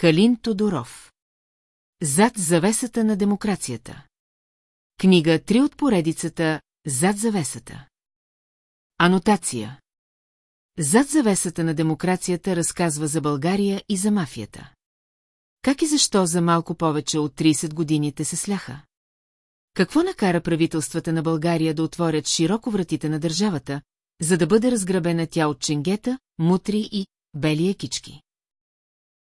Калин Тодоров. Зад завесата на демокрацията. Книга 3 от поредицата Зад завесата. Анотация. Зад завесата на демокрацията разказва за България и за мафията. Как и защо за малко повече от 30 годините се сляха? Какво накара правителствата на България да отворят широко вратите на държавата, за да бъде разграбена тя от ченгета, мутри и бели екички?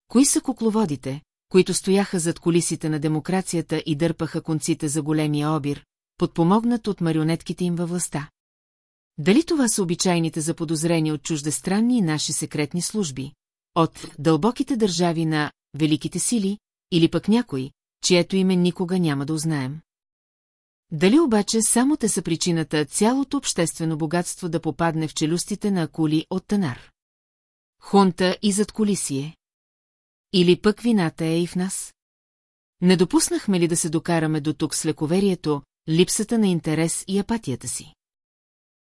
Кои са кукловодите, които стояха зад колисите на демокрацията и дърпаха конците за големия обир, подпомогнат от марионетките им във властта? Дали това са обичайните заподозрения от чуждестранни и наши секретни служби, от дълбоките държави на великите сили, или пък някой, чието име никога няма да узнаем? Дали обаче само те са причината цялото обществено богатство да попадне в челюстите на акули от Танар? Хунта и зад колисие? Или пък вината е и в нас? Не допуснахме ли да се докараме до тук с лековерието, липсата на интерес и апатията си?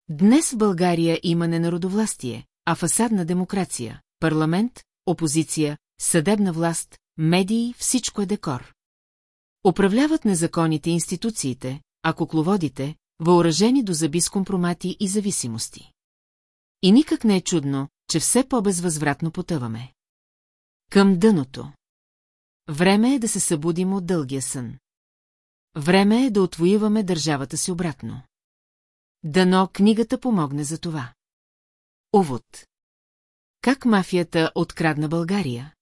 Днес в България има не народовластие, а фасадна демокрация, парламент, опозиция, съдебна власт, медии, всичко е декор. Управляват незаконите институциите, а кукловодите, въоръжени до зъби с компромати и зависимости. И никак не е чудно, че все по-безвъзвратно потъваме. Към дъното. Време е да се събудим от дългия сън. Време е да отвоюваме държавата си обратно. Дано книгата помогне за това. Увод. Как мафията открадна България?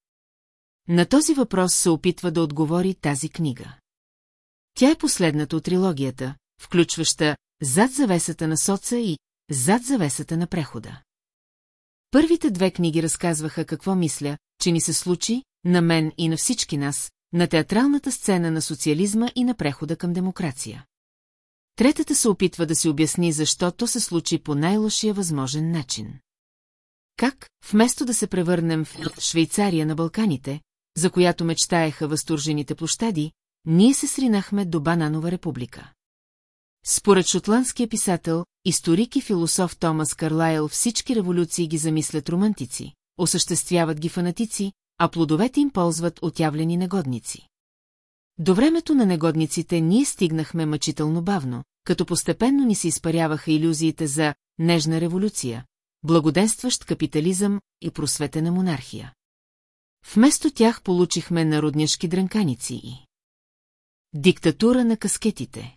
На този въпрос се опитва да отговори тази книга. Тя е последната от трилогията, включваща «Зад завесата на соца» и «Зад завесата на прехода». Първите две книги разказваха какво мисля, че ни се случи, на мен и на всички нас, на театралната сцена на социализма и на прехода към демокрация. Третата се опитва да си обясни защо то се случи по най-лошия възможен начин. Как, вместо да се превърнем в Швейцария на Балканите, за която мечтаеха възторжените площади, ние се сринахме до Бананова република. Според шотландския писател, историк и философ Томас Карлайл всички революции ги замислят романтици, осъществяват ги фанатици, а плодовете им ползват отявлени негодници. До времето на негодниците ние стигнахме мъчително бавно, като постепенно ни се изпаряваха иллюзиите за нежна революция, благоденстващ капитализъм и просветена монархия. Вместо тях получихме народняшки дрънканици и... Диктатура на каскетите.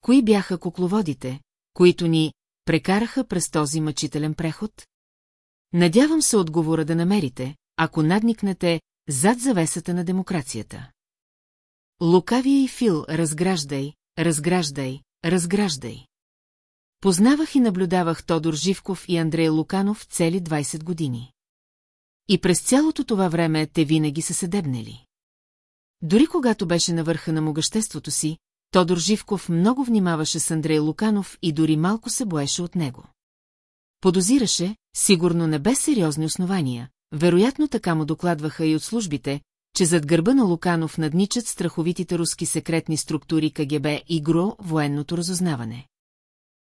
Кои бяха кукловодите, които ни прекараха през този мъчителен преход? Надявам се отговора да намерите, ако надникнете зад завесата на демокрацията. Лукавия и Фил, разграждай, разграждай, разграждай. Познавах и наблюдавах Тодор Живков и Андрей Луканов цели 20 години. И през цялото това време те винаги са седебнели. Дори когато беше на върха на могъществото си, Тодор Живков много внимаваше с Андрей Луканов и дори малко се боеше от него. Подозираше, сигурно не без сериозни основания, вероятно така му докладваха и от службите, че зад гърба на Луканов надничат страховитите руски секретни структури КГБ и ГРО военното разузнаване.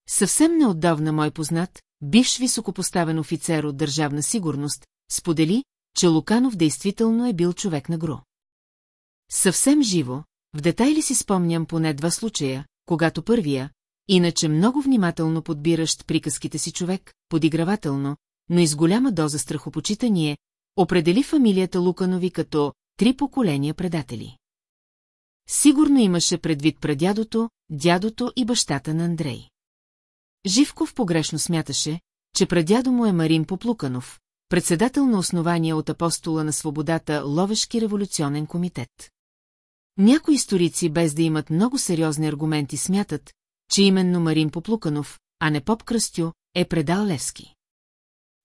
Съвсем неотдавна мой познат, бивш високопоставен офицер от държавна сигурност, сподели, че Луканов действително е бил човек на ГРО. Съвсем живо, в детайли си спомням поне два случая, когато първия, иначе много внимателно подбиращ приказките си човек, подигравателно, но и с голяма доза страхопочитание, определи фамилията Луканови като три поколения предатели. Сигурно имаше предвид прадядото, дядото и бащата на Андрей. Живков погрешно смяташе, че прадядо му е Марин Поплуканов, председател на основания от апостола на свободата Ловешки революционен комитет. Някои историци, без да имат много сериозни аргументи, смятат, че именно Марин Поплуканов, а не Поп Кръстю, е предал Левски.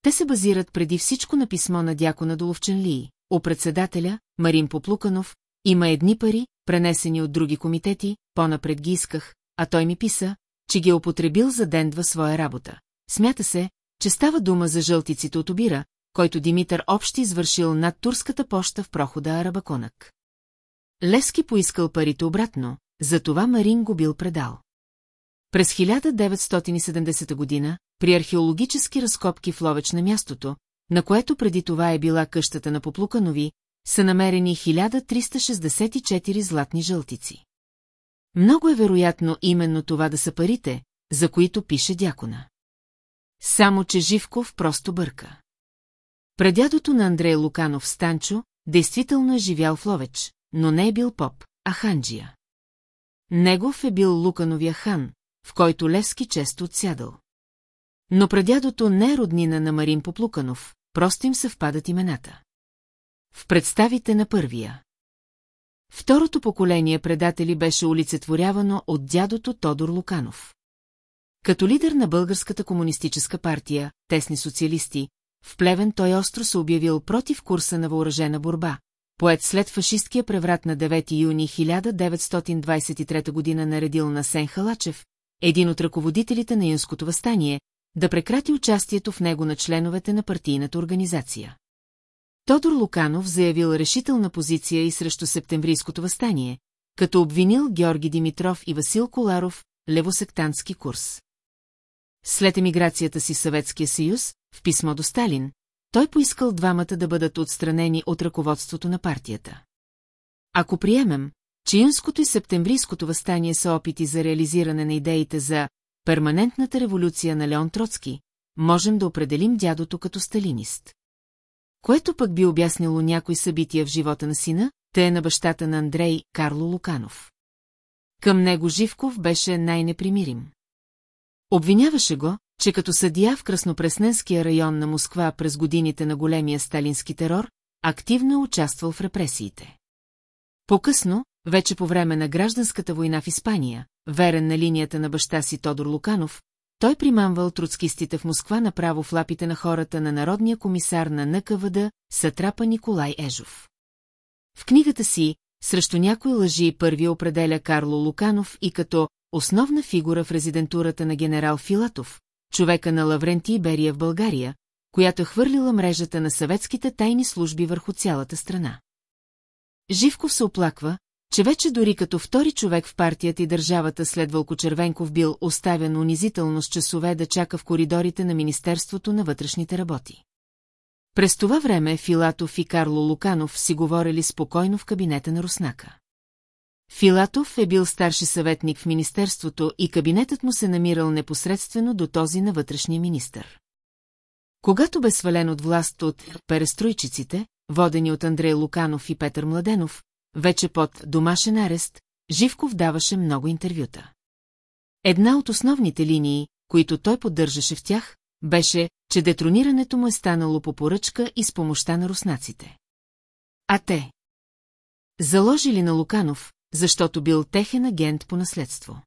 Те се базират преди всичко на писмо на дякона Доловчен Лии, у председателя, Марин Поплуканов, има едни пари, пренесени от други комитети, по-напред ги исках, а той ми писа, че ги е употребил за ден-два своя работа. Смята се, че става дума за жълтиците от обира, който Димитър общи извършил над турската поща в прохода Арабаконък. Лески поискал парите обратно, затова Марин го бил предал. През 1970 година, при археологически разкопки в Ловеч на мястото, на което преди това е била къщата на Поплуканови, са намерени 1364 златни жълтици. Много е вероятно именно това да са парите, за които пише дякона. Само, че Живков просто бърка. Предядото на Андрей Луканов Станчо действително е живял в Ловеч, но не е бил поп, а ханджия. Негов е бил Лукановия хан, в който Левски често отсядал. Но предядото не е роднина на Марин Поплуканов, просто им съвпадат имената. В представите на първия. Второто поколение предатели беше олицетворявано от дядото Тодор Луканов. Като лидер на Българската комунистическа партия, тесни социалисти, в Плевен той остро се обявил против курса на въоръжена борба, поет след фашисткия преврат на 9 юни 1923 година наредил на Сен Халачев, един от ръководителите на Юнското възстание, да прекрати участието в него на членовете на партийната организация. Тодор Луканов заявил решителна позиция и срещу септемврийското възстание, като обвинил Георги Димитров и Васил Коларов левосектантски курс. След емиграцията си Съветския съюз, в писмо до Сталин, той поискал двамата да бъдат отстранени от ръководството на партията. Ако приемем, че юнското и септемврийското възстание са опити за реализиране на идеите за перманентната революция на Леон Троцки, можем да определим дядото като сталинист. Което пък би обяснило някои събития в живота на сина, те е на бащата на Андрей Карло Луканов. Към него Живков беше най-непримирим. Обвиняваше го, че като съдия в Краснопресненския район на Москва през годините на големия сталински терор, активно е участвал в репресиите. По-късно, вече по време на гражданската война в Испания, верен на линията на баща си Тодор Луканов, той примамвал троцкистите в Москва направо в лапите на хората на народния комисар на НКВД, Сатрапа Николай Ежов. В книгата си «Срещу някои лъжи» първи определя Карло Луканов и като основна фигура в резидентурата на генерал Филатов, човека на Лавренти Берия в България, която е хвърлила мрежата на съветските тайни служби върху цялата страна. Живков се оплаква, че вече дори като втори човек в партията и държавата след Вълкочервенков бил оставен унизително с часове да чака в коридорите на Министерството на вътрешните работи. През това време Филатов и Карло Луканов си говорили спокойно в кабинета на Руснака. Филатов е бил старши съветник в Министерството и кабинетът му се намирал непосредствено до този на вътрешния министър. Когато бе свален от власт от перестройчиците, водени от Андрей Луканов и Петър Младенов, вече под домашен арест, Живков даваше много интервюта. Една от основните линии, които той поддържаше в тях, беше, че детронирането му е станало по поръчка и с помощта на руснаците. А те? Заложили на Луканов, защото бил техен агент по наследство.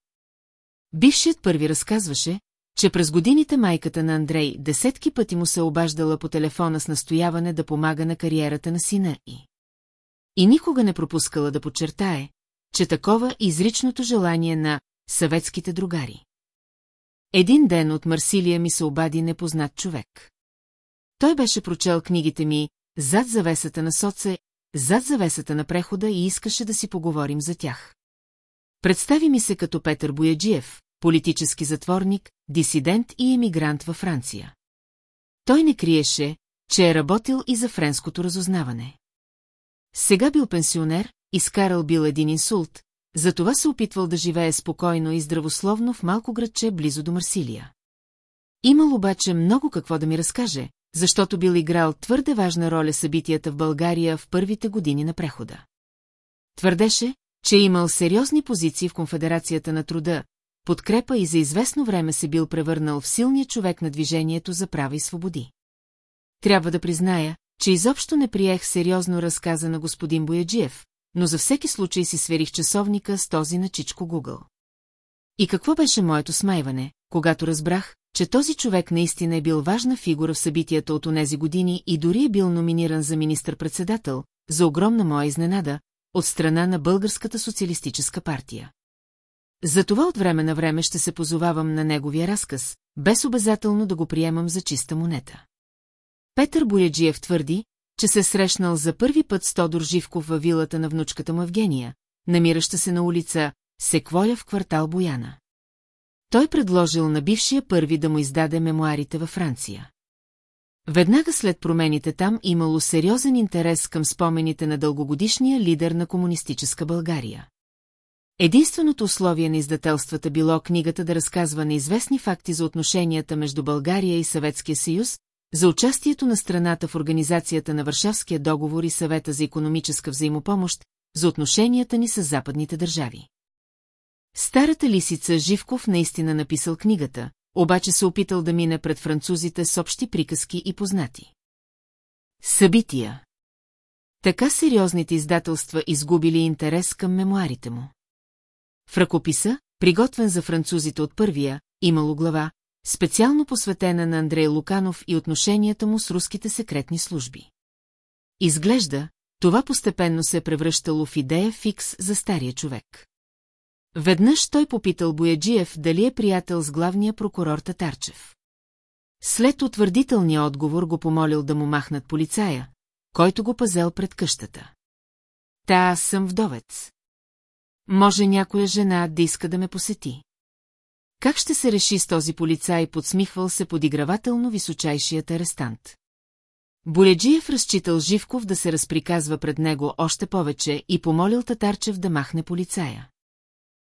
Бившият първи разказваше, че през годините майката на Андрей десетки пъти му се обаждала по телефона с настояване да помага на кариерата на сина и. И никога не пропускала да подчертае, че такова изричното желание на съветските другари. Един ден от Марсилия ми се обади непознат човек. Той беше прочел книгите ми «Зад завесата на соце», «Зад завесата на прехода» и искаше да си поговорим за тях. Представи ми се като Петър Бояджиев, политически затворник, дисидент и емигрант във Франция. Той не криеше, че е работил и за френското разузнаване. Сега бил пенсионер, изкарал бил един инсулт, затова се опитвал да живее спокойно и здравословно в малко градче близо до Марсилия. Имал обаче много какво да ми разкаже, защото бил играл твърде важна роля събитията в България в първите години на прехода. Твърдеше, че е имал сериозни позиции в Конфедерацията на труда, подкрепа и за известно време се бил превърнал в силния човек на движението за права и свободи. Трябва да призная, че изобщо не приех сериозно разказа на господин Бояджиев, но за всеки случай си сверих часовника с този на Чичко Гугъл. И какво беше моето смайване, когато разбрах, че този човек наистина е бил важна фигура в събитията от онези години и дори е бил номиниран за министър-председател, за огромна моя изненада, от страна на Българската социалистическа партия. Затова от време на време ще се позовавам на неговия разказ, без обязателно да го приемам за чиста монета. Петър Бояджиев твърди, че се срещнал за първи път с Тодор Живков във вилата на внучката му Евгения, намираща се на улица Секвоя в квартал Бояна. Той предложил на бившия първи да му издаде мемуарите във Франция. Веднага след промените там имало сериозен интерес към спомените на дългогодишния лидер на комунистическа България. Единственото условие на издателствата било книгата да разказва неизвестни факти за отношенията между България и Съветския съюз, за участието на страната в организацията на Варшавския договор и съвета за економическа взаимопомощ, за отношенията ни с западните държави. Старата лисица Живков наистина написал книгата, обаче се опитал да мине пред французите с общи приказки и познати. Събития Така сериозните издателства изгубили интерес към мемуарите му. В ръкописа, приготвен за французите от първия, имало глава, специално посветена на Андрей Луканов и отношенията му с руските секретни служби. Изглежда, това постепенно се е превръщало в идея фикс за стария човек. Веднъж той попитал Бояджиев дали е приятел с главния прокурор Татарчев. След утвърдителния отговор го помолил да му махнат полицая, който го пазел пред къщата. Та аз съм вдовец. Може някоя жена да иска да ме посети. Как ще се реши с този полицай, подсмихвал се подигравателно височайшият арестант. Боледжиев разчитал Живков да се разприказва пред него още повече и помолил Татарчев да махне полицая.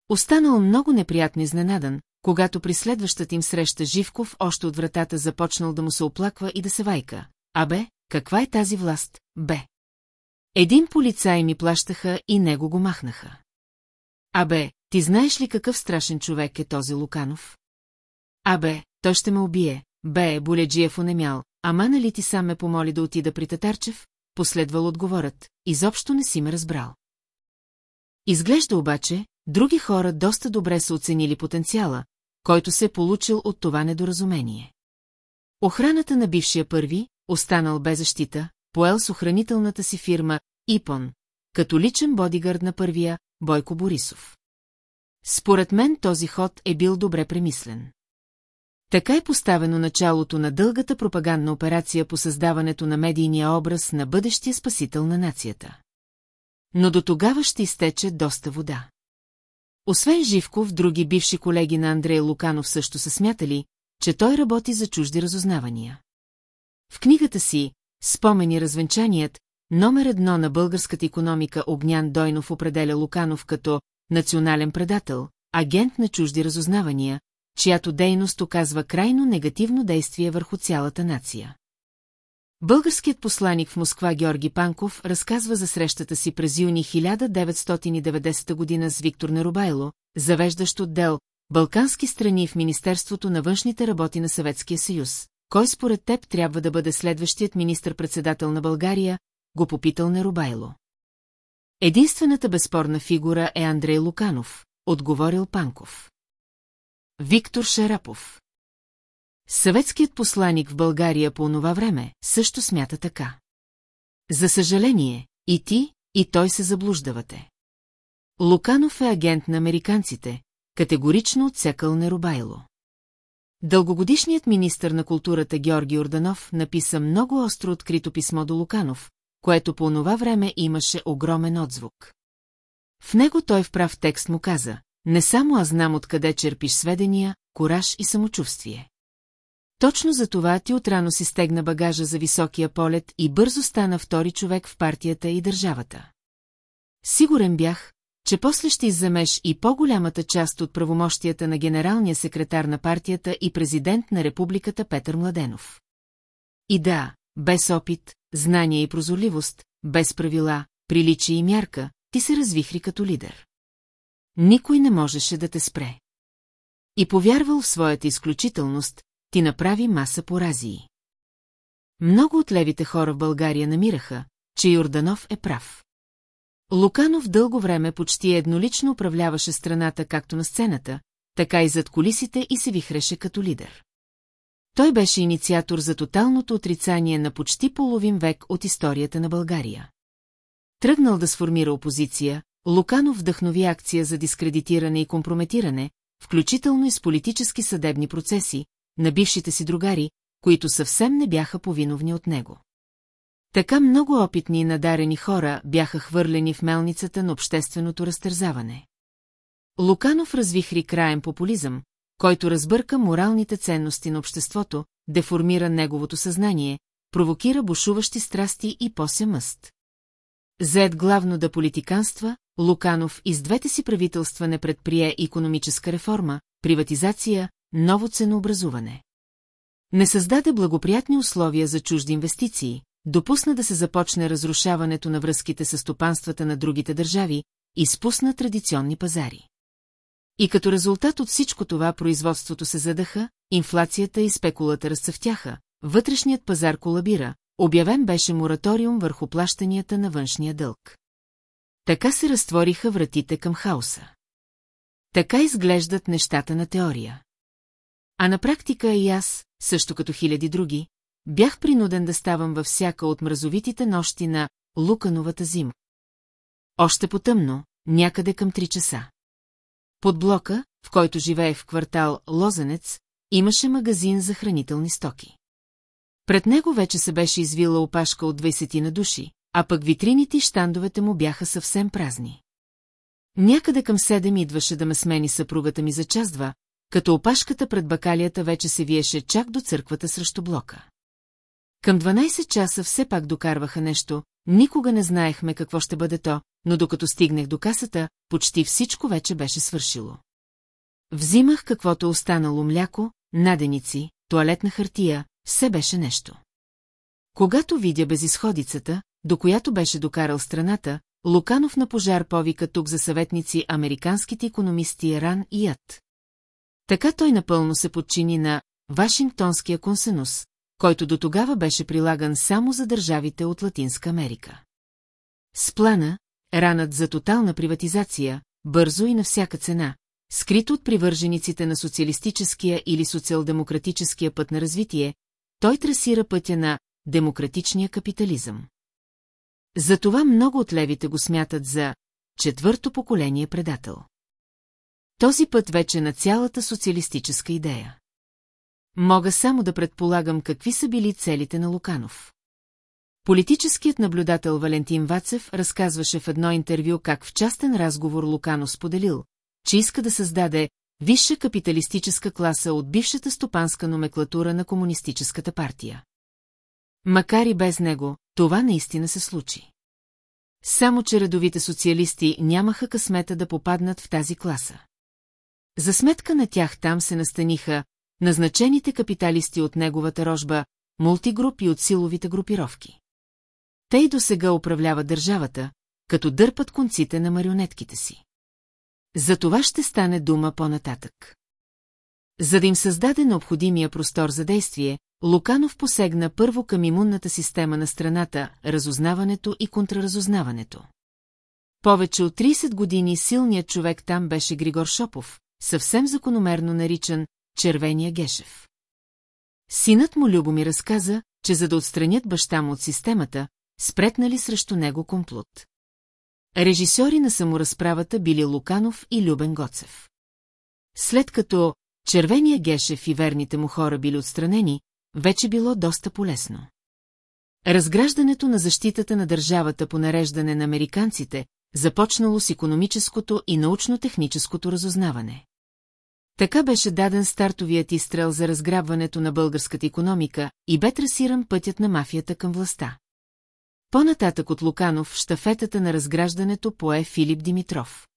Останал много неприятно изненадан, когато при следващата им среща Живков още от вратата започнал да му се оплаква и да се вайка. Абе, каква е тази власт, бе? Един полицай ми плащаха и него го махнаха. Абе, ти знаеш ли какъв страшен човек е този Луканов? Абе, той ще ме убие, бе, Боледжиев онемял, ама нали ти сам ме помоли да отида при Татарчев? Последвал отговорът, изобщо не си ме разбрал. Изглежда обаче, други хора доста добре са оценили потенциала, който се е получил от това недоразумение. Охраната на бившия първи, останал без защита, поел с охранителната си фирма Ипон, като личен бодигард на първия, Бойко Борисов. Според мен този ход е бил добре премислен. Така е поставено началото на дългата пропагандна операция по създаването на медийния образ на бъдещия спасител на нацията. Но до тогава ще изтече доста вода. Освен Живков, други бивши колеги на Андрей Луканов също са смятали, че той работи за чужди разузнавания. В книгата си «Спомени развенчаният» номер едно на българската економика Огнян Дойнов определя Луканов като национален предател, агент на чужди разузнавания, чиято дейност оказва крайно негативно действие върху цялата нация. Българският посланик в Москва Георги Панков разказва за срещата си през юни 1990 година с Виктор Нерубайло, завеждащ отдел Балкански страни в Министерството на външните работи на Съветския съюз. Кой според теб трябва да бъде следващият министр-председател на България, го попитал Нерубайло. Единствената безспорна фигура е Андрей Луканов, отговорил Панков. Виктор Шарапов Съветският посланик в България по онова време също смята така. За съжаление, и ти, и той се заблуждавате. Луканов е агент на американците, категорично отсекал Нерубайло. Дългогодишният министр на културата Георги Орданов написа много остро открито писмо до Луканов, което по онова време имаше огромен отзвук. В него той в прав текст му каза, не само аз знам откъде черпиш сведения, кораж и самочувствие. Точно за това ти отрано си стегна багажа за високия полет и бързо стана втори човек в партията и държавата. Сигурен бях, че после ще изземеш и по-голямата част от правомощията на генералния секретар на партията и президент на републиката Петър Младенов. И да, без опит, знание и прозорливост, без правила, приличие и мярка, ти се развихри като лидер. Никой не можеше да те спре. И повярвал в своята изключителност, ти направи маса поразии. Много от левите хора в България намираха, че Йорданов е прав. Луканов дълго време почти еднолично управляваше страната както на сцената, така и зад колисите и се вихреше като лидер. Той беше инициатор за тоталното отрицание на почти половин век от историята на България. Тръгнал да сформира опозиция, Луканов вдъхнови акция за дискредитиране и компрометиране, включително и с политически съдебни процеси, на бившите си другари, които съвсем не бяха повиновни от него. Така много опитни и надарени хора бяха хвърлени в мелницата на общественото разтързаване. Луканов развихри краен популизъм, който разбърка моралните ценности на обществото, деформира неговото съзнание, провокира бушуващи страсти и пося мъст. Заед главно да политиканства, Луканов и с двете си правителства не предприе економическа реформа, приватизация, ново ценообразуване. Не създаде благоприятни условия за чужди инвестиции, допусна да се започне разрушаването на връзките с стопанствата на другите държави, и спусна традиционни пазари. И като резултат от всичко това производството се задъха, инфлацията и спекулата разцъфтяха, вътрешният пазар колабира, обявен беше мораториум върху плащанията на външния дълг. Така се разтвориха вратите към хаоса. Така изглеждат нещата на теория. А на практика и аз, също като хиляди други, бях принуден да ставам във всяка от мразовитите нощи на Лукановата зима. Още потъмно, някъде към три часа. Под блока, в който живее в квартал Лозенец, имаше магазин за хранителни стоки. Пред него вече се беше извила опашка от 20 на души, а пък витрините и щандовете му бяха съвсем празни. Някъде към седем идваше да ме смени съпругата ми за час-два, като опашката пред бакалията вече се виеше чак до църквата срещу блока. Към 12 часа все пак докарваха нещо, никога не знаехме какво ще бъде то, но докато стигнах до касата, почти всичко вече беше свършило. Взимах каквото останало мляко, наденици, туалетна хартия, все беше нещо. Когато видя безисходицата, до която беше докарал страната, Луканов на пожар повика тук за съветници американските економисти Ран и Ят. Така той напълно се подчини на Вашингтонския консенус, който до тогава беше прилаган само за държавите от Латинска Америка. С плана, ранът за тотална приватизация, бързо и на всяка цена, скрито от привържениците на социалистическия или социал-демократическия път на развитие, той трасира пътя на демократичния капитализъм. Затова много от левите го смятат за четвърто поколение предател. Този път вече на цялата социалистическа идея. Мога само да предполагам какви са били целите на Луканов. Политическият наблюдател Валентин Вацев разказваше в едно интервю как в частен разговор Луканов споделил, че иска да създаде висша капиталистическа класа от бившата стопанска номеклатура на Комунистическата партия. Макар и без него, това наистина се случи. Само, че редовите социалисти нямаха късмета да попаднат в тази класа. За сметка на тях там се настаниха назначените капиталисти от неговата рожба, мултигрупи от силовите групировки. Те и до сега управляват държавата, като дърпат конците на марионетките си. За това ще стане дума по-нататък. За да им създаде необходимия простор за действие, Луканов посегна първо към имунната система на страната, разузнаването и контраразузнаването. Повече от 30 години силният човек там беше Григор Шопов, съвсем закономерно наричан Червения Гешев. Синът му Любо ми разказа, че за да отстранят баща му от системата, спретнали срещу него комплот. Режисьори на саморазправата били Луканов и Любен Гоцев. След като Червения Гешев и верните му хора били отстранени, вече било доста полезно. Разграждането на защитата на държавата по нареждане на американците започнало с економическото и научно-техническото разузнаване. Така беше даден стартовият изстрел за разграбването на българската економика и бе трасиран пътят на мафията към властта. По-нататък от Луканов, штафетата на разграждането пое Филип Димитров.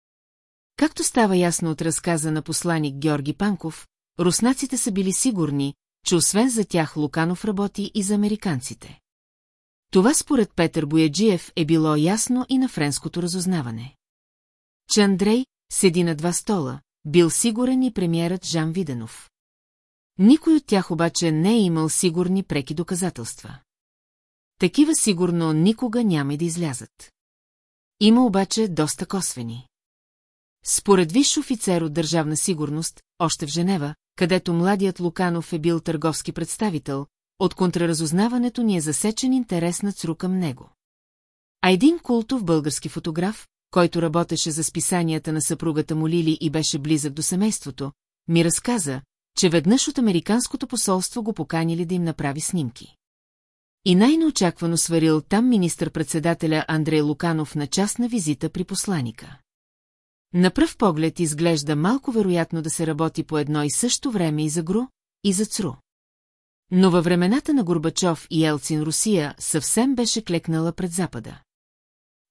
Както става ясно от разказа на посланик Георги Панков, руснаците са били сигурни, че освен за тях Луканов работи и за американците. Това според Петър Бояджиев е било ясно и на френското разузнаване. Че Андрей седи на два стола, бил сигурен и премиерът Жан Виденов. Никой от тях обаче не е имал сигурни преки доказателства. Такива сигурно никога няма и да излязат. Има обаче доста косвени. Според висш офицер от Държавна сигурност, още в Женева, където младият Луканов е бил търговски представител, от контраразузнаването ни е засечен интерес на ЦРУ към него. А един култов български фотограф, който работеше за списанията на съпругата му Лили и беше близък до семейството, ми разказа, че веднъж от Американското посолство го поканили да им направи снимки. И най-неочаквано сварил там министър-председателя Андрей Луканов на частна визита при посланика. На пръв поглед изглежда малко вероятно да се работи по едно и също време и за ГРУ, и за ЦРУ. Но във времената на Горбачов и Елцин Русия съвсем беше клекнала пред Запада.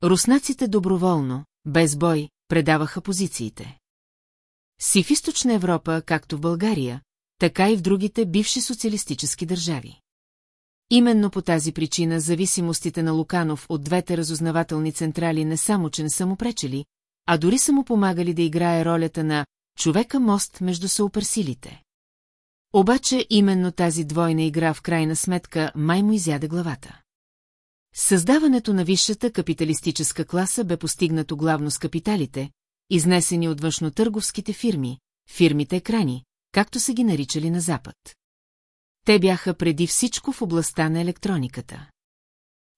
Руснаците доброволно, без бой, предаваха позициите. Си в източна Европа, както в България, така и в другите бивши социалистически държави. Именно по тази причина зависимостите на Луканов от двете разузнавателни централи не само, че не са му пречели, а дори са му помагали да играе ролята на човека мост между съуперсилите. Обаче именно тази двойна игра в крайна сметка май му изяде главата. Създаването на висшата капиталистическа класа бе постигнато главно с капиталите, изнесени от външнотърговските фирми, фирмите екрани, както са ги наричали на Запад. Те бяха преди всичко в областта на електрониката.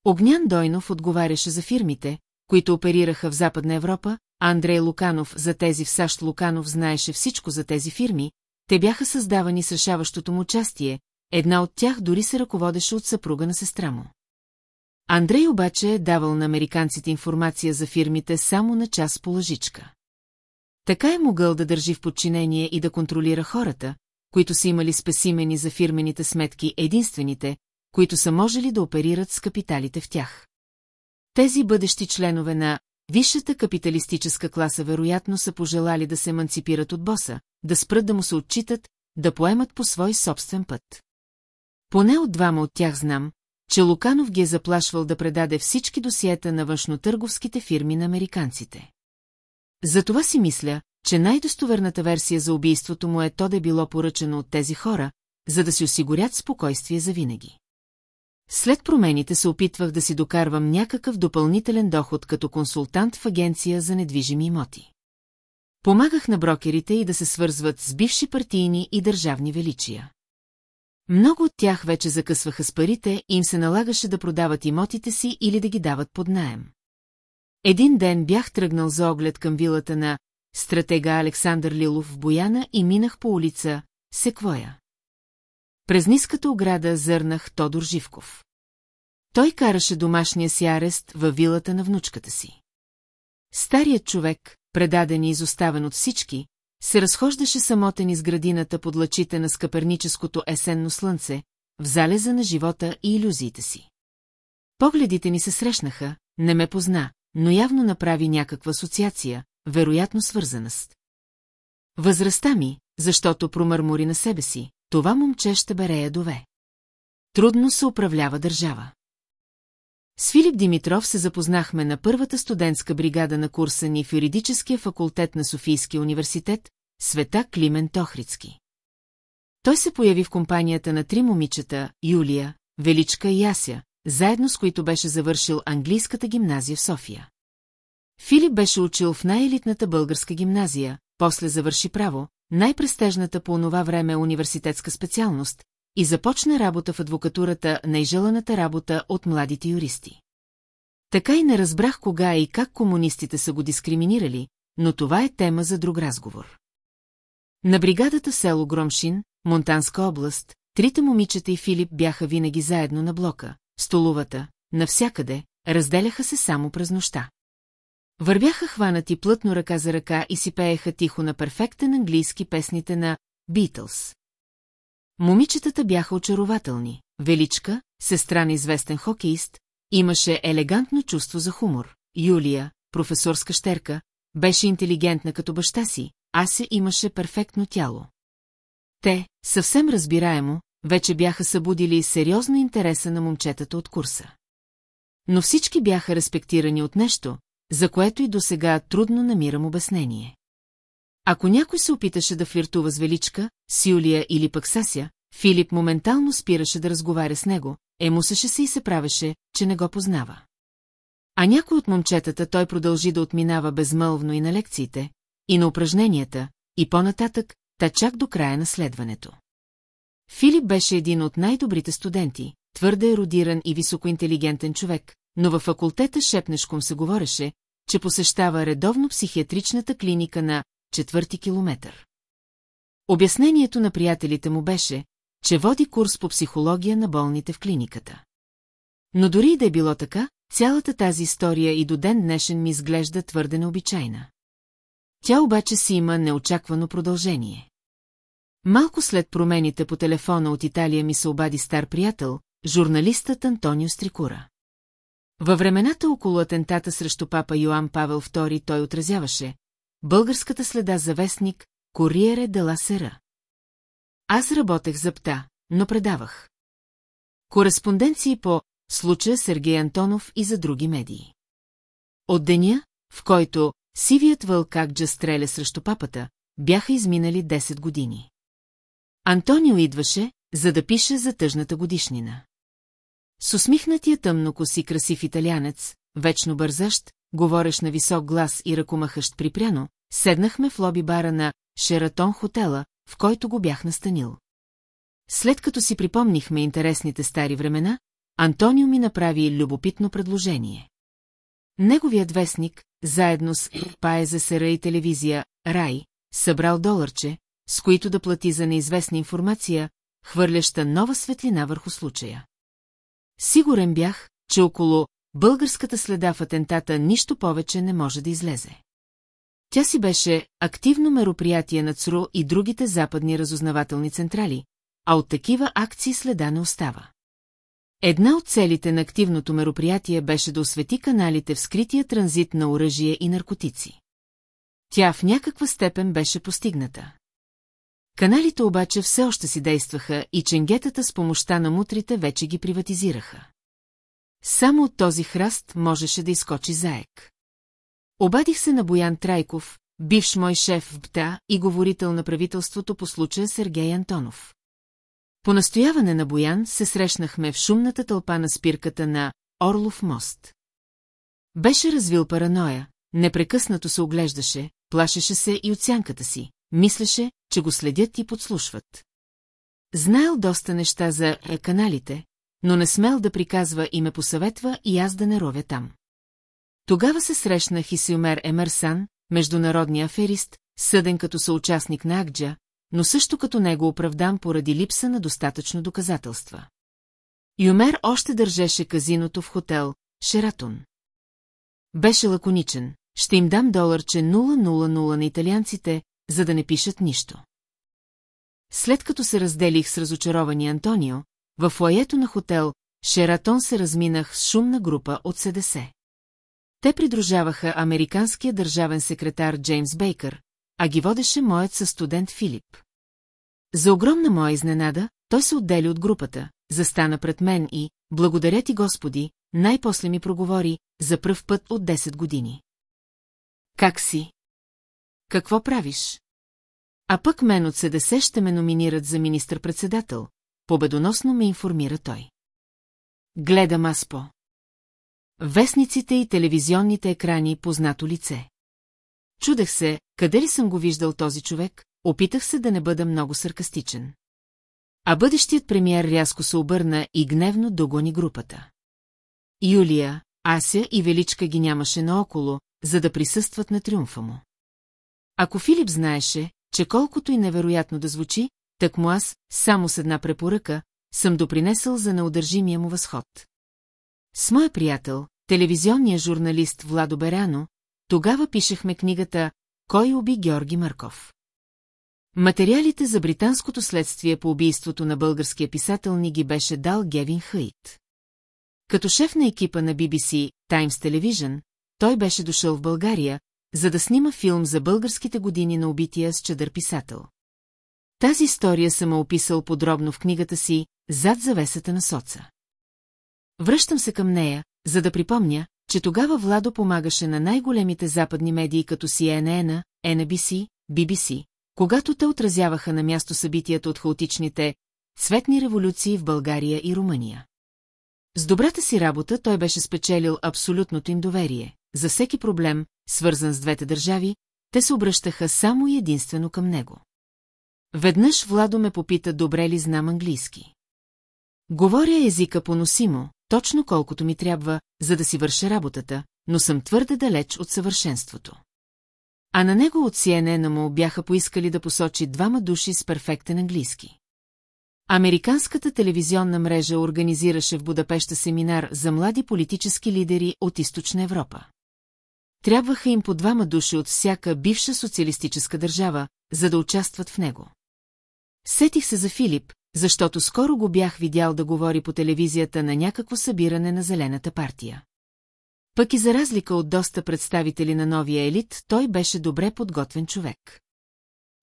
Огнян Дойнов отговаряше за фирмите, които оперираха в Западна Европа, а Андрей Луканов за тези в САЩ Луканов знаеше всичко за тези фирми, те бяха създавани с решаващото му участие, една от тях дори се ръководеше от съпруга на сестра му. Андрей обаче е давал на американците информация за фирмите само на час по лъжичка. Така е могъл да държи в подчинение и да контролира хората, които са имали спесимени за фирмените сметки единствените, които са можели да оперират с капиталите в тях. Тези бъдещи членове на висшата капиталистическа класа вероятно са пожелали да се еманципират от боса, да спрат да му се отчитат, да поемат по свой собствен път. Поне от двама от тях знам, че Луканов ги е заплашвал да предаде всички досиета на външнотърговските фирми на американците. Затова си мисля, че най-достоверната версия за убийството му е то да е било поръчано от тези хора, за да си осигурят спокойствие за винаги. След промените се опитвах да си докарвам някакъв допълнителен доход като консултант в агенция за недвижими имоти. Помагах на брокерите и да се свързват с бивши партийни и държавни величия. Много от тях вече закъсваха с парите и им се налагаше да продават имотите си или да ги дават под наем. Един ден бях тръгнал за оглед към вилата на стратега Александър Лилов в Бояна и минах по улица Секвоя. През ниската ограда зърнах Тодор Живков. Той караше домашния си арест във вилата на внучката си. Старият човек, предаден и изоставен от всички, се разхождаше самотен из градината под лъчите на скъперническото есенно слънце, в залеза на живота и иллюзиите си. Погледите ни се срещнаха, не ме позна, но явно направи някаква асоциация, вероятно свързана с. Възрастта ми, защото промърмори на себе си, това момче ще бере ядове. Трудно се управлява държава. С Филип Димитров се запознахме на първата студентска бригада на курса ни в юридическия факултет на Софийския университет, света Климент Охрицки. Той се появи в компанията на три момичета, Юлия, Величка и Ася, заедно с които беше завършил английската гимназия в София. Филип беше учил в най-елитната българска гимназия, после завърши право, най-престежната по онова време университетска специалност, и започна работа в адвокатурата, най-желаната работа от младите юристи. Така и не разбрах кога и как комунистите са го дискриминирали, но това е тема за друг разговор. На бригадата село Громшин, Монтанска област, трите момичета и Филип бяха винаги заедно на блока, столовата, навсякъде, разделяха се само през нощта. Вървяха хванати плътно ръка за ръка и си пееха тихо на перфектен английски песните на Битълс. Момичетата бяха очарователни. Величка, сестра на известен хокеист, имаше елегантно чувство за хумор. Юлия, професорска щерка, беше интелигентна като баща си, а се имаше перфектно тяло. Те, съвсем разбираемо, вече бяха събудили сериозно интереса на момчетата от курса. Но всички бяха респектирани от нещо, за което и досега трудно намирам обяснение. Ако някой се опиташе да флиртува с Величка, с Юлия или пък Сася, Филип моментално спираше да разговаря с него, емусеше се и се правеше, че не го познава. А някой от момчетата той продължи да отминава безмълвно и на лекциите, и на упражненията, и по-нататък, та чак до края на следването. Филип беше един от най-добрите студенти, твърде еродиран и високоинтелигентен човек, но във факултета шепнешком се говореше, че посещава редовно психиатричната клиника на четвърти километър. Обяснението на приятелите му беше, че води курс по психология на болните в клиниката. Но дори и да е било така, цялата тази история и до ден днешен ми изглежда твърде необичайна. Тя обаче си има неочаквано продължение. Малко след промените по телефона от Италия ми се обади стар приятел, журналистът Антонио Стрикура. Във времената около атентата срещу папа Йоан Павел II той отразяваше българската следа за вестник Кориере де ла Сера. Аз работех за ПТА, но предавах. Кореспонденции по случая Сергей Антонов и за други медии. От деня, в който сивият вълк Акджа стреля срещу папата, бяха изминали 10 години. Антонио идваше, за да пише за тъжната годишнина. С усмихнатия тъмно коси красив италянец, вечно бързащ, говореш на висок глас и ръкомахащ припряно, седнахме в лоби бара на Шератон хотела, в който го бях настанил. След като си припомнихме интересните стари времена, Антонио ми направи любопитно предложение. Неговият вестник, заедно с Паеза Сера и телевизия Рай, събрал доларче, с които да плати за неизвестна информация, хвърляща нова светлина върху случая. Сигурен бях, че около българската следа в атентата нищо повече не може да излезе. Тя си беше активно мероприятие на ЦРУ и другите западни разузнавателни централи, а от такива акции следа не остава. Една от целите на активното мероприятие беше да освети каналите в скрития транзит на оръжие и наркотици. Тя в някаква степен беше постигната. Каналите обаче все още си действаха и ченгетата с помощта на мутрите вече ги приватизираха. Само от този храст можеше да изкочи заек. Обадих се на Боян Трайков, бивш мой шеф в БТА и говорител на правителството по случая Сергей Антонов. По настояване на Боян се срещнахме в шумната тълпа на спирката на Орлов мост. Беше развил параноя, непрекъснато се оглеждаше, плашеше се и от сянката си, мислеше, че го следят и подслушват. Знаел доста неща за е, каналите, но не смел да приказва и ме посъветва и аз да не ровя там. Тогава се срещнах и Силмер Емерсан, международния аферист, съден като съучастник на Акджа, но също като него оправдан поради липса на достатъчно доказателства. Юмер още държеше казиното в хотел Шератон. Беше лаконичен. Ще им дам доларче 000 на италианците, за да не пишат нищо. След като се разделих с разочарования Антонио, в фоето на хотел Шератон се разминах с шумна група от СДС. Те придружаваха американския държавен секретар Джеймс Бейкър, а ги водеше моят със студент Филип. За огромна моя изненада, той се отдели от групата, застана пред мен и, благодаря ти Господи, най-после ми проговори, за пръв път от 10 години. Как си? Какво правиш? А пък мен от СДС ще ме номинират за министър-председател, победоносно ме информира той. Гледам аз по. Вестниците и телевизионните екрани познато лице. Чудех се, къде ли съм го виждал този човек, опитах се да не бъда много саркастичен. А бъдещият премиер рязко се обърна и гневно догони групата. Юлия, Ася и Величка ги нямаше наоколо, за да присъстват на триумфа му. Ако Филип знаеше, че колкото и невероятно да звучи, так му аз, само с една препоръка, съм допринесъл за неудържимия му възход. С моя приятел, телевизионния журналист Владо Берано, тогава пишехме книгата «Кой уби Георги Марков?» Материалите за британското следствие по убийството на българския писател ни ги беше дал Гевин Хъйт. Като шеф на екипа на BBC Times Television, той беше дошъл в България, за да снима филм за българските години на убития с чадър писател. Тази история съм описал подробно в книгата си «Зад завесата на соца». Връщам се към нея, за да припомня, че тогава Владо помагаше на най-големите западни медии като CNN, NBC, BBC, когато те отразяваха на място събитията от хаотичните цветни революции в България и Румъния. С добрата си работа той беше спечелил абсолютното им доверие. За всеки проблем, свързан с двете държави, те се обръщаха само и единствено към него. Веднъж Владо ме попита добре ли знам английски. Говоря езика поносимо, точно колкото ми трябва, за да си върша работата, но съм твърде далеч от съвършенството. А на него от CNN му бяха поискали да посочи двама души с перфектен английски. Американската телевизионна мрежа организираше в Будапеща семинар за млади политически лидери от Източна Европа. трябваха им по двама души от всяка бивша социалистическа държава, за да участват в него. Сетих се за Филип, защото скоро го бях видял да говори по телевизията на някакво събиране на Зелената партия. Пък и за разлика от доста представители на новия елит, той беше добре подготвен човек.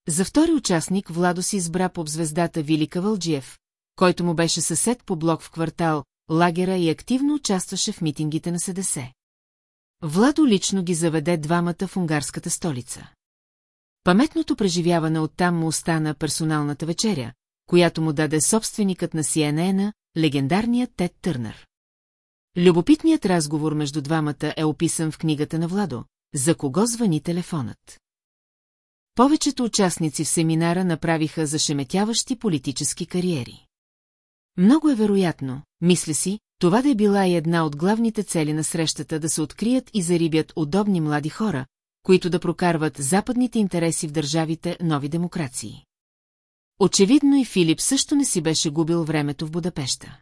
За втори участник Владо си избра по звездата Вили Кавалджиев, който му беше съсед по блок в квартал, лагера и активно участваше в митингите на СДС. Владо лично ги заведе двамата в унгарската столица. Паметното преживяване оттам му остана персоналната вечеря, която му даде собственикът на CNN, легендарният Тед Търнър. Любопитният разговор между двамата е описан в книгата на Владо, за кого звъни телефонът. Повечето участници в семинара направиха зашеметяващи политически кариери. Много е вероятно, мисля си, това да е била и една от главните цели на срещата да се открият и зарибят удобни млади хора, които да прокарват западните интереси в държавите нови демокрации. Очевидно и Филип също не си беше губил времето в Будапеща.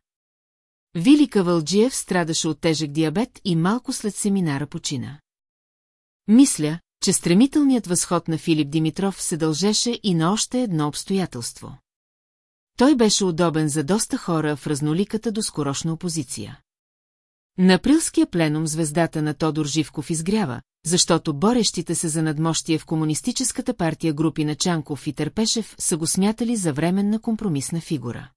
Вили Кавалджиев страдаше от тежък диабет и малко след семинара почина. Мисля, че стремителният възход на Филип Димитров се дължеше и на още едно обстоятелство. Той беше удобен за доста хора в разноликата до скорошна опозиция. На априлския пленум звездата на Тодор Живков изгрява, защото борещите се за надмощие в комунистическата партия групи на Чанков и Търпешев са го смятали за временна компромисна фигура.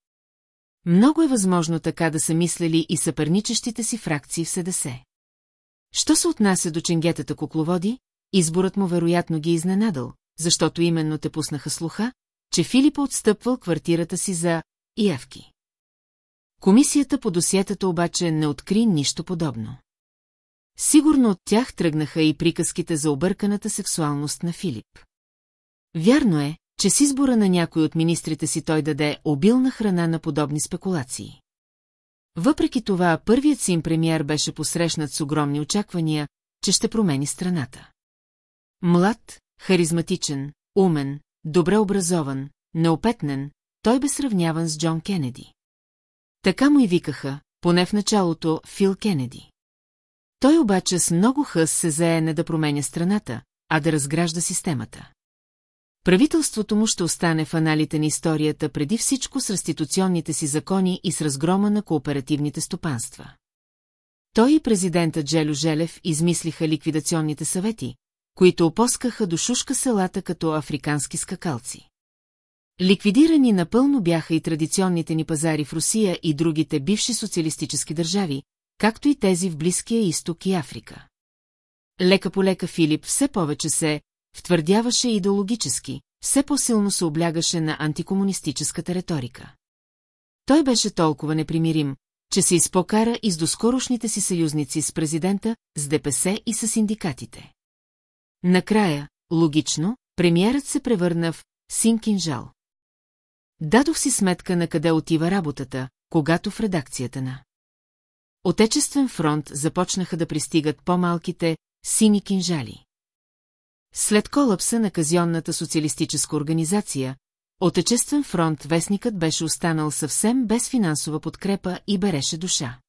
Много е възможно така да са мислили и съперничещите си фракции в СДС. Що се отнася до ченгетата кукловоди, изборът му вероятно ги е изненадал, защото именно те пуснаха слуха, че Филип отстъпвал квартирата си за Иявки. Комисията по досиетата обаче не откри нищо подобно. Сигурно от тях тръгнаха и приказките за обърканата сексуалност на Филип. Вярно е, че с избора на някой от министрите си той даде обилна храна на подобни спекулации. Въпреки това, първият си им премиер беше посрещнат с огромни очаквания, че ще промени страната. Млад, харизматичен, умен, добре образован, неопетнен, той бе сравняван с Джон Кенеди. Така му и викаха, поне в началото, Фил Кенеди. Той обаче с много хъс се зае не да променя страната, а да разгражда системата. Правителството му ще остане в аналите на историята преди всичко с реституционните си закони и с разгрома на кооперативните стопанства. Той и президентът Джелю Желев измислиха ликвидационните съвети, които опоскаха до шушка селата като африкански скакалци. Ликвидирани напълно бяха и традиционните ни пазари в Русия и другите бивши социалистически държави, както и тези в Близкия изток и Африка. Лека по лека Филип все повече се втвърдяваше идеологически, все по-силно се облягаше на антикомунистическата риторика. Той беше толкова непримирим, че се изпокара и с доскорошните си съюзници с президента, с ДПС и с синдикатите. Накрая, логично, премиерът се превърна в синкинжал. Дадох си сметка на къде отива работата, когато в редакцията на Отечествен фронт започнаха да пристигат по-малките сини кинжали. След колапса на казионната социалистическа организация, Отечествен фронт вестникът беше останал съвсем без финансова подкрепа и береше душа.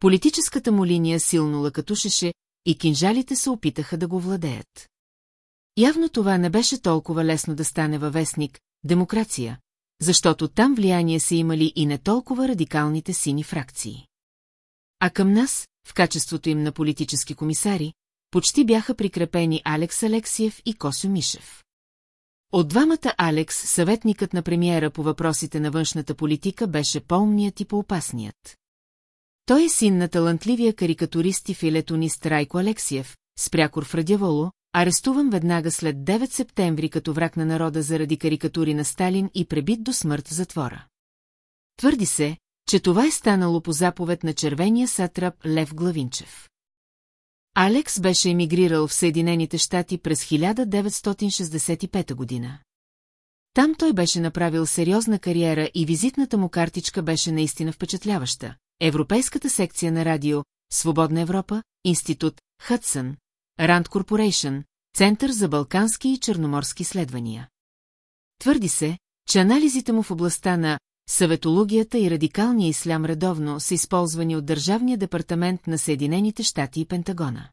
Политическата му линия силно лъкатушеше и кинжалите се опитаха да го владеят. Явно това не беше толкова лесно да стане във вестник «Демокрация», защото там влияние са имали и не толкова радикалните сини фракции. А към нас, в качеството им на политически комисари, почти бяха прикрепени Алекс Алексиев и Косо Мишев. От двамата Алекс, съветникът на премиера по въпросите на външната политика, беше по-умният и по-опасният. Той е син на талантливия карикатурист и филетонист Райко Алексиев, спрякор в Радяволо, арестуван веднага след 9 септември като враг на народа заради карикатури на Сталин и пребит до смърт в затвора. Твърди се, че това е станало по заповед на червения сатрап Лев Главинчев. Алекс беше емигрирал в Съединените щати през 1965 година. Там той беше направил сериозна кариера и визитната му картичка беше наистина впечатляваща. Европейската секция на радио, Свободна Европа, Институт, Хътсън, Ранд Корпорейшн, Център за балкански и черноморски изследвания. Твърди се, че анализите му в областта на съветологията и радикалния ислям редовно са използвани от Държавния департамент на Съединените щати и Пентагона.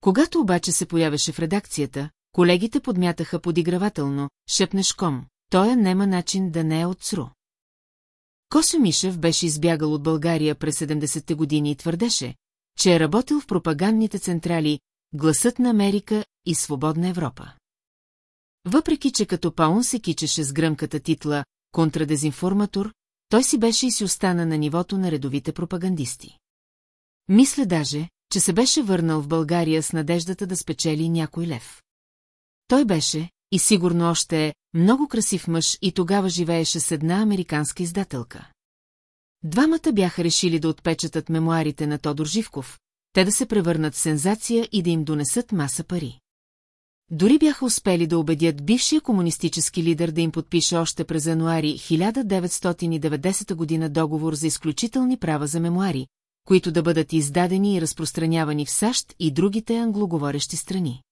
Когато обаче се появеше в редакцията, колегите подмятаха подигравателно, шепнеш ком, той нема начин да не е от СРУ. Косо Мишев беше избягал от България през 70-те години и твърдеше, че е работил в пропагандните централи Гласът на Америка и Свободна Европа. Въпреки, че като Паун се кичеше с гръмката титла «Контрадезинформатор», той си беше и си остана на нивото на редовите пропагандисти. Мисля даже, че се беше върнал в България с надеждата да спечели някой лев. Той беше, и сигурно още е, много красив мъж и тогава живееше с една американска издателка. Двамата бяха решили да отпечатат мемуарите на Тодор Живков, те да се превърнат в сензация и да им донесат маса пари. Дори бяха успели да убедят бившия комунистически лидер да им подпише още през януари 1990 година договор за изключителни права за мемуари, които да бъдат издадени и разпространявани в САЩ и другите англоговорещи страни.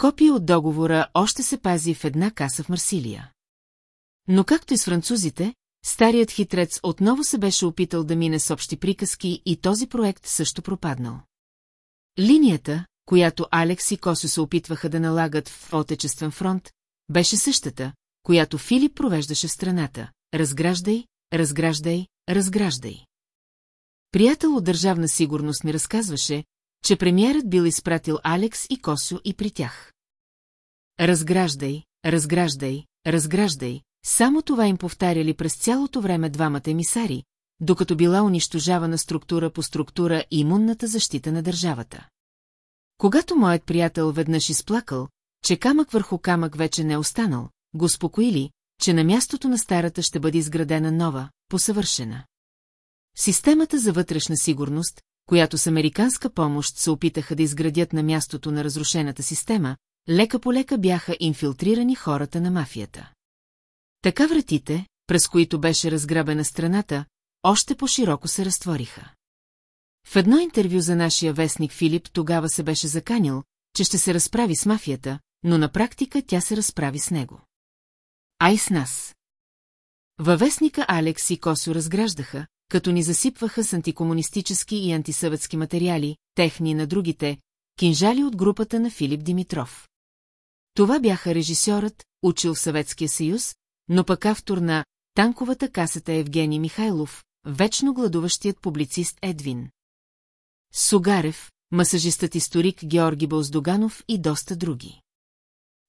Копия от договора още се пази в една каса в Марсилия. Но както и с французите, старият хитрец отново се беше опитал да мине с общи приказки и този проект също пропаднал. Линията, която Алекс и Косо се опитваха да налагат в Отечествен фронт, беше същата, която Филип провеждаше в страната. Разграждай, разграждай, разграждай. Приятел от държавна сигурност ми разказваше, че премиерът бил изпратил Алекс и Косо и при тях. Разграждай, разграждай, разграждай, само това им повтаряли през цялото време двамата емисари, докато била унищожавана структура по структура и имунната защита на държавата. Когато моят приятел веднъж изплакал, че камък върху камък вече не е останал, го успокоили, че на мястото на старата ще бъде изградена нова, посъвършена. Системата за вътрешна сигурност, която с американска помощ се опитаха да изградят на мястото на разрушената система, лека по лека бяха инфилтрирани хората на мафията. Така вратите, през които беше разграбена страната, още по-широко се разтвориха. В едно интервю за нашия вестник Филип тогава се беше заканил, че ще се разправи с мафията, но на практика тя се разправи с него. Ай с нас. Във вестника Алекс и Косо разграждаха, като ни засипваха с антикомунистически и антисъветски материали, техни на другите, кинжали от групата на Филип Димитров. Това бяха режисьорът, учил в Съветския съюз, но пък автор на «Танковата касата» Евгений Михайлов, вечно гладуващият публицист Едвин. Сугарев, масажистът историк Георги Бълздоганов и доста други.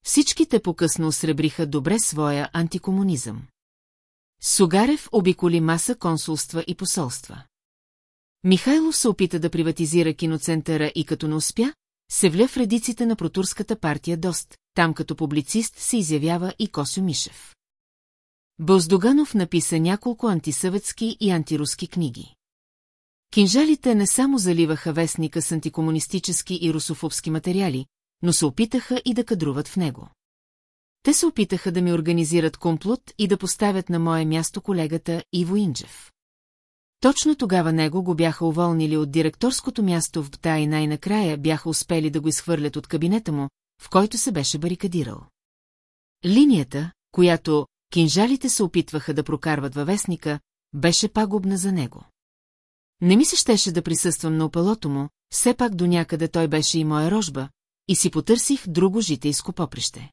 Всичките по-късно осребриха добре своя антикомунизъм. Сугарев обиколи маса консулства и посолства. Михайлов се опита да приватизира киноцентъра и като не успя, се вля в редиците на протурската партия Дост, там като публицист се изявява и Косо Мишев. Бълздоганов написа няколко антисъветски и антируски книги. Кинжалите не само заливаха вестника с антикомунистически и русофобски материали, но се опитаха и да кадруват в него. Те се опитаха да ми организират комплот и да поставят на мое място колегата Иво Инджев. Точно тогава него го бяха уволнили от директорското място в БТА и най-накрая бяха успели да го изхвърлят от кабинета му, в който се беше барикадирал. Линията, която кинжалите се опитваха да прокарват във вестника, беше пагубна за него. Не ми се щеше да присъствам на опелото му, все пак до някъде той беше и моя рожба, и си потърсих друго житейско поприще.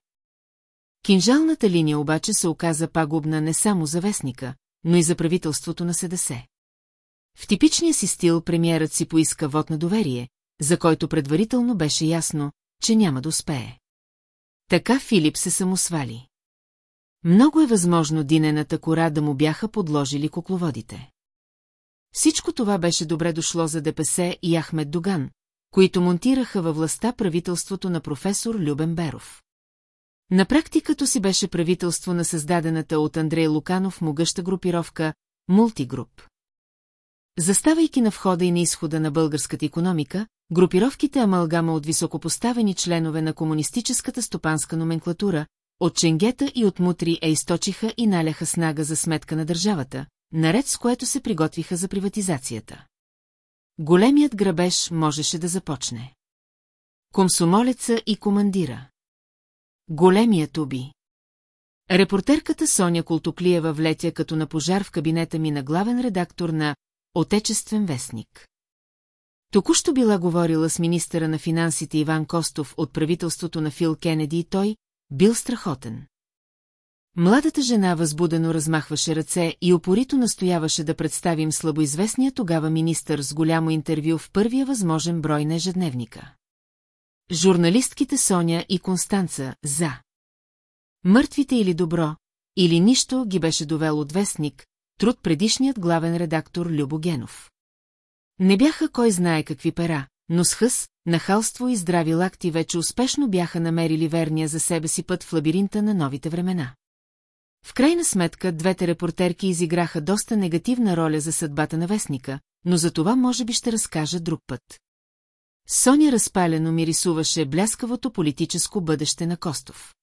Кинжалната линия обаче се оказа пагубна не само за вестника, но и за правителството на СДС. В типичния си стил премиерът си поиска вод на доверие, за който предварително беше ясно, че няма да успее. Така Филип се самосвали. Много е възможно динената кора да му бяха подложили кукловодите. Всичко това беше добре дошло за ДПС и Ахмед Доган, които монтираха във властта правителството на професор Любен Беров. На практикато си беше правителство на създадената от Андрей Луканов могъща групировка «Мултигруп». Заставайки на входа и на изхода на българската економика, групировките амалгама от високопоставени членове на комунистическата стопанска номенклатура, от Ченгета и от Мутри е източиха и наляха снага за сметка на държавата, наред с което се приготвиха за приватизацията. Големият грабеж можеше да започне. Комсомолеца и командира. Големият уби. Репортерката Соня Колтоклиева влетя като на пожар в кабинета ми на главен редактор на Отечествен вестник. Току-що била говорила с министъра на финансите Иван Костов от правителството на Фил Кенеди и той бил страхотен. Младата жена възбудено размахваше ръце и опорито настояваше да представим слабоизвестния тогава министър с голямо интервю в първия възможен брой на ежедневника. Журналистките Соня и Констанца за. Мъртвите или добро, или нищо ги беше довел от вестник, труд предишният главен редактор Любо Генов. Не бяха кой знае какви пера, но с хъс, нахалство и здрави лакти вече успешно бяха намерили верния за себе си път в лабиринта на новите времена. В крайна сметка, двете репортерки изиграха доста негативна роля за съдбата на вестника, но за това може би ще разкажа друг път. Соня разпалено ми рисуваше бляскавото политическо бъдеще на Костов.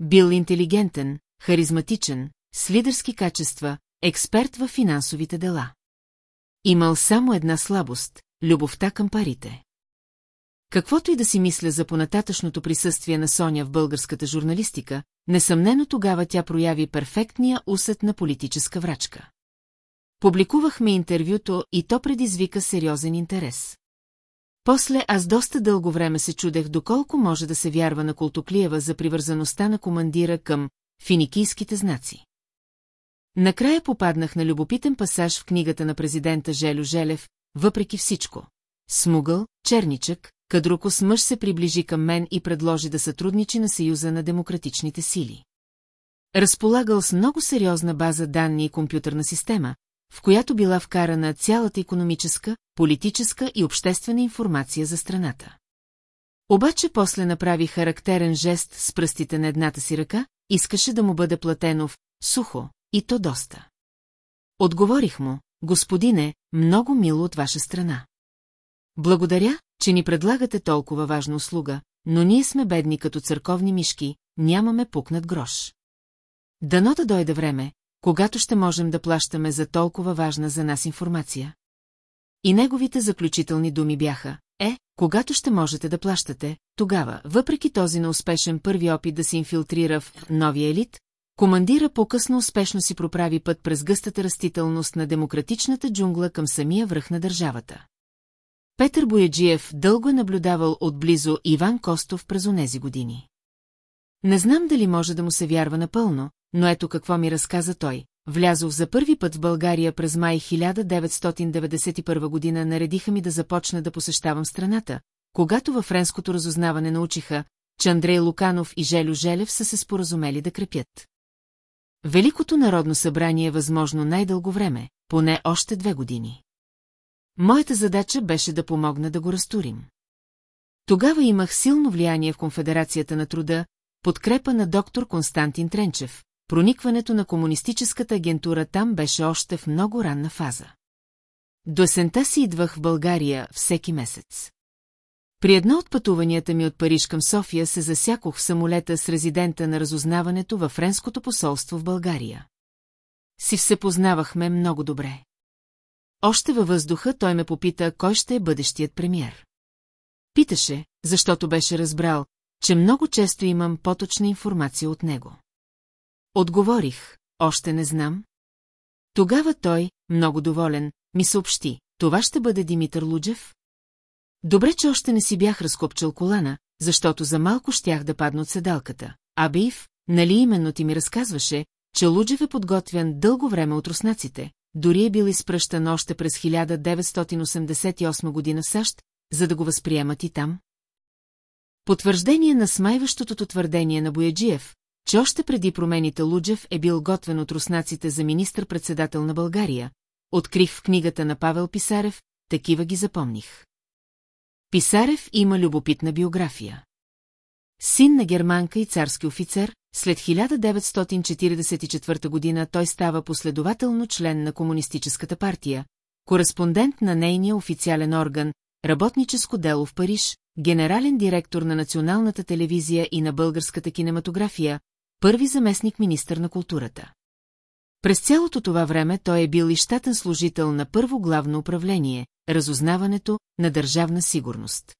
Бил интелигентен, харизматичен, с лидерски качества, експерт в финансовите дела. Имал само една слабост – любовта към парите. Каквото и да си мисля за понататъчното присъствие на Соня в българската журналистика, несъмнено тогава тя прояви перфектния усет на политическа врачка. Публикувахме интервюто и то предизвика сериозен интерес. После аз доста дълго време се чудех доколко може да се вярва на Колтоклиева за привързаността на командира към финикийските знаци. Накрая попаднах на любопитен пасаж в книгата на президента Желю Желев, въпреки всичко. Смугъл, черничък, кадрукос мъж се приближи към мен и предложи да сътрудничи на Съюза на демократичните сили. Разполагал с много сериозна база данни и компютърна система, в която била вкарана цялата економическа, политическа и обществена информация за страната. Обаче после направи характерен жест с пръстите на едната си ръка, искаше да му бъде платено в сухо, и то доста. Отговорих му, господине, много мило от ваша страна. Благодаря, че ни предлагате толкова важна услуга, но ние сме бедни като църковни мишки, нямаме пукнат грош. Дано да дойде време, когато ще можем да плащаме за толкова важна за нас информация. И неговите заключителни думи бяха, е, когато ще можете да плащате, тогава, въпреки този неуспешен първи опит да се инфилтрира в новия елит, командира по-късно успешно си проправи път през гъстата растителност на демократичната джунгла към самия връх на държавата. Петър Бояджиев дълго е наблюдавал отблизо Иван Костов през онези години. Не знам дали може да му се вярва напълно, но ето какво ми разказа той. Влязох за първи път в България през май 1991 година, наредиха ми да започна да посещавам страната, когато във френското разузнаване научиха, че Андрей Луканов и Желю Желев са се споразумели да крепят. Великото народно събрание е възможно най-дълго време, поне още две години. Моята задача беше да помогна да го разтурим. Тогава имах силно влияние в Конфедерацията на труда, подкрепа на доктор Константин Тренчев, проникването на комунистическата агентура там беше още в много ранна фаза. До есента си идвах в България всеки месец. При едно от пътуванията ми от Париж към София се засякох в самолета с резидента на разузнаването във Френското посолство в България. Си все познавахме много добре. Още във въздуха той ме попита, кой ще е бъдещият премьер. Питаше, защото беше разбрал, че много често имам поточна информация от него. Отговорих, още не знам. Тогава той, много доволен, ми съобщи, това ще бъде Димитър Луджев? Добре, че още не си бях разкопчал колана, защото за малко щях да падна от седалката. А Бив, нали именно ти ми разказваше, че Луджев е подготвян дълго време от руснаците, дори е бил изпръщан още през 1988 година в САЩ, за да го възприемат и там? Потвърждение на смайващото твърдение на Бояджиев, че още преди промените Луджев е бил готвен от руснаците за министър-председател на България, открих в книгата на Павел Писарев, такива ги запомних. Писарев има любопитна биография. Син на германка и царски офицер, след 1944 година той става последователно член на Комунистическата партия, кореспондент на нейния официален орган, работническо дело в Париж, генерален директор на Националната телевизия и на българската кинематография, първи заместник министър на културата. През цялото това време той е бил и щатен служител на първо главно управление, разузнаването на държавна сигурност.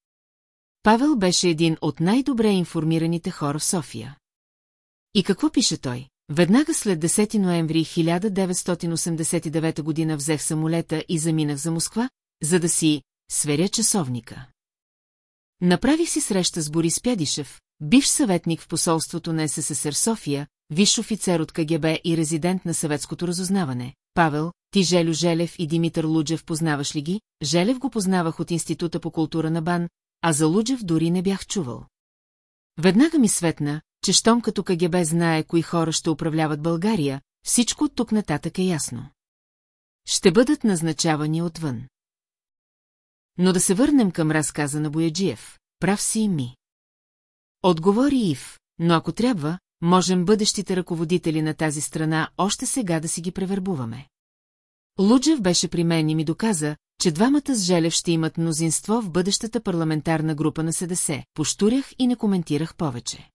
Павел беше един от най-добре информираните хора в София. И какво пише той? Веднага след 10 ноември 1989 година взех самолета и заминах за Москва, за да си сверя часовника. Направих си среща с Борис Пядишев, бивш съветник в посолството на СССР София, висш офицер от КГБ и резидент на съветското разузнаване. Павел, ти Желю Желев и Димитър Луджев познаваш ли ги? Желев го познавах от Института по култура на БАН, а за Луджев дори не бях чувал. Веднага ми светна, че щом като КГБ знае кои хора ще управляват България, всичко от тук нататък е ясно. Ще бъдат назначавани отвън. Но да се върнем към разказа на Бояджиев. Прав си и ми. Отговори Ив, но ако трябва, можем бъдещите ръководители на тази страна още сега да си ги превербуваме. Луджев беше при мен и ми доказа, че двамата с Желев ще имат мнозинство в бъдещата парламентарна група на СДС. Поштурях и не коментирах повече.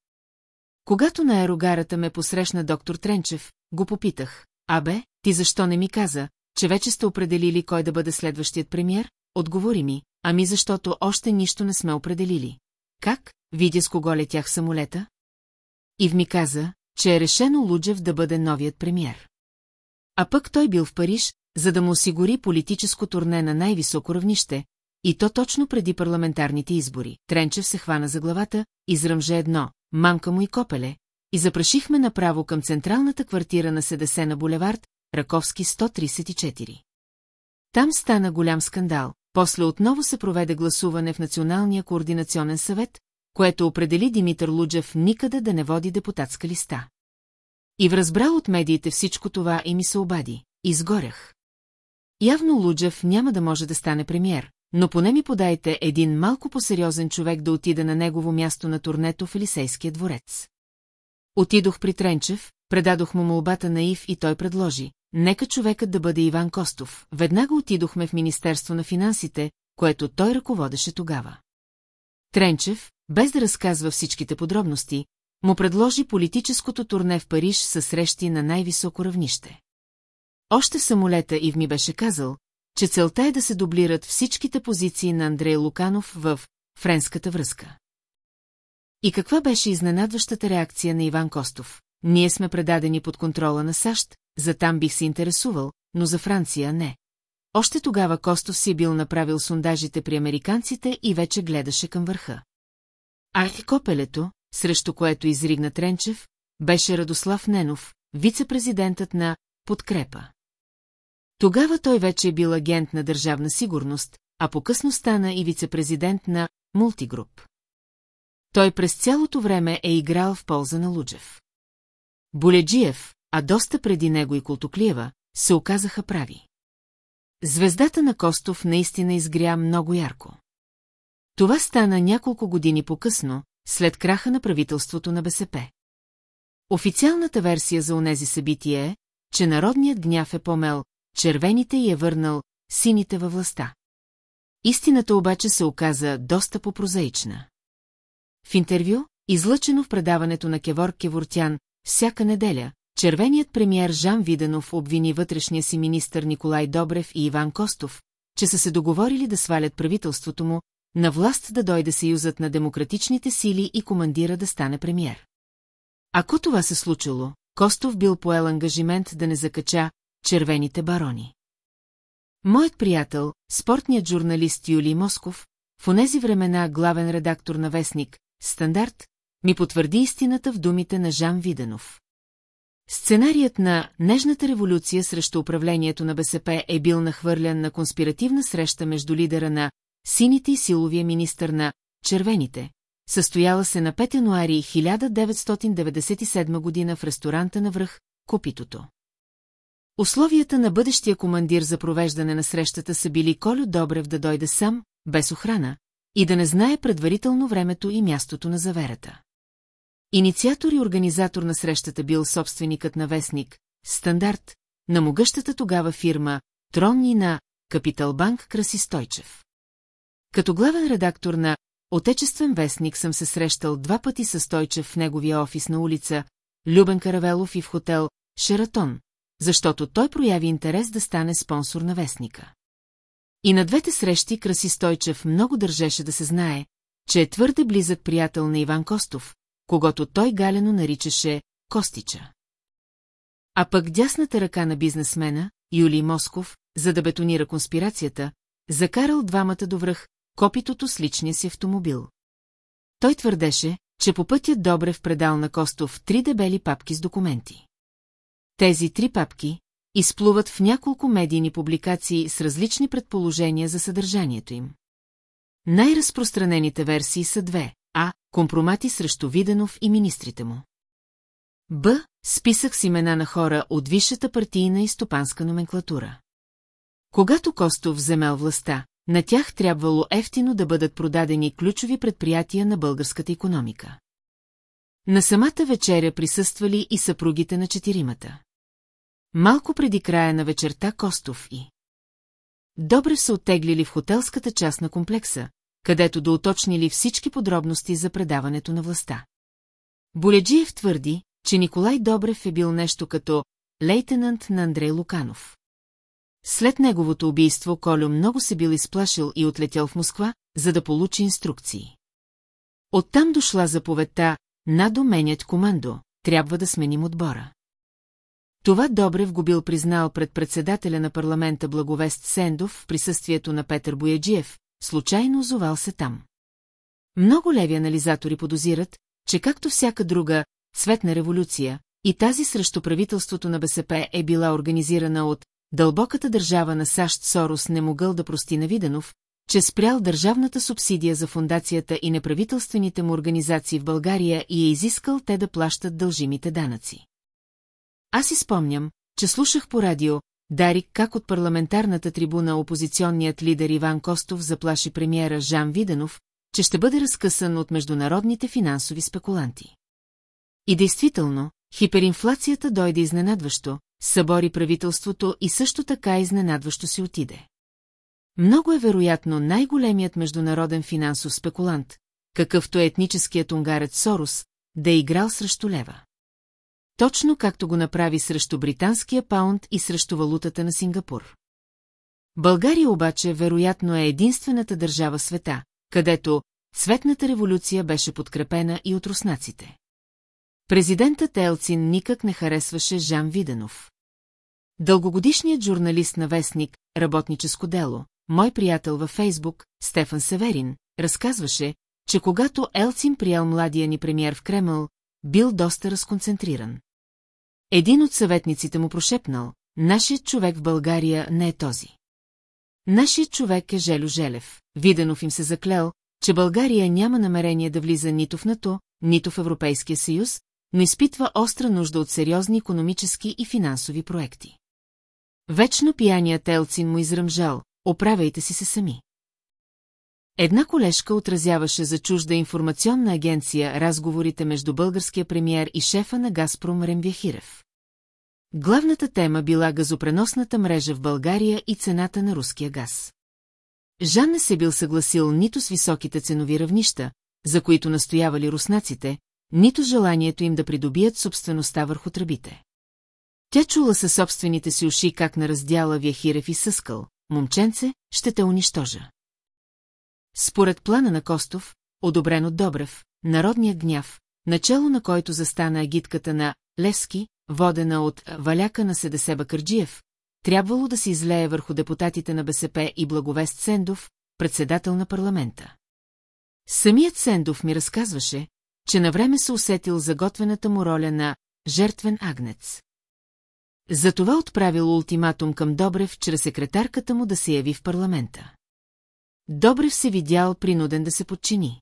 Когато на аерогарата ме посрещна доктор Тренчев, го попитах. Абе, ти защо не ми каза, че вече сте определили кой да бъде следващият премьер? Отговори ми, ами защото още нищо не сме определили. Как? Видя с кого летях самолета? Ив ми каза, че е решено Луджев да бъде новият премьер. А пък той бил в Париж, за да му осигури политическо турне на най-високо равнище, и то точно преди парламентарните избори. Тренчев се хвана за главата, изръмже едно, мамка му и копеле, и запрашихме направо към централната квартира на СДС на булевард, Раковски 134. Там стана голям скандал, после отново се проведе гласуване в Националния координационен съвет, което определи Димитър Луджев никъде да не води депутатска листа. И вразбрал от медиите всичко това и ми се обади. Изгорях. Явно Луджев няма да може да стане премьер, но поне ми подайте един малко по-сериозен човек да отида на негово място на турнето в Елисейския дворец. Отидох при Тренчев, предадох му молбата на Ив и той предложи. Нека човекът да бъде Иван Костов. Веднага отидохме в Министерство на финансите, което той ръководеше тогава. Тренчев, без да разказва всичките подробности, му предложи политическото турне в Париж със срещи на най-високо равнище. Още самолета Ив ми беше казал, че целта е да се дублират всичките позиции на Андрей Луканов в «Френската връзка». И каква беше изненадващата реакция на Иван Костов? Ние сме предадени под контрола на САЩ, за там бих се интересувал, но за Франция не. Още тогава Костов си бил направил сондажите при американците и вече гледаше към върха. А копелето, срещу което изригна Тренчев, беше Радослав Ненов, вице-президентът на «Подкрепа». Тогава той вече е бил агент на държавна сигурност, а по-късно стана и вице-президент на «Мултигруп». Той през цялото време е играл в полза на Луджев. Боледжиев, а доста преди него и Култоклиева, се оказаха прави. Звездата на Костов наистина изгря много ярко. Това стана няколко години по-късно, след краха на правителството на БСП. Официалната версия за онези събития е, че народният гняв е помел, червените и е върнал сините във властта. Истината обаче се оказа доста по-прозаична. В интервю, излъчено в предаването на Кевор Кевортян, всяка неделя, червеният премьер Жан Виденов обвини вътрешния си министър Николай Добрев и Иван Костов, че са се договорили да свалят правителството му, на власт да дойде съюзът на демократичните сили и командира да стане премьер. Ако това се случило, Костов бил поел ангажимент да не закача червените барони. Моят приятел, спортният журналист Юлий Москов, в онези времена главен редактор на вестник «Стандарт», ми потвърди истината в думите на Жан Виденов. Сценарият на «Нежната революция срещу управлението на БСП» е бил нахвърлян на конспиративна среща между лидера на сините и силовия министър на червените, състояла се на 5 януари 1997 година в ресторанта на връх Копитото. Условията на бъдещия командир за провеждане на срещата са били Колю Добрев да дойде сам, без охрана, и да не знае предварително времето и мястото на заверата. Инициатор и организатор на срещата бил собственикът на вестник, Стандарт, на могъщата тогава фирма, Трон и на Капиталбанк Краси Стойчев. Като главен редактор на Отечествен вестник съм се срещал два пъти с Стойчев в неговия офис на улица Любен Каравелов и в хотел Шератон, защото той прояви интерес да стане спонсор на вестника. И на двете срещи Краси Стойчев много държеше да се знае, че е твърде близък приятел на Иван Костов, когато той галено наричаше Костича. А пък дясната ръка на бизнесмена, Юлий Москов, за да бетонира конспирацията, закарал двамата до връх, копитото с личния си автомобил. Той твърдеше, че по пътя Добрев предал на Костов три дебели папки с документи. Тези три папки изплуват в няколко медийни публикации с различни предположения за съдържанието им. Най-разпространените версии са две – А. Компромати срещу Виденов и министрите му. Б. Списък с имена на хора от висшата партийна и стопанска номенклатура. Когато Костов вземел властта, на тях трябвало ефтино да бъдат продадени ключови предприятия на българската економика. На самата вечеря присъствали и съпругите на четиримата. Малко преди края на вечерта Костов и Добре са оттеглили в хотелската част на комплекса, където да уточнили всички подробности за предаването на властта. Боледжиев твърди, че Николай Добрев е бил нещо като лейтенант на Андрей Луканов. След неговото убийство Колю много се бил изплашил и отлетял в Москва, за да получи инструкции. Оттам дошла заповедта «Надо менят командо, трябва да сменим отбора». Това Добрев го бил признал пред председателя на парламента Благовест Сендов в присъствието на Петър Бояджиев, случайно озовал се там. Много леви анализатори подозират, че както всяка друга цветна революция, и тази срещу правителството на БСП е била организирана от дълбоката държава на САЩ Сорос не могъл да прости на Виденов, че спрял държавната субсидия за фундацията и неправителствените му организации в България и е изискал те да плащат дължимите данъци. Аз си спомням, че слушах по радио, Дарик как от парламентарната трибуна опозиционният лидер Иван Костов заплаши премиера Жан Виденов, че ще бъде разкъсан от международните финансови спекуланти. И действително, хиперинфлацията дойде изненадващо, събори правителството и също така изненадващо си отиде. Много е вероятно най-големият международен финансов спекулант, какъвто е етническият унгарец Сорос, да е играл срещу лева. Точно както го направи срещу британския паунд и срещу валутата на Сингапур. България обаче вероятно е единствената държава света, където цветната революция беше подкрепена и от руснаците. Президентът Елцин никак не харесваше Жан Виденов. Дългогодишният журналист на вестник «Работническо дело», мой приятел във Фейсбук, Стефан Северин, разказваше, че когато Елцин приял младия ни премьер в Кремъл, бил доста разконцентриран. Един от съветниците му прошепнал, нашият човек в България не е този. Нашият човек е Желю Желев. Виденов им се заклел, че България няма намерение да влиза нито в НАТО, нито в Европейския съюз, но изпитва остра нужда от сериозни економически и финансови проекти. Вечно пияният Елцин му изръмжал, оправяйте си се сами. Една колежка отразяваше за чужда информационна агенция разговорите между българския премиер и шефа на Газпром Ремвяхирев. Главната тема била газопреносната мрежа в България и цената на руския газ. Жан не се бил съгласил нито с високите ценови равнища, за които настоявали руснаците, нито желанието им да придобият собствеността върху тръбите. Тя чула със собствените си уши как на раздяла Вяхирев и съскал. Момченце, ще те унищожа. Според плана на Костов, одобрен от Добрев, народният гняв, начало на който застана агитката на Левски, водена от валяка на Седесе Бакърджиев, трябвало да се излее върху депутатите на БСП и Благовест Сендов, председател на парламента. Самият Сендов ми разказваше, че навреме се усетил заготвената му роля на жертвен агнец. Затова отправил ултиматум към Добрев чрез секретарката му да се яви в парламента. Добрев се видял принуден да се подчини.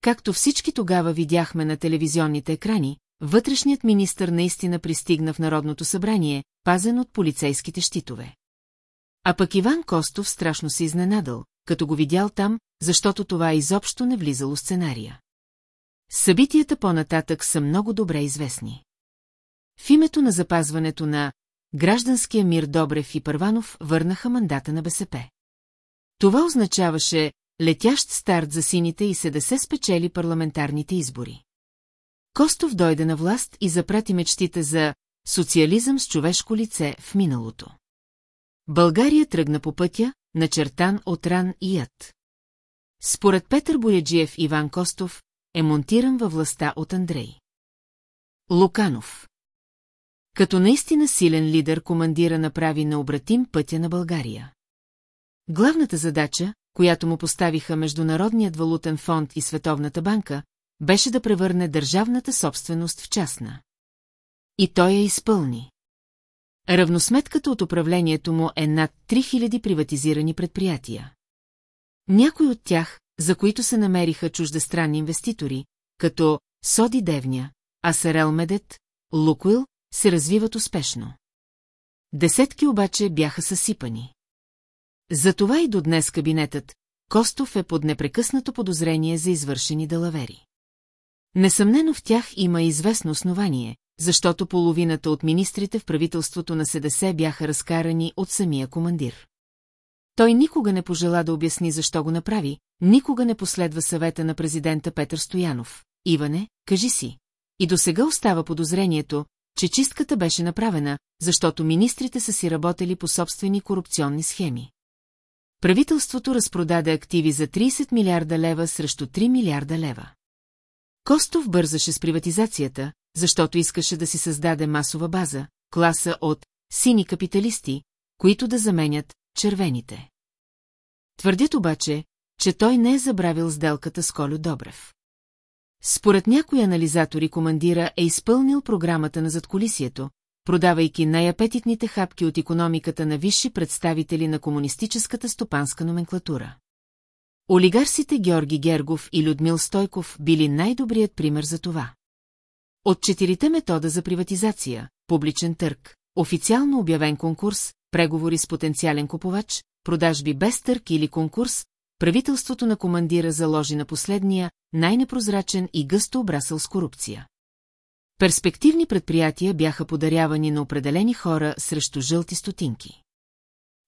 Както всички тогава видяхме на телевизионните екрани, вътрешният министр наистина пристигна в Народното събрание, пазен от полицейските щитове. А пък Иван Костов страшно се изненадал, като го видял там, защото това изобщо не влизало сценария. Събитията по-нататък са много добре известни. В името на запазването на гражданския мир Добрев и Първанов върнаха мандата на БСП. Това означаваше летящ старт за сините и се да се спечели парламентарните избори. Костов дойде на власт и запрати мечтите за социализъм с човешко лице в миналото. България тръгна по пътя, начертан от ран и яд. Според Петър Бояджиев Иван Костов е монтиран във властта от Андрей. Луканов Като наистина силен лидер командира направи на обратим пътя на България. Главната задача, която му поставиха Международният валутен фонд и Световната банка, беше да превърне държавната собственост в частна. И той я изпълни. Равносметката от управлението му е над 3000 приватизирани предприятия. Някои от тях, за които се намериха чуждестранни инвеститори, като Соди Девня, Асарел Медет, Лукуил, се развиват успешно. Десетки обаче бяха съсипани. Затова и до днес кабинетът Костов е под непрекъснато подозрение за извършени далавери. Несъмнено в тях има известно основание, защото половината от министрите в правителството на СДС бяха разкарани от самия командир. Той никога не пожела да обясни защо го направи, никога не последва съвета на президента Петър Стоянов. Иване, кажи си. И до сега остава подозрението, че чистката беше направена, защото министрите са си работели по собствени корупционни схеми. Правителството разпродаде активи за 30 милиарда лева срещу 3 милиарда лева. Костов бързаше с приватизацията, защото искаше да си създаде масова база, класа от сини капиталисти, които да заменят червените. Твърдят обаче, че той не е забравил сделката с Колю Добрев. Според някои анализатори командира е изпълнил програмата на задколисието, продавайки най-апетитните хапки от економиката на висши представители на комунистическата стопанска номенклатура. Олигарсите Георги Гергов и Людмил Стойков били най-добрият пример за това. От четирите метода за приватизация, публичен търг, официално обявен конкурс, преговори с потенциален купувач, продажби без търг или конкурс, правителството на командира заложи на последния, най-непрозрачен и гъсто обрасъл с корупция. Перспективни предприятия бяха подарявани на определени хора срещу жълти стотинки.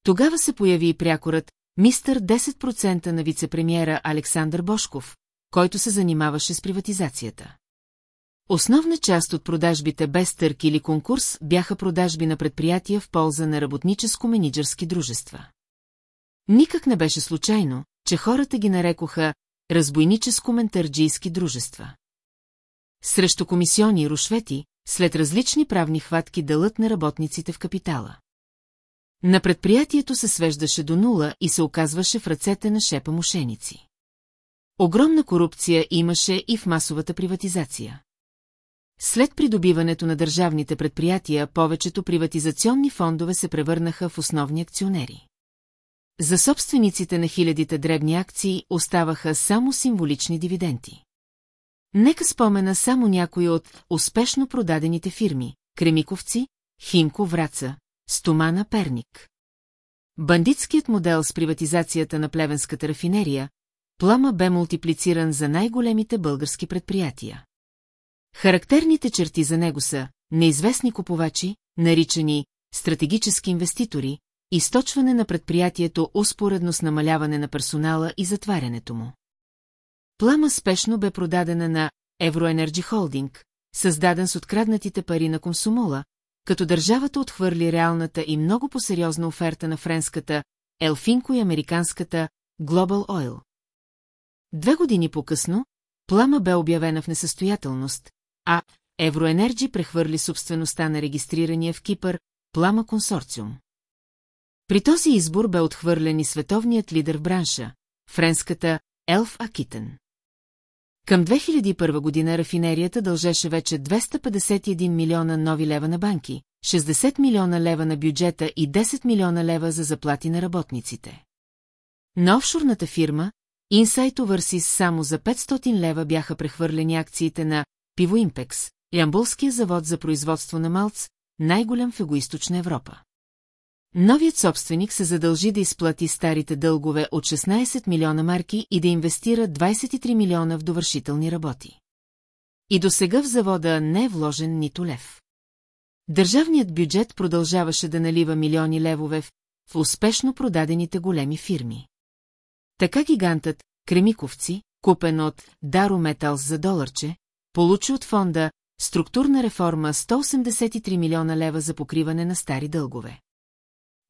Тогава се появи и прякорът мистър 10% на вице-премьера Александър Бошков, който се занимаваше с приватизацията. Основна част от продажбите без търк или конкурс бяха продажби на предприятия в полза на работническо-менеджерски дружества. Никак не беше случайно, че хората ги нарекоха разбойническо-ментарджийски дружества. Срещу комисиони и рушвети, след различни правни хватки делът на работниците в капитала. На предприятието се свеждаше до нула и се оказваше в ръцете на шепа мошеници. Огромна корупция имаше и в масовата приватизация. След придобиването на държавните предприятия, повечето приватизационни фондове се превърнаха в основни акционери. За собствениците на хилядите дребни акции оставаха само символични дивиденти. Нека спомена само някои от успешно продадените фирми – Кремиковци, Химко Враца, Стомана Перник. Бандитският модел с приватизацията на плевенската рафинерия, плама бе мултиплициран за най-големите български предприятия. Характерните черти за него са неизвестни купувачи, наричани стратегически инвеститори, източване на предприятието успоредно с намаляване на персонала и затварянето му. Плама спешно бе продадена на Евроенерджи Холдинг, създаден с откраднатите пари на консумола, като държавата отхвърли реалната и много по-сериозна оферта на френската Елфинко и американската Global Oil. Две години по-късно, Плама бе обявена в несъстоятелност, а Евроенерджи прехвърли собствеността на регистрирания в Кипър Плама консорциум. При този избор бе отхвърлен и световният лидер в бранша, френската Елф Акитен. Към 2001 година рафинерията дължеше вече 251 милиона нови лева на банки, 60 милиона лева на бюджета и 10 милиона лева за заплати на работниците. На офшорната фирма, Insight Overseas само за 500 лева бяха прехвърлени акциите на Пиво Импекс, Ямбулския завод за производство на малц, най-голям в Егоисточна Европа. Новият собственик се задължи да изплати старите дългове от 16 милиона марки и да инвестира 23 милиона в довършителни работи. И до сега в завода не е вложен нито лев. Държавният бюджет продължаваше да налива милиони левове в, в успешно продадените големи фирми. Така гигантът, Кремиковци, купен от Даро Металс за доларче, получи от фонда структурна реформа 183 милиона лева за покриване на стари дългове.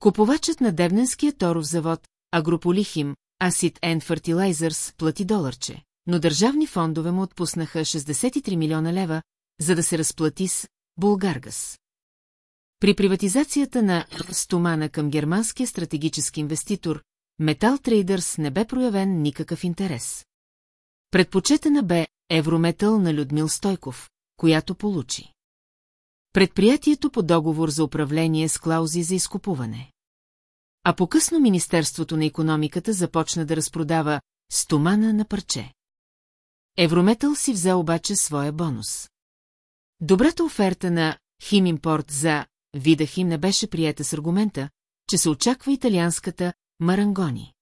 Купувачът на Девненския торов завод Агрополихим, Acid and Fertilizers плати доларче, но държавни фондове му отпуснаха 63 милиона лева, за да се разплати с Булгаргас. При приватизацията на Стомана към германския стратегически инвеститор Метал Трейдърс не бе проявен никакъв интерес. Предпочетена бе Еврометал на Людмил Стойков, която получи. Предприятието по договор за управление с клаузи за изкупуване. А по-късно Министерството на економиката започна да разпродава стомана на парче. Еврометал си взе обаче своя бонус. Добрата оферта на Химимпорт за Видахим не беше приета с аргумента, че се очаква италианската Марангони.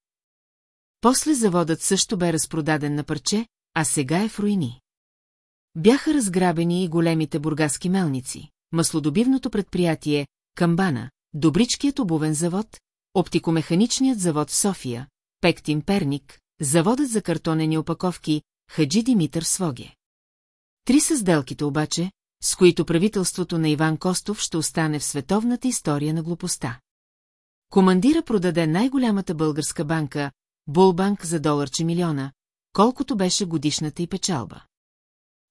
После заводът също бе разпродаден на парче, а сега е в руини. Бяха разграбени и големите бургаски мелници, маслодобивното предприятие, Камбана, Добричкият обувен завод, оптикомеханичният завод в София, Пектин Перник, заводът за картонени опаковки, Хаджи Димитър Своге. Три са сделките обаче, с които правителството на Иван Костов ще остане в световната история на глупостта. Командира продаде най-голямата българска банка, Булбанк за доларче милиона, колкото беше годишната й печалба.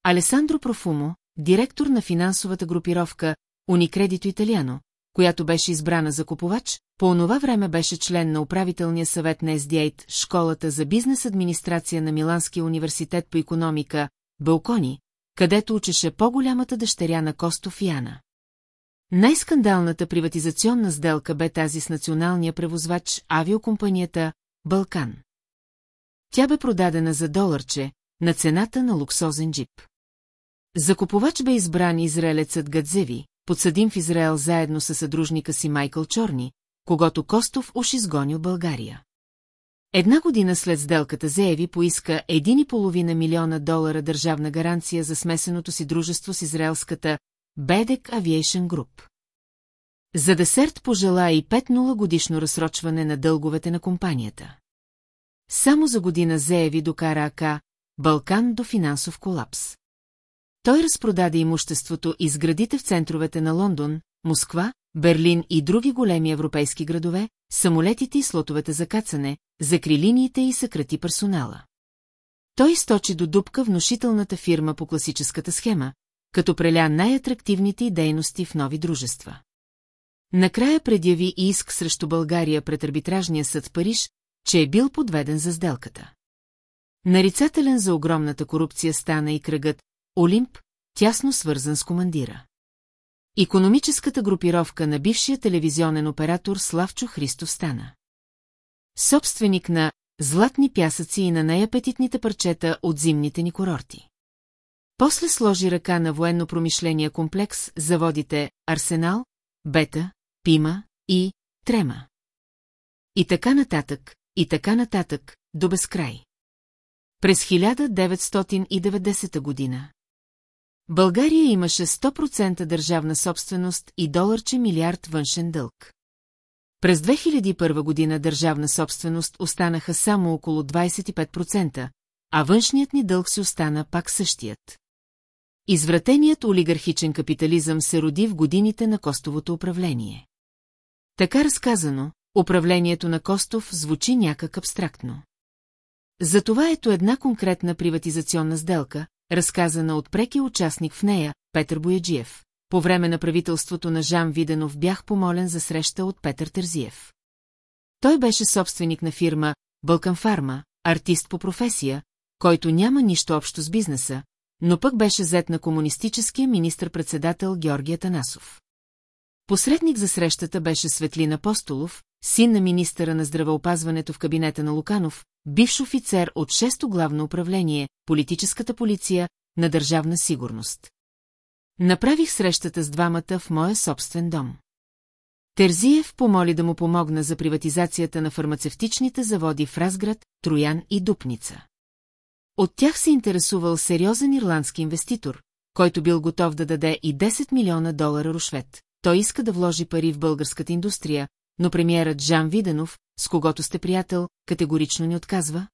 Алесандро Профумо, директор на финансовата групировка Уникредито Италиано, която беше избрана за купувач, по онова време беше член на управителния съвет на SDAIT, школата за бизнес администрация на Миланския университет по економика, Балкони, където учеше по-голямата дъщеря на Костов Яна. Най-скандалната приватизационна сделка бе тази с националния превозвач авиокомпанията Балкан. Тя бе продадена за доларче, на цената на луксозен джип. За купувач бе избран израелецът Гадзеви, подсъдим в Израел заедно с съдружника си Майкъл Чорни, когато Костов уж изгонил България. Една година след сделката Зееви поиска 1,5 милиона долара държавна гаранция за смесеното си дружество с израелската Bedek Aviation Group. За десерт пожела и 5-0 годишно разсрочване на дълговете на компанията. Само за година Зееви докара АК Балкан до финансов колапс. Той разпродаде имуществото и сградите в центровете на Лондон, Москва, Берлин и други големи европейски градове, самолетите и слотовете за кацане, закри линиите и съкрати персонала. Той източи до дупка внушителната фирма по класическата схема, като преля най-атрактивните дейности в нови дружества. Накрая предяви иск срещу България пред арбитражния съд в Париж, че е бил подведен за сделката. Нарицателен за огромната корупция стана и кръгът Олимп, тясно свързан с командира. Икономическата групировка на бившия телевизионен оператор Славчо Христов стана. Собственик на златни пясъци и на най-апетитните парчета от зимните ни курорти. После сложи ръка на военно-промишления комплекс заводите Арсенал, Бета, Пима и Трема. И така нататък, и така нататък, до безкрай. През 1990 година. България имаше 100% държавна собственост и доларче милиард външен дълг. През 2001 година държавна собственост останаха само около 25%, а външният ни дълг си остана пак същият. Извратеният олигархичен капитализъм се роди в годините на Костовото управление. Така разказано, управлението на Костов звучи някак абстрактно. Затова ето една конкретна приватизационна сделка, разказана от преки участник в нея, Петър Бояджиев. По време на правителството на Жан Виденов бях помолен за среща от Петър Тързиев. Той беше собственик на фирма Бълкан Фарма, артист по професия, който няма нищо общо с бизнеса, но пък беше зет на комунистическия министр-председател Георгия Танасов. Посредник за срещата беше Светлина Постолов, син на министъра на здравеопазването в кабинета на Луканов, бивш офицер от 6-то главно управление, политическата полиция, на държавна сигурност. Направих срещата с двамата в моя собствен дом. Терзиев помоли да му помогна за приватизацията на фармацевтичните заводи в Разград, Троян и Дупница. От тях се интересувал сериозен ирландски инвеститор, който бил готов да даде и 10 милиона долара рушвет. Той иска да вложи пари в българската индустрия, но премиерът Жан Виденов, с когото сте приятел, категорично ни отказва?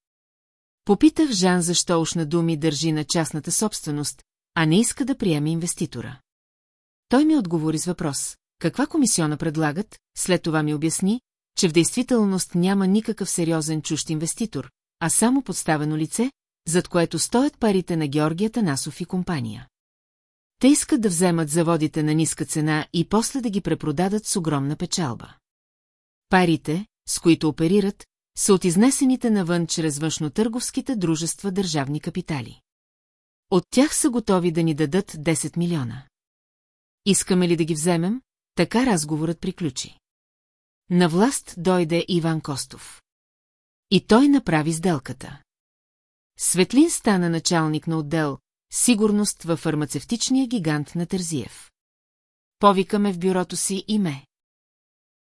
Попитах Жан защо уж на думи държи на частната собственост, а не иска да приеме инвеститора. Той ми отговори с въпрос. Каква комисиона предлагат? След това ми обясни, че в действителност няма никакъв сериозен чужд инвеститор, а само подставено лице, зад което стоят парите на Георгия Танасов и компания. Те искат да вземат заводите на ниска цена и после да ги препродадат с огромна печалба. Парите, с които оперират, са от изнесените навън чрез външнотърговските дружества държавни капитали. От тях са готови да ни дадат 10 милиона. Искаме ли да ги вземем? Така разговорът приключи. На власт дойде Иван Костов. И той направи сделката. Светлин стана началник на отдел «Сигурност във фармацевтичния гигант на Тързиев». Повикаме в бюрото си и ме.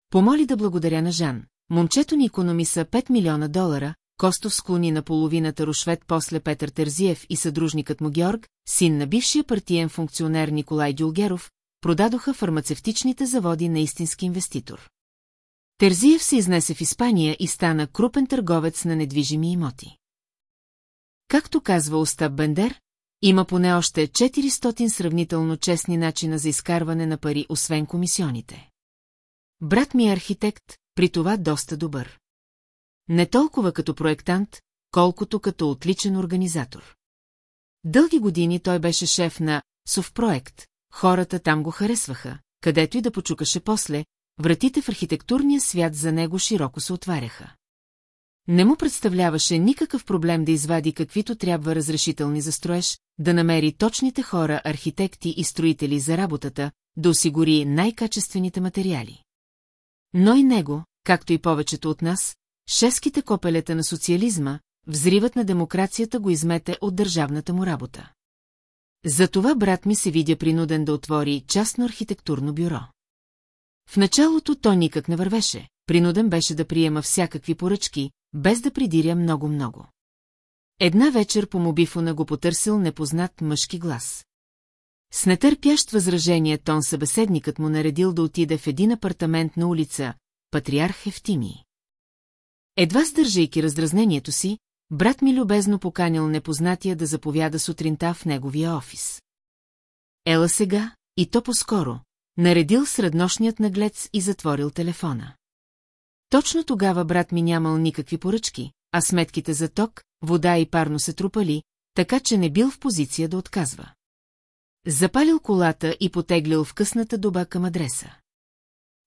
Помоли да благодаря на Жан. Момчето ни економиса 5 милиона долара, Костов склони на половината рушвет после Петър Терзиев и съдружникът му Георг, син на бившия партиен функционер Николай Дюлгеров, продадоха фармацевтичните заводи на истински инвеститор. Терзиев се изнесе в Испания и стана крупен търговец на недвижими имоти. Както казва Остап Бендер, има поне още 400 сравнително честни начина за изкарване на пари, освен комисионите. Брат ми е архитект, при това доста добър. Не толкова като проектант, колкото като отличен организатор. Дълги години той беше шеф на Совпроект, хората там го харесваха, където и да почукаше после, вратите в архитектурния свят за него широко се отваряха. Не му представляваше никакъв проблем да извади каквито трябва разрешителни за строеж, да намери точните хора, архитекти и строители за работата, да осигури най-качествените материали. Но и него, както и повечето от нас, шеските копелета на социализма, взривът на демокрацията го измете от държавната му работа. Затова брат ми се видя принуден да отвори частно архитектурно бюро. В началото то никак не вървеше, принуден беше да приема всякакви поръчки, без да придиря много-много. Една вечер по мобифона го потърсил непознат мъжки глас. С нетърпящ възражение тон събеседникът му наредил да отиде в един апартамент на улица Патриарх Ефтимий. Едва сдържайки раздразнението си, брат ми любезно поканил непознатия да заповяда сутринта в неговия офис. Ела сега, и то по-скоро, наредил среднощният наглец и затворил телефона. Точно тогава брат ми нямал никакви поръчки, а сметките за ток, вода и парно се трупали, така че не бил в позиция да отказва. Запалил колата и потеглил в късната доба към адреса.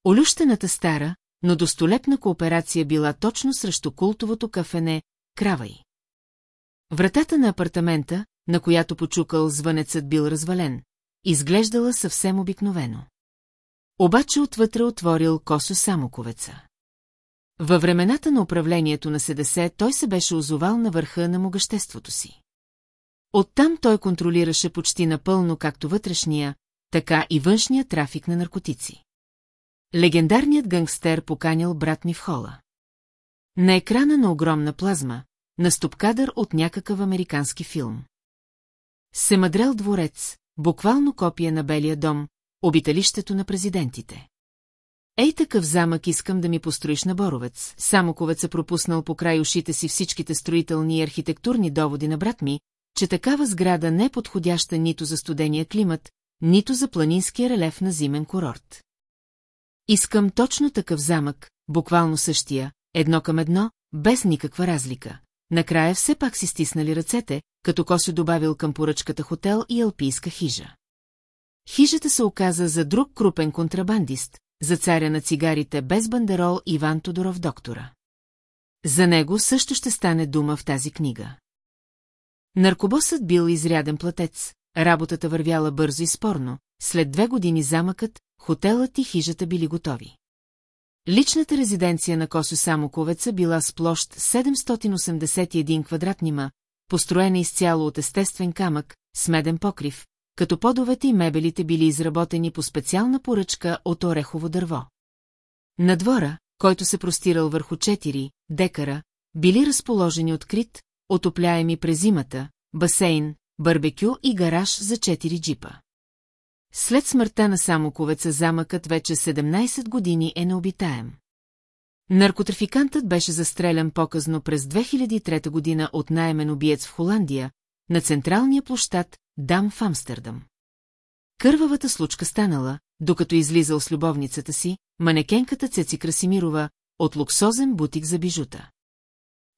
Олющената стара, но достолепна кооперация била точно срещу култовото кафене «Кравай». Вратата на апартамента, на която почукал звънецът бил развален, изглеждала съвсем обикновено. Обаче отвътре отворил косо самоковеца. Във времената на управлението на СДС той се беше озовал на върха на могъществото си. Оттам той контролираше почти напълно както вътрешния, така и външния трафик на наркотици. Легендарният гангстер поканял брат ми в хола. На екрана на огромна плазма, на стопкадър от някакъв американски филм. Семадрел дворец, буквално копия на Белия дом, обиталището на президентите. Ей такъв замък искам да ми построиш на Боровец. Самоковец е пропуснал по край ушите си всичките строителни и архитектурни доводи на брат ми, че такава сграда не е подходяща нито за студения климат, нито за планинския релеф на зимен курорт. Искам точно такъв замък, буквално същия, едно към едно, без никаква разлика. Накрая все пак си стиснали ръцете, като Косо добавил към поръчката хотел и алпийска хижа. Хижата се оказа за друг крупен контрабандист, за царя на цигарите без бандерол Иван Тодоров доктора. За него също ще стане дума в тази книга. Наркобосът бил изряден платец, работата вървяла бързо и спорно, след две години замъкът, хотелът и хижата били готови. Личната резиденция на Косо Самоковеца била с площ 781 квадратнима, построена изцяло от естествен камък, с меден покрив, като подовете и мебелите били изработени по специална поръчка от орехово дърво. На двора, който се простирал върху 4 декара, били разположени открит, отопляеми през зимата, басейн, барбекю и гараж за 4 джипа. След смъртта на Самоковеца замъкът вече 17 години е необитаем. Наркотрафикантът беше застрелян показно през 2003 година от найемен убиец в Холандия, на централния площад Дам в Амстердам. Кървавата случка станала, докато излизал с любовницата си, манекенката Цеци Красимирова, от луксозен бутик за бижута.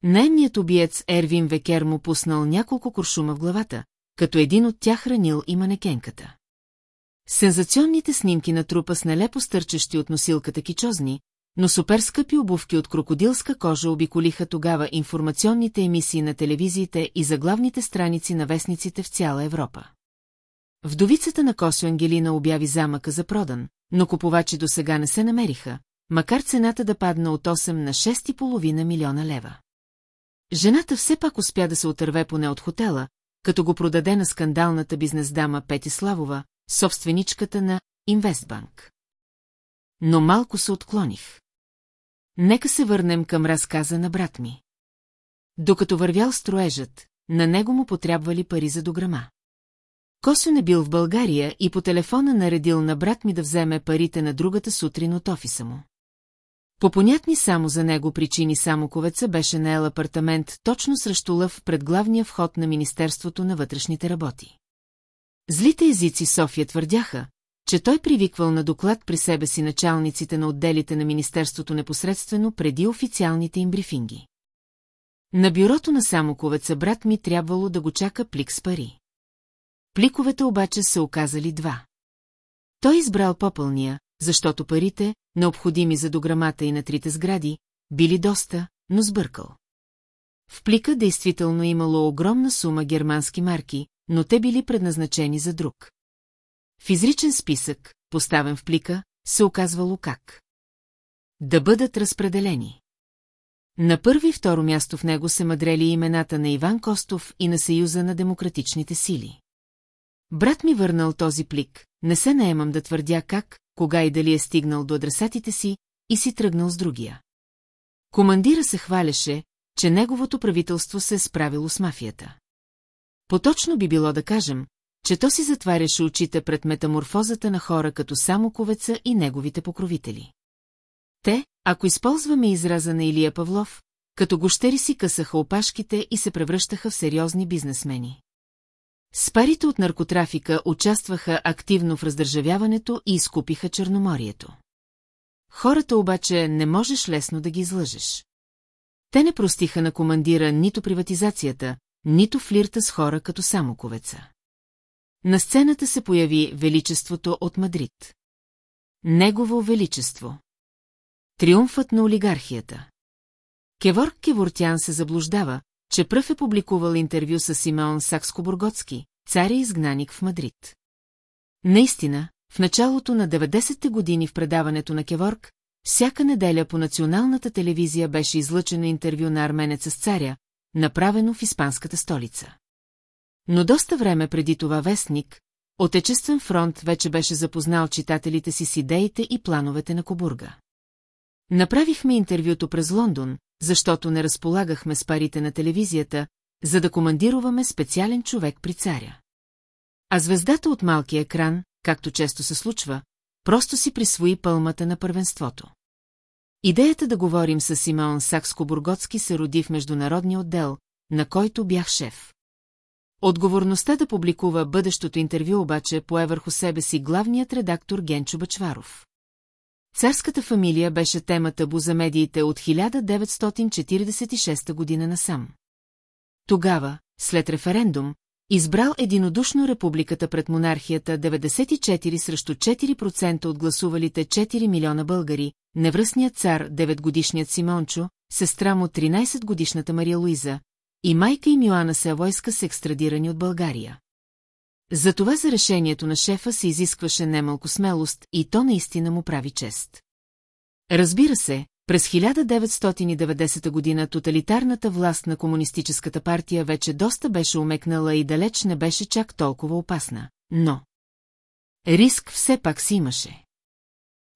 Наемният убиец Ервин Векер му пуснал няколко куршума в главата, като един от тях хранил и манекенката. Сензационните снимки на трупа с нелепо стърчащи от носилката кичозни, но суперскъпи обувки от крокодилска кожа обиколиха тогава информационните емисии на телевизиите и заглавните страници на вестниците в цяла Европа. Вдовицата на Косо Ангелина обяви замъка за продан, но купувачи до сега не се намериха, макар цената да падна от 8 на 6,5 милиона лева. Жената все пак успя да се отърве поне от хотела, като го продаде на скандалната бизнесдама Пети Славова, собственичката на Инвестбанк. Но малко се отклоних. Нека се върнем към разказа на брат ми. Докато вървял строежът, на него му потребвали пари за дограма. Косо не бил в България и по телефона наредил на брат ми да вземе парите на другата сутрин от офиса му. По понятни само за него причини Самоковеца беше наел апартамент точно срещу лъв пред главния вход на Министерството на вътрешните работи. Злите езици София твърдяха, че той привиквал на доклад при себе си началниците на отделите на Министерството непосредствено преди официалните им брифинги. На бюрото на Самоковеца брат ми трябвало да го чака плик с пари. Пликовете обаче се оказали два. Той избрал попълния, защото парите, необходими за дограмата и на трите сгради, били доста, но сбъркал. В плика действително имало огромна сума германски марки, но те били предназначени за друг. В изричен списък, поставен в плика, се оказвало как. Да бъдат разпределени. На първо и второ място в него се мъдрели имената на Иван Костов и на Съюза на демократичните сили. Брат ми върнал този плик, не се наемам да твърдя как, кога и дали е стигнал до адресатите си и си тръгнал с другия. Командира се хваляше, че неговото правителство се е справило с мафията. Поточно би било да кажем, че то си затваряше очите пред метаморфозата на хора като Самоковеца и неговите покровители. Те, ако използваме израза на Илия Павлов, като гощери си късаха опашките и се превръщаха в сериозни бизнесмени. С парите от наркотрафика участваха активно в раздържавяването и изкупиха Черноморието. Хората обаче не можеш лесно да ги излъжеш. Те не простиха на командира нито приватизацията, нито флирта с хора като самоковеца. На сцената се появи Величеството от Мадрид. Негово Величество. Триумфът на олигархията. Кеворг Кевортян се заблуждава, че пръв е публикувал интервю с Симеон Сакско-Бургоцки, царя изгнаник в Мадрид. Наистина, в началото на 90-те години в предаването на Кеворг, всяка неделя по националната телевизия беше излъчено интервю на арменеца с царя, направено в испанската столица. Но доста време преди това вестник, Отечествен фронт вече беше запознал читателите си с идеите и плановете на Кобурга. Направихме интервюто през Лондон, защото не разполагахме с парите на телевизията, за да командируваме специален човек при царя. А звездата от малкия екран, както често се случва, просто си присвои пълмата на първенството. Идеята да говорим с Симеон Сакско-Бургоцки се роди в международния отдел, на който бях шеф. Отговорността да публикува бъдещото интервю обаче пое върху себе си главният редактор Генчо Бачваров. Царската фамилия беше темата бу за медиите от 1946 година насам. Тогава, след референдум, избрал единодушно републиката пред монархията 94 срещу 4% от гласувалите 4 милиона българи, невръстният цар 9-годишният Симончо, сестра му 13-годишната Мария Луиза, и майка им Йоанна Савойска са екстрадирани от България. Затова за решението на шефа се изискваше немалко смелост и то наистина му прави чест. Разбира се, през 1990 година тоталитарната власт на Комунистическата партия вече доста беше умекнала и далеч не беше чак толкова опасна, но... Риск все пак си имаше.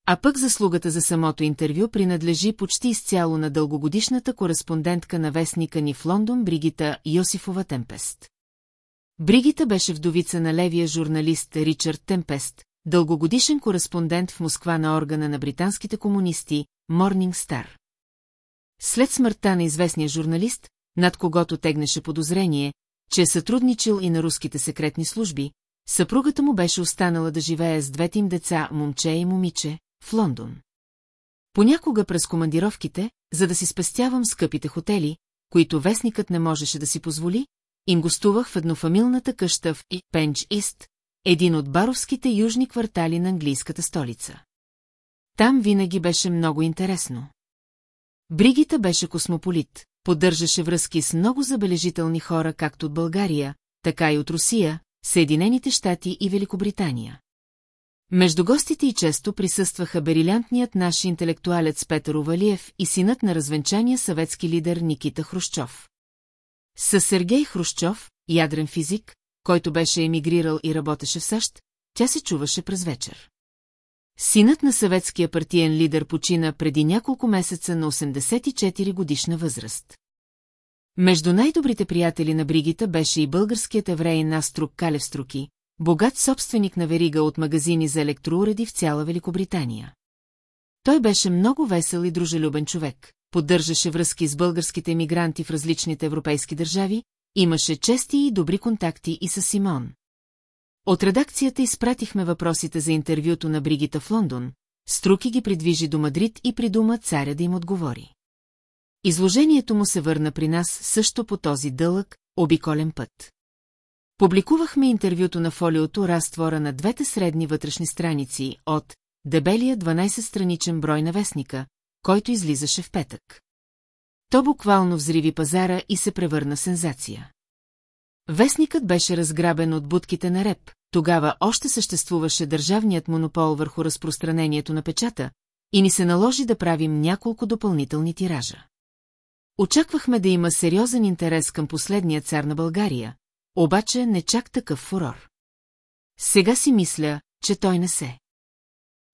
А пък заслугата за самото интервю принадлежи почти изцяло на дългогодишната кореспондентка на вестника ни в Лондон Бригита Йосифова Темпест. Бригита беше вдовица на левия журналист Ричард Темпест, дългогодишен кореспондент в Москва на органа на британските комунисти Морнинг Стар. След смъртта на известния журналист, над когото тегнеше подозрение, че е сътрудничил и на руските секретни служби, съпругата му беше останала да живее с двете им деца, момче и момиче, в Лондон. Понякога през командировките, за да си спестявам скъпите хотели, които вестникът не можеше да си позволи, им гостувах в еднофамилната къща в Пенч Ист, един от баровските южни квартали на английската столица. Там винаги беше много интересно. Бригита беше космополит, поддържаше връзки с много забележителни хора както от България, така и от Русия, Съединените щати и Великобритания. Между гостите и често присъстваха берилянтният наш интелектуалец Петър Овалиев и синът на развенчания съветски лидер Никита Хрущов. С Сергей Хрущов, ядрен физик, който беше емигрирал и работеше в САЩ, тя се чуваше през вечер. Синът на съветския партиен лидер почина преди няколко месеца на 84 годишна възраст. Между най-добрите приятели на Бригита беше и българският еврей Наструк Калевструки, богат собственик на верига от магазини за електроуреди в цяла Великобритания. Той беше много весел и дружелюбен човек, поддържаше връзки с българските емигранти в различните европейски държави, имаше чести и добри контакти и с Симон. От редакцията изпратихме въпросите за интервюто на Бригита в Лондон, Струки ги придвижи до Мадрид и придума царя да им отговори. Изложението му се върна при нас също по този дълъг, обиколен път. Публикувахме интервюто на фолиото разтвора на двете средни вътрешни страници от дебелия 12-страничен брой на вестника, който излизаше в петък. То буквално взриви пазара и се превърна сензация. Вестникът беше разграбен от будките на реп, тогава още съществуваше държавният монопол върху разпространението на печата и ни се наложи да правим няколко допълнителни тиража. Очаквахме да има сериозен интерес към последния цар на България, обаче не чак такъв фурор. Сега си мисля, че той не се.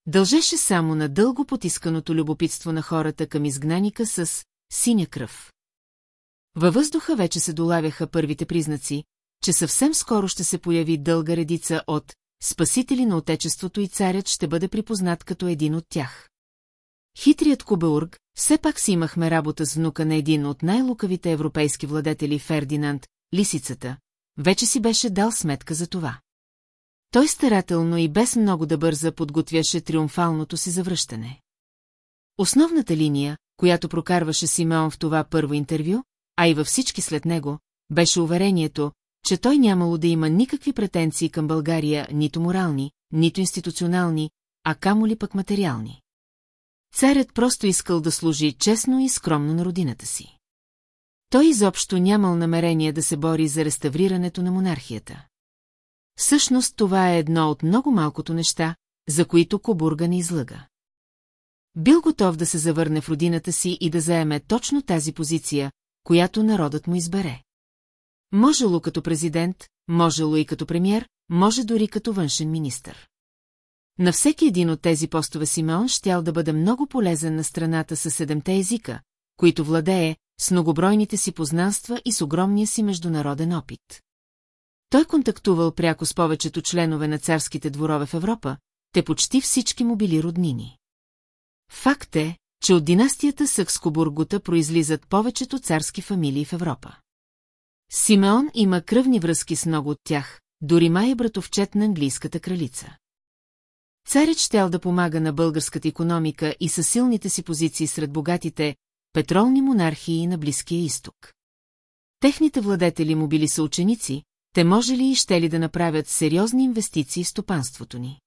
Дължеше само на дълго потисканото любопитство на хората към изгнаника с синя кръв. Във въздуха вече се долавяха първите признаци, че съвсем скоро ще се появи дълга редица от спасители на отечеството и царят ще бъде припознат като един от тях. Хитрият Кубеург, все пак си имахме работа с внука на един от най-лукавите европейски владетели Фердинанд, лисицата, вече си беше дал сметка за това. Той старателно и без много да бърза подготвяше триумфалното си завръщане. Основната линия, която прокарваше Симеон в това първо интервю, а и във всички след него, беше уверението, че той нямало да има никакви претенции към България, нито морални, нито институционални, а камо ли пък материални. Царят просто искал да служи честно и скромно на родината си. Той изобщо нямал намерение да се бори за реставрирането на монархията. Всъщност това е едно от много малкото неща, за които Кобурга не излъга. Бил готов да се завърне в родината си и да заеме точно тази позиция, която народът му избере. Можело като президент, можело и като премьер, може дори като външен министър. На всеки един от тези постове Симеон щял да бъде много полезен на страната със седемте езика, които владее, с многобройните си познанства и с огромния си международен опит. Той контактувал пряко с повечето членове на царските дворове в Европа, те почти всички му били роднини. Факт е, че от династията Съкскобургута произлизат повечето царски фамилии в Европа. Симеон има кръвни връзки с много от тях, дори май е братовчет на английската кралица. Царят щял да помага на българската економика и със силните си позиции сред богатите, петролни монархии на Близкия изток. Техните владетели му били съученици, те може ли и ще ли да направят сериозни инвестиции в стопанството ни.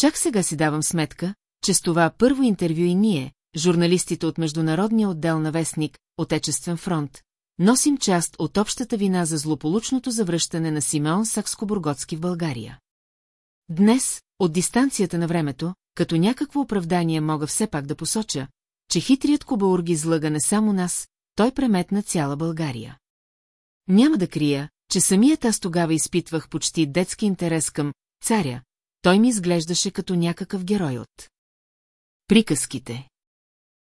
Чак сега си давам сметка, че с това първо интервю и ние, журналистите от Международния отдел на вестник Отечествен фронт, носим част от общата вина за злополучното завръщане на Симеон Сакскобурготски в България. Днес, от дистанцията на времето, като някакво оправдание мога все пак да посоча, че хитрият Кобаург излъга не само нас, той преметна цяла България. Няма да крия, че самият аз тогава изпитвах почти детски интерес към царя, той ми изглеждаше като някакъв герой от. Приказките.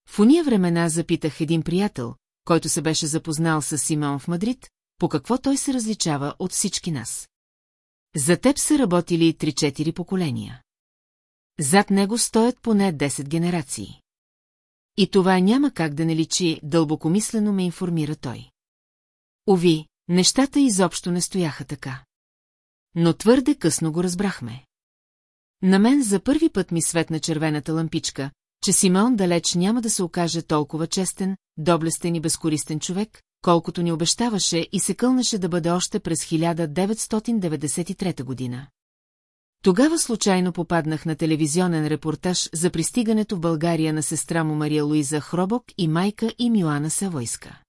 В уния времена запитах един приятел, който се беше запознал с Симеон в Мадрид, по какво той се различава от всички нас. За теб са работили 3-4 поколения. Зад него стоят поне 10 генерации. И това няма как да не личи, дълбокомислено ме информира той. Ови, нещата изобщо не стояха така. Но твърде късно го разбрахме. На мен за първи път ми светна червената лампичка, че Симеон далеч няма да се окаже толкова честен, доблестен и безкористен човек, колкото ни обещаваше и се кълнеше да бъде още през 1993 година. Тогава случайно попаднах на телевизионен репортаж за пристигането в България на сестра му Мария Луиза Хробок и майка и Милана Савойска.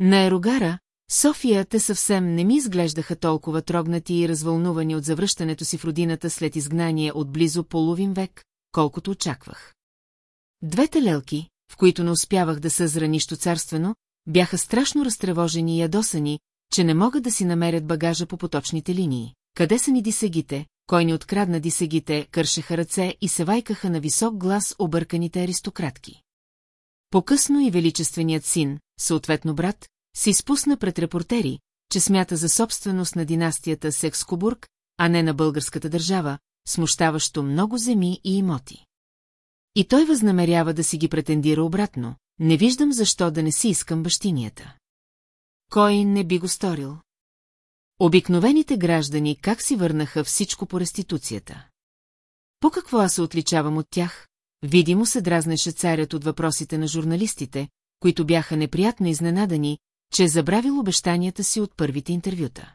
На Ерогара, София те съвсем не ми изглеждаха толкова трогнати и развълнувани от завръщането си в родината след изгнание от близо половин век, колкото очаквах. Двете лелки, в които не успявах да съзра нищо царствено, бяха страшно разтревожени и ядосани, че не могат да си намерят багажа по поточните линии. Къде са ни дисегите, кой ни открадна дисегите, кършеха ръце и се вайкаха на висок глас обърканите аристократки. По-късно и величественият син, съответно брат, се изпусна пред репортери, че смята за собственост на династията Секскобург, а не на българската държава, смущаващо много земи и имоти. И той възнамерява да си ги претендира обратно, не виждам защо да не си искам бащинията. Кой не би го сторил? Обикновените граждани как си върнаха всичко по реституцията? По какво аз се отличавам от тях? Видимо се дразнеше царят от въпросите на журналистите, които бяха неприятно изненадани, че е забравил обещанията си от първите интервюта.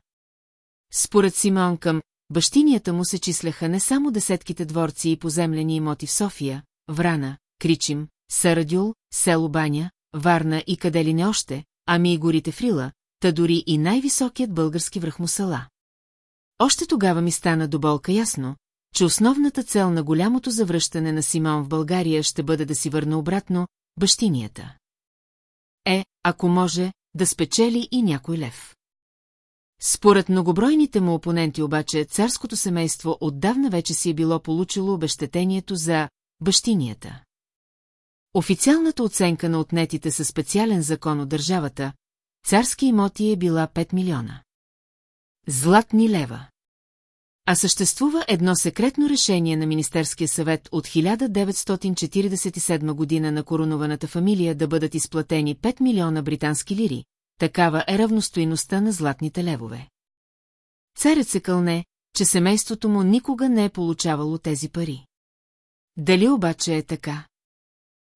Според Симон към бащинията му се числяха не само десетките дворци и поземлени имоти в София, Врана, Кричим, Сарадюл, село Баня, Варна и къде ли не още, ами и горите Фрила, та дори и най-високият български връх Мусала. Още тогава ми стана до болка ясно, че основната цел на голямото завръщане на Симон в България ще бъде да си върне обратно бащинията. Е, ако може, да спечели и някой лев. Според многобройните му опоненти обаче, царското семейство отдавна вече си е било получило обещетението за бащинията. Официалната оценка на отнетите със специален закон от държавата, царски имоти е била 5 милиона. Златни лева. А съществува едно секретно решение на Министерския съвет от 1947 година на коронованата фамилия да бъдат изплатени 5 милиона британски лири, такава е равностоиността на златните левове. Царят се кълне, че семейството му никога не е получавало тези пари. Дали обаче е така?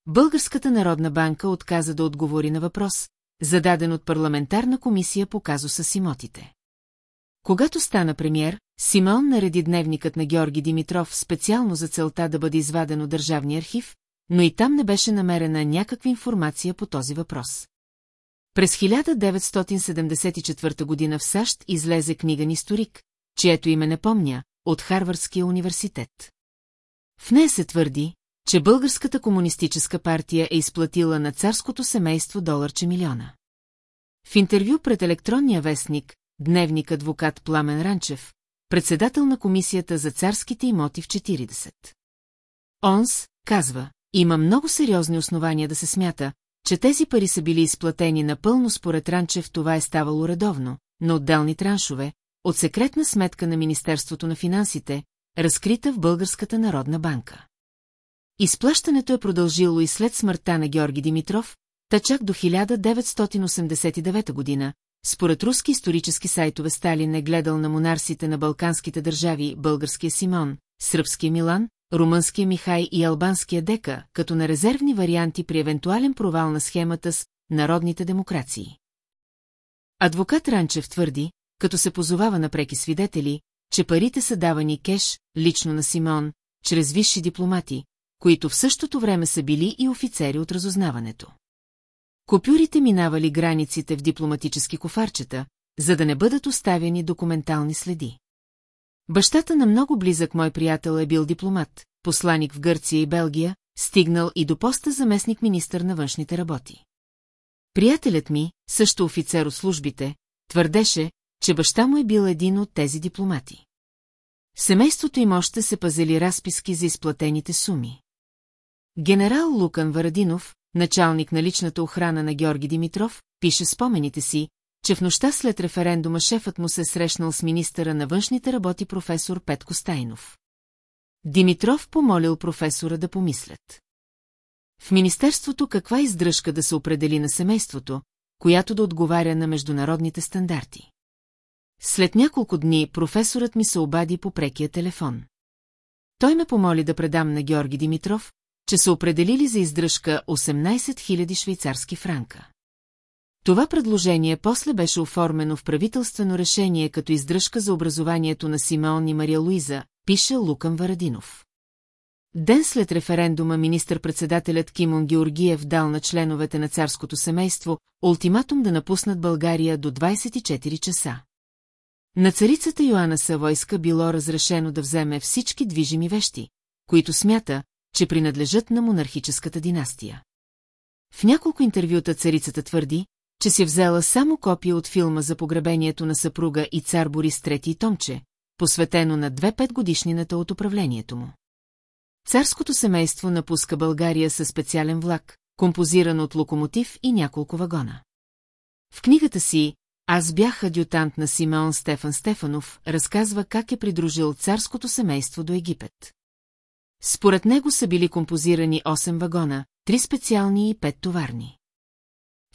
Българската народна банка отказа да отговори на въпрос, зададен от парламентарна комисия по казуса с имотите. Когато стана премьер, Симон нареди дневникът на Георги Димитров специално за целта да бъде изваден от Държавния архив, но и там не беше намерена някаква информация по този въпрос. През 1974 година в САЩ излезе книга историк, чието име не помня, от Харвардския университет. В нея се твърди, че Българската комунистическа партия е изплатила на царското семейство доларче милиона. В интервю пред електронния вестник, дневник адвокат Пламен Ранчев, председател на комисията за царските имоти в 40. Онс, казва, има много сериозни основания да се смята, че тези пари са били изплатени напълно според Ранчев това е ставало редовно, на отделни траншове, от секретна сметка на Министерството на финансите, разкрита в Българската народна банка. Изплащането е продължило и след смъртта на Георги Димитров, та чак до 1989 година, според руски исторически сайтове Сталин е гледал на монарсите на балканските държави българския Симон, сръбския Милан, румънския Михай и албанския Дека, като на резервни варианти при евентуален провал на схемата с народните демокрации. Адвокат Ранчев твърди, като се позовава на преки свидетели, че парите са давани кеш, лично на Симон, чрез висши дипломати, които в същото време са били и офицери от разузнаването. Копюрите минавали границите в дипломатически кофарчета, за да не бъдат оставени документални следи. Бащата на много близък мой приятел е бил дипломат, посланик в Гърция и Белгия, стигнал и до поста заместник министър на външните работи. Приятелят ми, също офицер от службите, твърдеше, че баща му е бил един от тези дипломати. Семейството им още се пазели разписки за изплатените суми. Генерал Лукан Варадинов, началник на личната охрана на Георги Димитров, пише спомените си, че в нощта след референдума шефът му се срещнал с министъра на външните работи професор Петко Стайнов. Димитров помолил професора да помислят. В Министерството каква издръжка да се определи на семейството, която да отговаря на международните стандарти. След няколко дни професорът ми се обади по прекия телефон. Той ме помоли да предам на Георги Димитров, че са определили за издръжка 18 000 швейцарски франка. Това предложение после беше оформено в правителствено решение като издръжка за образованието на Симеон и Мария Луиза, пише Лукан Варадинов. Ден след референдума министър-председателят Кимон Георгиев дал на членовете на царското семейство ултиматум да напуснат България до 24 часа. На царицата Йоанна Савойска било разрешено да вземе всички движими вещи, които смята, че принадлежат на монархическата династия. В няколко интервюта царицата твърди, че си взела само копия от филма за погребението на съпруга и цар Борис III Томче, посветено на две петгодишнината от управлението му. Царското семейство напуска България със специален влак, композиран от локомотив и няколко вагона. В книгата си «Аз бях адютант на Симеон Стефан Стефанов» разказва как е придружил царското семейство до Египет. Според него са били композирани 8 вагона, 3 специални и 5 товарни.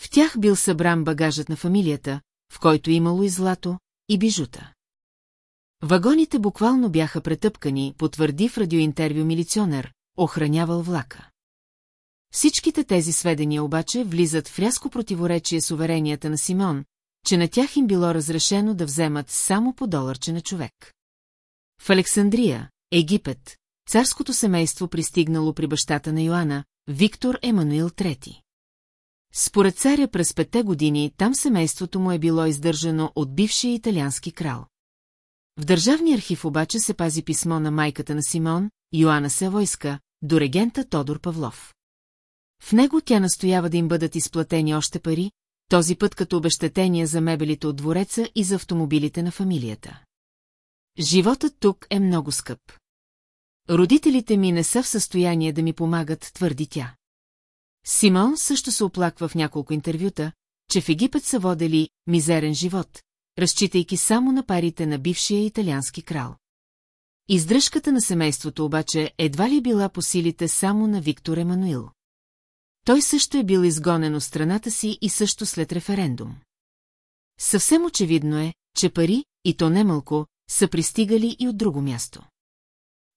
В тях бил събран багажът на фамилията, в който имало и злато, и бижута. Вагоните буквално бяха претъпкани, потвърди в радиоинтервю милиционер, охранявал влака. Всичките тези сведения обаче влизат в рязко противоречие с уверенията на Симон, че на тях им било разрешено да вземат само по доларче на човек. В Александрия, Египет, царското семейство пристигнало при бащата на Йоанна, Виктор Емануил III. Според царя през петте години там семейството му е било издържано от бившия италиански крал. В държавния архив обаче се пази писмо на майката на Симон, Йоанна Севойска, до регента Тодор Павлов. В него тя настоява да им бъдат изплатени още пари, този път като обещетения за мебелите от двореца и за автомобилите на фамилията. Животът тук е много скъп. Родителите ми не са в състояние да ми помагат, твърди тя. Симон също се оплаква в няколко интервюта, че в Египет са водели мизерен живот, разчитайки само на парите на бившия италиански крал. Издръжката на семейството обаче едва ли била по силите само на Виктор Емануил. Той също е бил изгонен от страната си и също след референдум. Съвсем очевидно е, че пари, и то немалко, са пристигали и от друго място.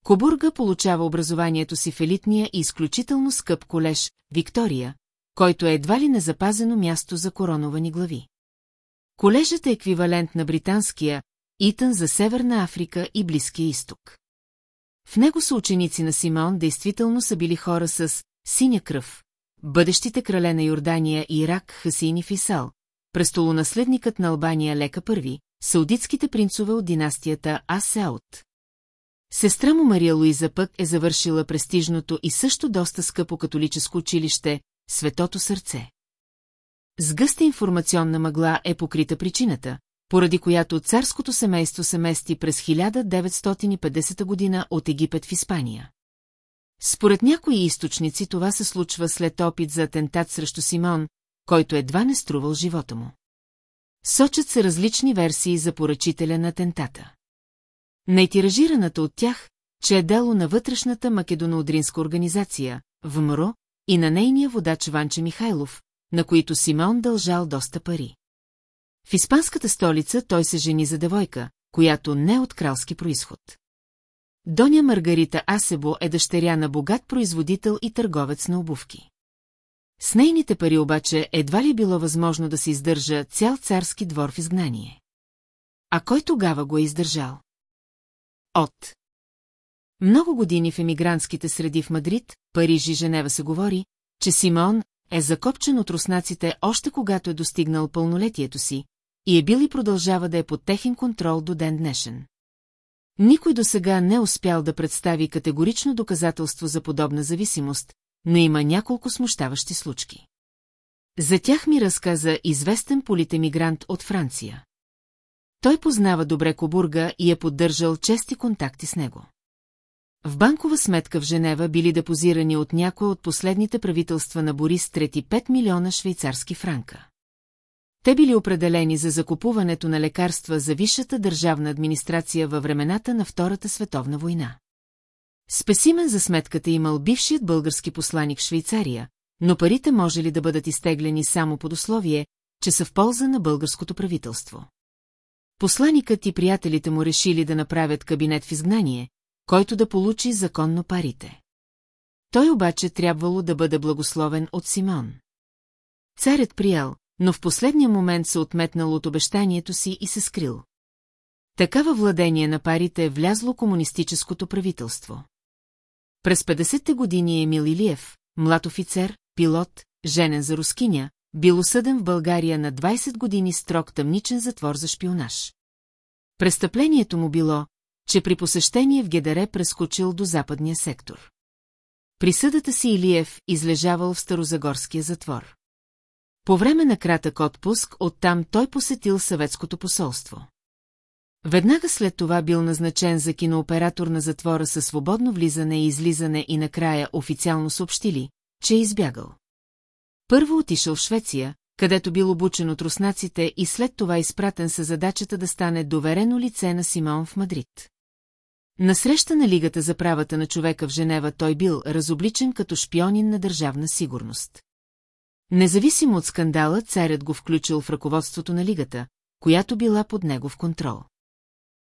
Кобурга получава образованието си в елитния и изключително скъп колеж Виктория, който е едва ли незапазено място за короновани глави. Колежът е еквивалент на британския Итън за Северна Африка и Близкия изток. В него са ученици на Симеон действително са били хора с синя кръв, бъдещите крале на Йордания и Ирак Хасини Фисал, престолонаследникът на Албания Лека I, саудитските принцове от династията Асеаут. Сестра му Мария Луиза пък е завършила престижното и също доста скъпо католическо училище Светото сърце. С гъста информационна мъгла е покрита причината, поради която царското семейство се мести през 1950 година от Египет в Испания. Според някои източници това се случва след опит за атентат срещу Симон, който едва не струвал живота му. Сочат се различни версии за поръчителя на атентата. Най-тиражираната от тях, че е дело на вътрешната македоно-одринска организация, ВМРО, и на нейния водач Ванче Михайлов, на които Симеон дължал доста пари. В испанската столица той се жени за девойка, която не е от кралски происход. Доня Маргарита Асебо е дъщеря на богат производител и търговец на обувки. С нейните пари обаче едва ли било възможно да се издържа цял царски двор в изгнание. А кой тогава го е издържал? От. Много години в емигрантските среди в Мадрид, Париж и Женева се говори, че Симеон е закопчен от руснаците още когато е достигнал пълнолетието си и е бил и продължава да е под техен контрол до ден днешен. Никой до сега не успял да представи категорично доказателство за подобна зависимост, но има няколко смущаващи случки. За тях ми разказа известен политемигрант от Франция. Той познава добре Кобурга и е поддържал чести контакти с него. В банкова сметка в Женева били депозирани от някои от последните правителства на Борис трети 5 милиона швейцарски франка. Те били определени за закупуването на лекарства за висшата държавна администрация във времената на Втората световна война. Спесимен за сметката имал бившият български посланик в Швейцария, но парите може ли да бъдат изтеглени само под условие, че са в полза на българското правителство. Посланикът и приятелите му решили да направят кабинет в изгнание, който да получи законно парите. Той обаче трябвало да бъде благословен от Симон. Царят приял, но в последния момент се отметнал от обещанието си и се скрил. Такава владение на парите е влязло комунистическото правителство. През 50-те години Емил Илиев, млад офицер, пилот, женен за рускиня, бил осъден в България на 20 години строг тъмничен затвор за шпионаж. Престъплението му било, че при посещение в Гедере прескочил до западния сектор. Присъдата си Илиев излежавал в Старозагорския затвор. По време на кратък отпуск оттам той посетил съветското посолство. Веднага след това бил назначен за кинооператор на затвора със свободно влизане и излизане и накрая официално съобщили, че е избягал. Първо отишъл в Швеция, където бил обучен от руснаците и след това изпратен със задачата да стане доверено лице на Симеон в Мадрид. На среща на Лигата за правата на човека в Женева той бил разобличен като шпионин на държавна сигурност. Независимо от скандала, царят го включил в ръководството на Лигата, която била под негов контрол.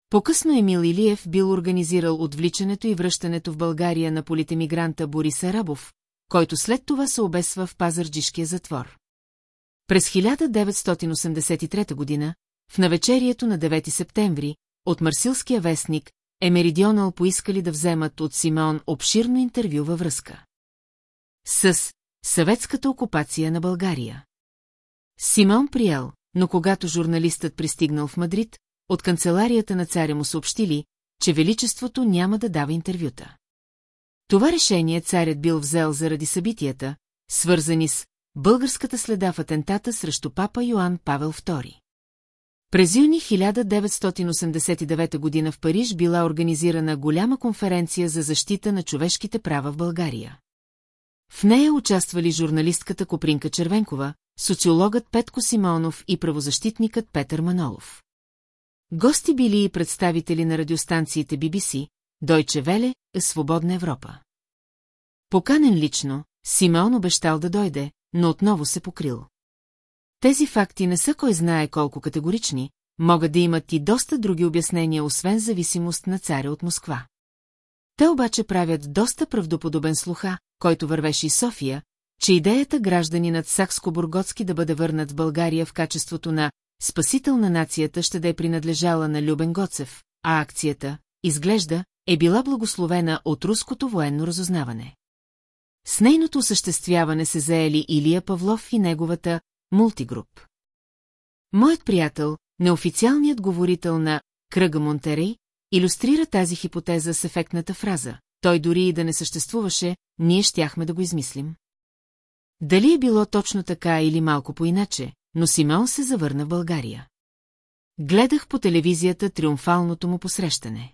По-късно Емил Илиев бил организирал отвличането и връщането в България на политемигранта Борис Арабов, който след това се обесва в пазарджишкия затвор. През 1983 година, в навечерието на 9 септември, от Марсилския вестник, Емеридионал поискали да вземат от Симеон обширно интервю във връзка. С съветската окупация на България. Симеон приел, но когато журналистът пристигнал в Мадрид, от канцеларията на царя му съобщили, че Величеството няма да дава интервюта. Това решение царят бил взел заради събитията, свързани с българската следа в атентата срещу папа Йоанн Павел II. През юни 1989 година в Париж била организирана голяма конференция за защита на човешките права в България. В нея участвали журналистката Копринка Червенкова, социологът Петко Симонов и правозащитникът Петър Манолов. Гости били и представители на радиостанциите BBC, Deutsche Welle, Свободна Европа. Поканен лично, Симеон обещал да дойде, но отново се покрил. Тези факти не са кой знае колко категорични, могат да имат и доста други обяснения, освен зависимост на царя от Москва. Те обаче правят доста правдоподобен слуха, който вървеше и София, че идеята гражданинът Сакско-Бургоцки да бъде върнат в България в качеството на спасител на нацията ще да е принадлежала на Любен Гоцев, а акцията, изглежда, е била благословена от руското военно разузнаване. С нейното осъществяване се заели Илия Павлов и неговата мултигруп. Моят приятел, неофициалният говорител на Кръга Монтерей, иллюстрира тази хипотеза с ефектната фраза. Той дори и да не съществуваше, ние щяхме да го измислим. Дали е било точно така или малко по-иначе, но Симеон се завърна в България. Гледах по телевизията триумфалното му посрещане.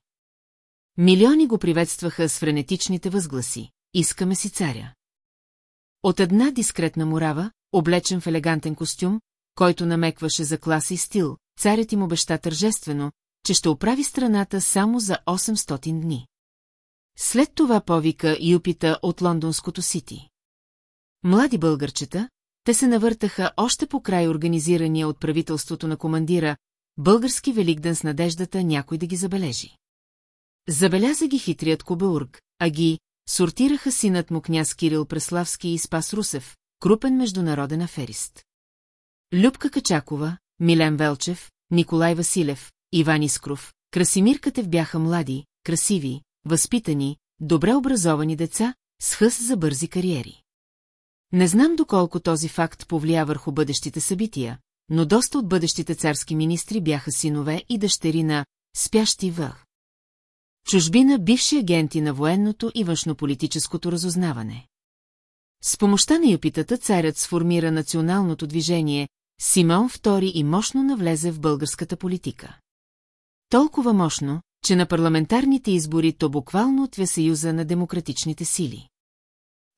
Милиони го приветстваха с френетичните възгласи. Искаме си царя. От една дискретна мурава, облечен в елегантен костюм, който намекваше за класа и стил, царят им обеща тържествено, че ще оправи страната само за 800 дни. След това повика и опита от лондонското сити. Млади българчета, те се навъртаха още по край организирания от правителството на командира български великден с надеждата някой да ги забележи. Забеляза ги хитрият Кобеург, а ги сортираха синът му княз Кирил Преславски и Спас Русев, крупен международен аферист. Любка Качакова, Милен Велчев, Николай Василев, Иван Искров, Красимир Катев бяха млади, красиви, възпитани, добре образовани деца, с хъс за бързи кариери. Не знам доколко този факт повлия върху бъдещите събития, но доста от бъдещите царски министри бяха синове и дъщери на спящи в. Чужбина бивши агенти на военното и външнополитическото разузнаване. С помощта на юпитата царят сформира националното движение, Симеон II и мощно навлезе в българската политика. Толкова мощно, че на парламентарните избори то буквално отвя съюза на демократичните сили.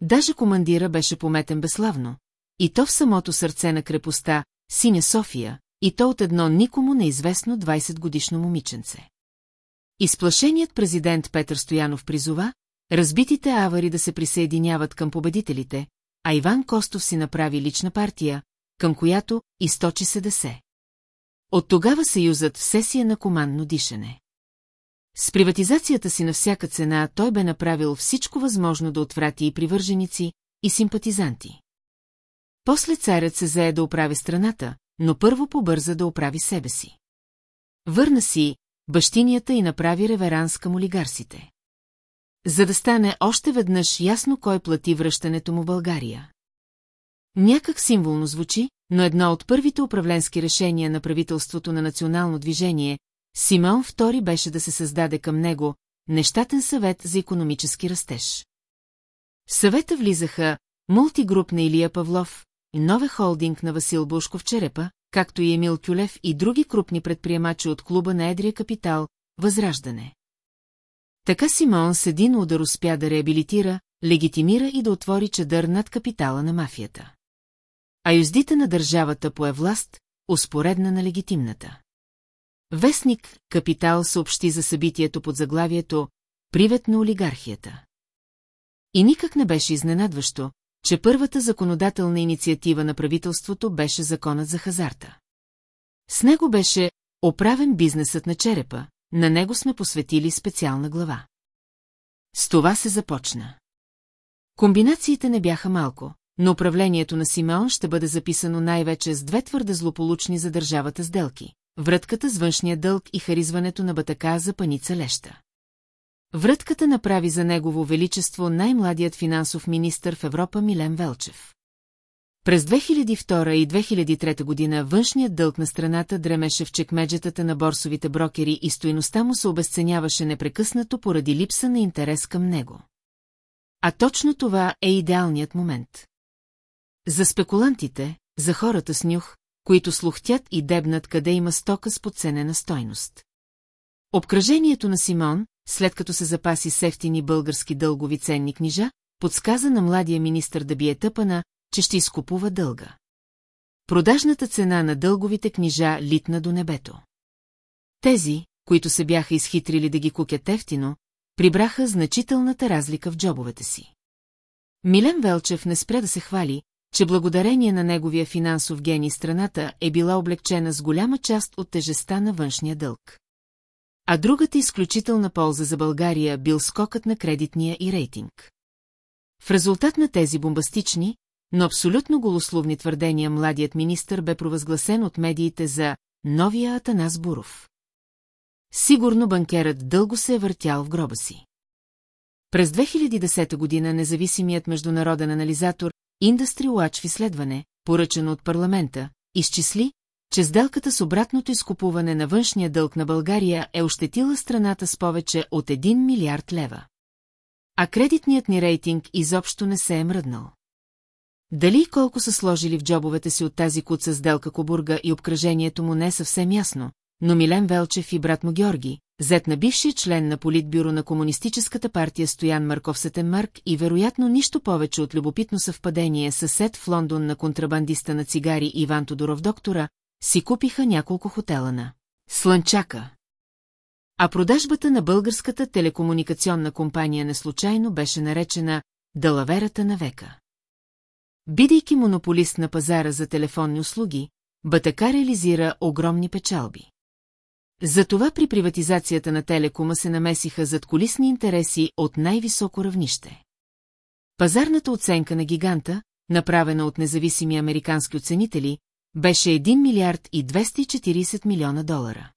Даже командира беше пометен безславно, и то в самото сърце на крепостта, Синя София, и то от едно никому неизвестно 20-годишно момиченце. Изплашеният президент Петър Стоянов призова, разбитите авари да се присъединяват към победителите, а Иван Костов си направи лична партия, към която източи се десе. От тогава съюзът все си е на командно дишане. С приватизацията си на всяка цена той бе направил всичко възможно да отврати и привърженици, и симпатизанти. После царят се зае да оправи страната, но първо побърза да оправи себе си. Върна си бащинята и направи реверанс към олигарсите. За да стане още веднъж ясно кой плати връщането му България. Някак символно звучи, но едно от първите управленски решения на правителството на национално движение, Симеон II беше да се създаде към него Нещатен съвет за економически растеж. В съвета влизаха мултигруп на Илия Павлов, нове холдинг на Васил Бушков Черепа, както и Емил Кюлев и други крупни предприемачи от клуба на Едрия Капитал, Възраждане. Така Симон с един удар успя да реабилитира, легитимира и да отвори чадър над капитала на мафията. А юздите на държавата пое власт, успоредна на легитимната. Вестник Капитал съобщи за събитието под заглавието «Привет на олигархията». И никак не беше изненадващо, че първата законодателна инициатива на правителството беше законът за хазарта. С него беше оправен бизнесът на черепа, на него сме посветили специална глава. С това се започна. Комбинациите не бяха малко, но управлението на Симеон ще бъде записано най-вече с две твърде злополучни за държавата сделки – врътката с външния дълг и харизването на батака за паница леща. Врътката направи за негово величество най-младият финансов министр в Европа Милен Велчев. През 2002 и 2003 година външният дълг на страната дремеше в чекмеджетата на борсовите брокери и стоиността му се обесценяваше непрекъснато поради липса на интерес към него. А точно това е идеалният момент. За спекулантите, за хората с нюх, които слухтят и дебнат къде има стока с подценена стойност. Обкръжението на Симон, след като се запаси сефтини български дългови ценни книжа, подсказа на младия министър да бие тъпана, че ще изкупува дълга. Продажната цена на дълговите книжа литна до небето. Тези, които се бяха изхитрили да ги кукят ефтино, прибраха значителната разлика в джобовете си. Милен Велчев не спря да се хвали, че благодарение на неговия финансов гений страната е била облегчена с голяма част от тежеста на външния дълг. А другата изключителна полза за България бил скокът на кредитния и рейтинг. В резултат на тези бомбастични, но абсолютно голословни твърдения младият министър бе провъзгласен от медиите за новия Атанас Буров. Сигурно банкерът дълго се е въртял в гроба си. През 2010 година независимият международен анализатор Industry Watch в изследване, поръчано от парламента, изчисли, че сделката с обратното изкупуване на външния дълг на България е ощетила страната с повече от 1 милиард лева. А кредитният ни рейтинг изобщо не се е мръднал. Дали колко са сложили в джобовете си от тази куца сделка Кобурга и обкръжението му не е съвсем ясно, но Милен Велчев и брат му Георги, зет на бившия член на политбюро на Комунистическата партия Стоян Марков Сетенмарк и вероятно нищо повече от любопитно съвпадение съсед в Лондон на контрабандиста на цигари Иван Тодоров доктора, си купиха няколко хотела на Слънчака. А продажбата на българската телекомуникационна компания неслучайно беше наречена «Далаверата на века». Бидейки монополист на пазара за телефонни услуги, БТК реализира огромни печалби. Затова при приватизацията на телекома се намесиха зад колисни интереси от най-високо равнище. Пазарната оценка на гиганта, направена от независими американски оценители, беше 1 милиард и 240 милиона долара.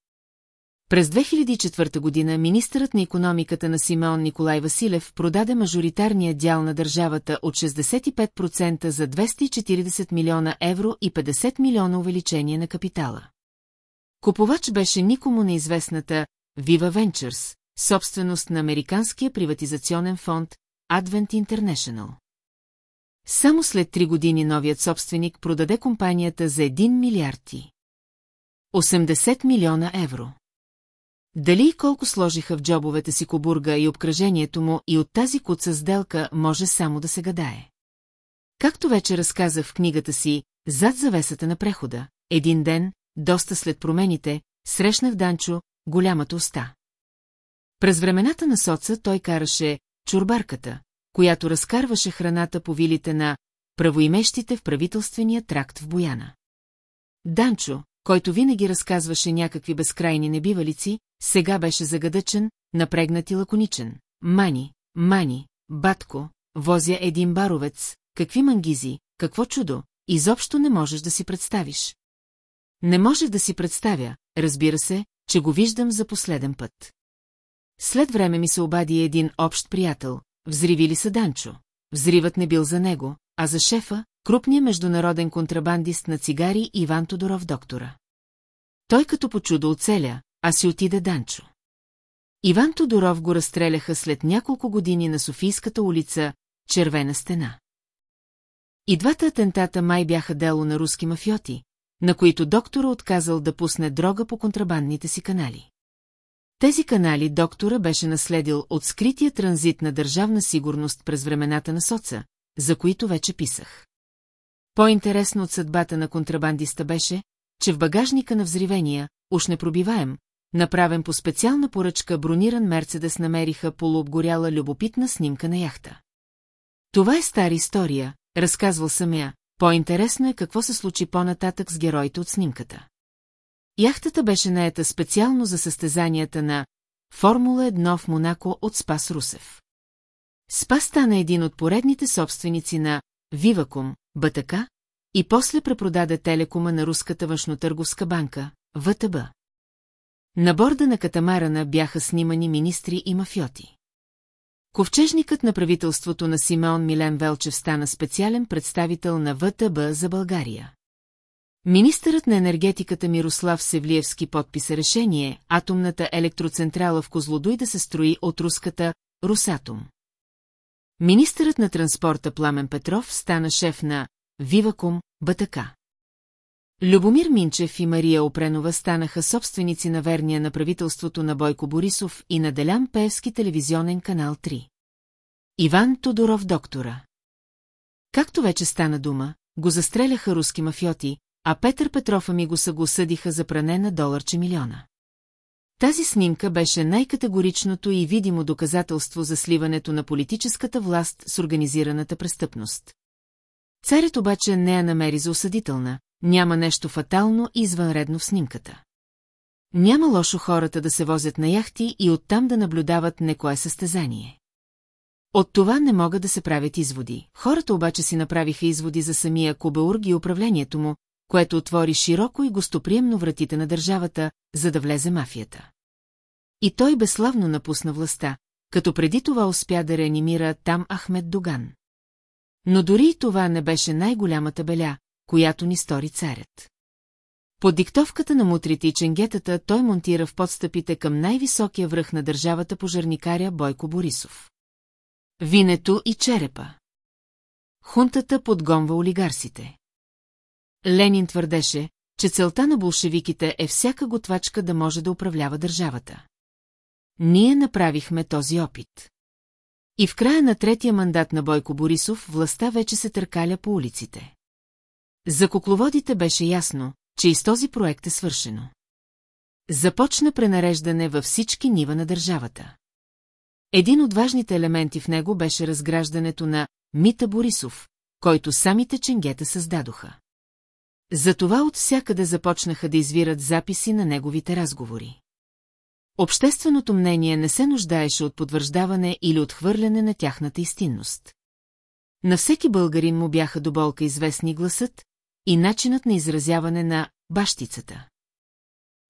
През 2004 година министърът на економиката на Симеон Николай Василев продаде мажоритарния дял на държавата от 65% за 240 милиона евро и 50 милиона увеличение на капитала. Купувач беше никому неизвестната Viva Ventures, собственост на американския приватизационен фонд Advent International. Само след три години новият собственик продаде компанията за 1 милиард и 80 милиона евро. Дали и колко сложиха в джобовете си Кобурга и обкръжението му и от тази куца сделка може само да се гадае. Както вече разказах в книгата си «Зад завесата на прехода», един ден, доста след промените, срещнах Данчо, голямата уста. През времената на соца той караше чурбарката, която разкарваше храната по вилите на правоимещите в правителствения тракт в Бояна. Данчо, който винаги разказваше някакви безкрайни небивалици, сега беше загадъчен, напрегнат и лаконичен. Мани, мани, батко, возя един баровец, какви мангизи, какво чудо, изобщо не можеш да си представиш. Не можех да си представя, разбира се, че го виждам за последен път. След време ми се обади един общ приятел, взривили са Данчо. Взривът не бил за него, а за шефа, крупният международен контрабандист на цигари Иван Тодоров доктора. Той като по чудо оцеля, а си отиде Данчо. Иван Тодоров го разстреляха след няколко години на Софийската улица Червена стена. И двата атентата май бяха дело на руски мафиоти, на които доктора отказал да пусне дрога по контрабандните си канали. Тези канали доктора беше наследил от скрития транзит на държавна сигурност през времената на соца, за които вече писах. По-интересно от съдбата на контрабандиста беше, че в багажника на взривения, уж непробиваем, направен по специална поръчка брониран Мерцедес намериха полуобгоряла любопитна снимка на яхта. Това е стара история, разказвал съм я, по-интересно е какво се случи по-нататък с героите от снимката. Яхтата беше наета специално за състезанията на Формула 1 в Монако от Спас Русев. Спас стана един от поредните собственици на Вивакум, БТК, и после препродаде телекома на руската външнотърговска банка, ВТБ. На борда на катамарана бяха снимани министри и мафиоти. Ковчежникът на правителството на Симеон Милен Велчев стана специален представител на ВТБ за България. Министърът на енергетиката Мирослав Севлиевски подписа решение атомната електроцентрала в Козлодуй да се строи от руската Русатом. Министърът на транспорта Пламен Петров стана шеф на Вивакум БТК. Любомир Минчев и Мария Опренова станаха собственици на верния на правителството на Бойко Борисов и на Делян Пеевски телевизионен канал 3. Иван Тодоров доктора. Както вече стана дума, го застреляха руски мафиоти, а Петър Петров го са го съдиха за пране на доларче милиона. Тази снимка беше най-категоричното и видимо доказателство за сливането на политическата власт с организираната престъпност. Царят обаче не я намери за осъдителна, няма нещо фатално и извънредно в снимката. Няма лошо хората да се возят на яхти и оттам да наблюдават некое състезание. От това не могат да се правят изводи. Хората обаче си направиха изводи за самия Кубеург и управлението му, което отвори широко и гостоприемно вратите на държавата, за да влезе мафията. И той безславно напусна властта, като преди това успя да реанимира там Ахмед Доган. Но дори и това не беше най-голямата беля, която ни стори царят. Под диктовката на мутрите и ченгетата той монтира в подстъпите към най-високия връх на държавата пожарникаря Бойко Борисов. Винето и черепа. Хунтата подгонва олигарсите. Ленин твърдеше, че целта на болшевиките е всяка готвачка да може да управлява държавата. Ние направихме този опит. И в края на третия мандат на Бойко Борисов властта вече се търкаля по улиците. За кукловодите беше ясно, че и с този проект е свършено. Започна пренареждане във всички нива на държавата. Един от важните елементи в него беше разграждането на Мита Борисов, който самите ченгета създадоха. Затова от всякъде започнаха да извират записи на неговите разговори. Общественото мнение не се нуждаеше от потвърждаване или отхвърляне на тяхната истинност. На всеки българин му бяха до болка известни гласът и начинът на изразяване на бащицата.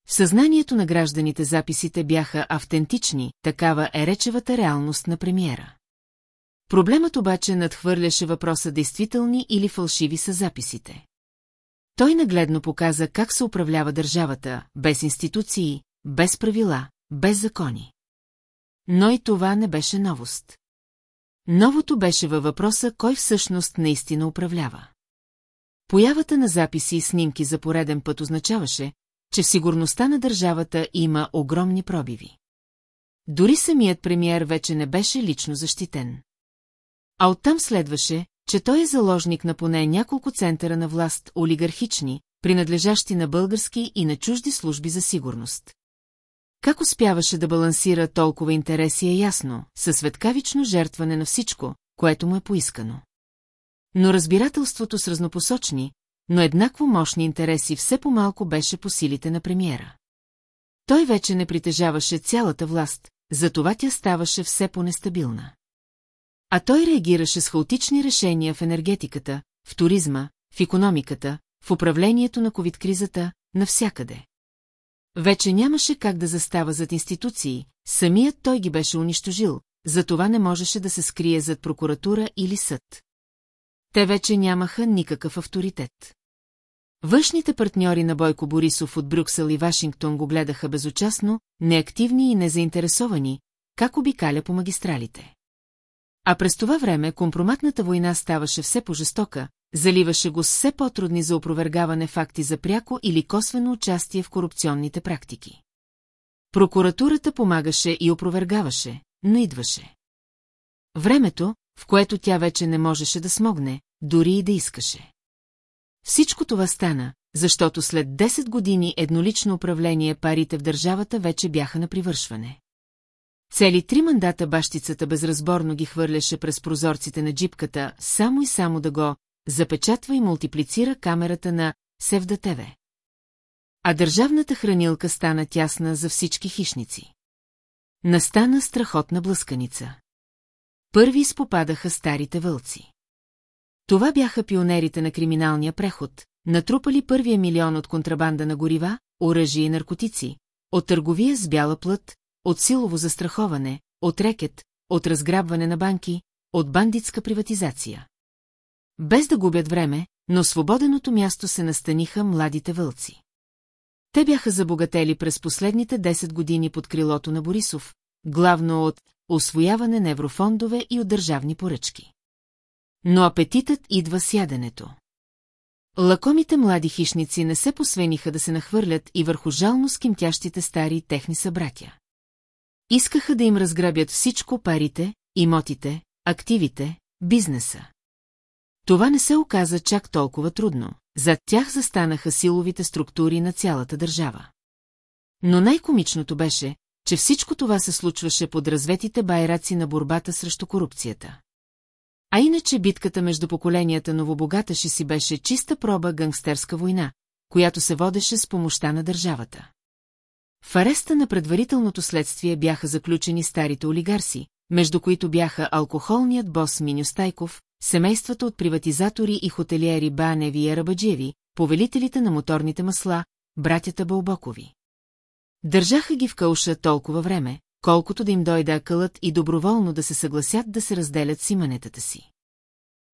В съзнанието на гражданите записите бяха автентични, такава е речевата реалност на премиера. Проблемът обаче надхвърляше въпроса действителни или фалшиви са записите. Той нагледно показа как се управлява държавата, без институции, без правила, без закони. Но и това не беше новост. Новото беше във въпроса, кой всъщност наистина управлява. Появата на записи и снимки за пореден път означаваше, че в сигурността на държавата има огромни пробиви. Дори самият премиер вече не беше лично защитен. А оттам следваше, че той е заложник на поне няколко центъра на власт, олигархични, принадлежащи на български и на чужди служби за сигурност. Как успяваше да балансира толкова интереси е ясно, със светкавично жертване на всичко, което му е поискано. Но разбирателството с разнопосочни, но еднакво мощни интереси все по-малко беше по силите на премиера. Той вече не притежаваше цялата власт, затова тя ставаше все по-нестабилна. А той реагираше с хаотични решения в енергетиката, в туризма, в економиката, в управлението на ковид-кризата, навсякъде. Вече нямаше как да застава зад институции, самият той ги беше унищожил, затова не можеше да се скрие зад прокуратура или съд. Те вече нямаха никакъв авторитет. Външните партньори на Бойко Борисов от Брюксел и Вашингтон го гледаха безучастно, неактивни и незаинтересовани, как обикаля по магистралите. А през това време компроматната война ставаше все по-жестока, заливаше го с все по-трудни за опровергаване факти за пряко или косвено участие в корупционните практики. Прокуратурата помагаше и опровергаваше, но идваше. Времето, в което тя вече не можеше да смогне, дори и да искаше. Всичко това стана, защото след 10 години еднолично управление парите в държавата вече бяха на привършване. Цели три мандата бащицата безразборно ги хвърляше през прозорците на джипката, само и само да го запечатва и мултиплицира камерата на Севда ТВ. А държавната хранилка стана тясна за всички хищници. Настана страхотна блъсканица. Първи изпопадаха старите вълци. Това бяха пионерите на криминалния преход, натрупали първия милион от контрабанда на горива, оръжие и наркотици, от търговия с бяла плът, от силово застраховане, от рекет, от разграбване на банки, от бандитска приватизация. Без да губят време, но свободеното място се настаниха младите вълци. Те бяха забогатели през последните 10 години под крилото на Борисов, главно от освояване на еврофондове и от държавни поръчки. Но апетитът идва с яденето. Лакомите млади хищници не се посвениха да се нахвърлят и върху жално скимтящите стари техни събратя. Искаха да им разграбят всичко парите, имотите, активите, бизнеса. Това не се оказа чак толкова трудно. Зад тях застанаха силовите структури на цялата държава. Но най-комичното беше, че всичко това се случваше под разветите байраци на борбата срещу корупцията. А иначе битката между поколенията новобогаташи си беше чиста проба гангстерска война, която се водеше с помощта на държавата. В ареста на предварителното следствие бяха заключени старите олигарси, между които бяха алкохолният бос Миню Стайков, семействата от приватизатори и хотелиери Баневи и Арабаджеви, повелителите на моторните масла, братята Бълбокови. Държаха ги в кауша толкова време, колкото да им дойде акълът и доброволно да се съгласят да се разделят с иманетата си.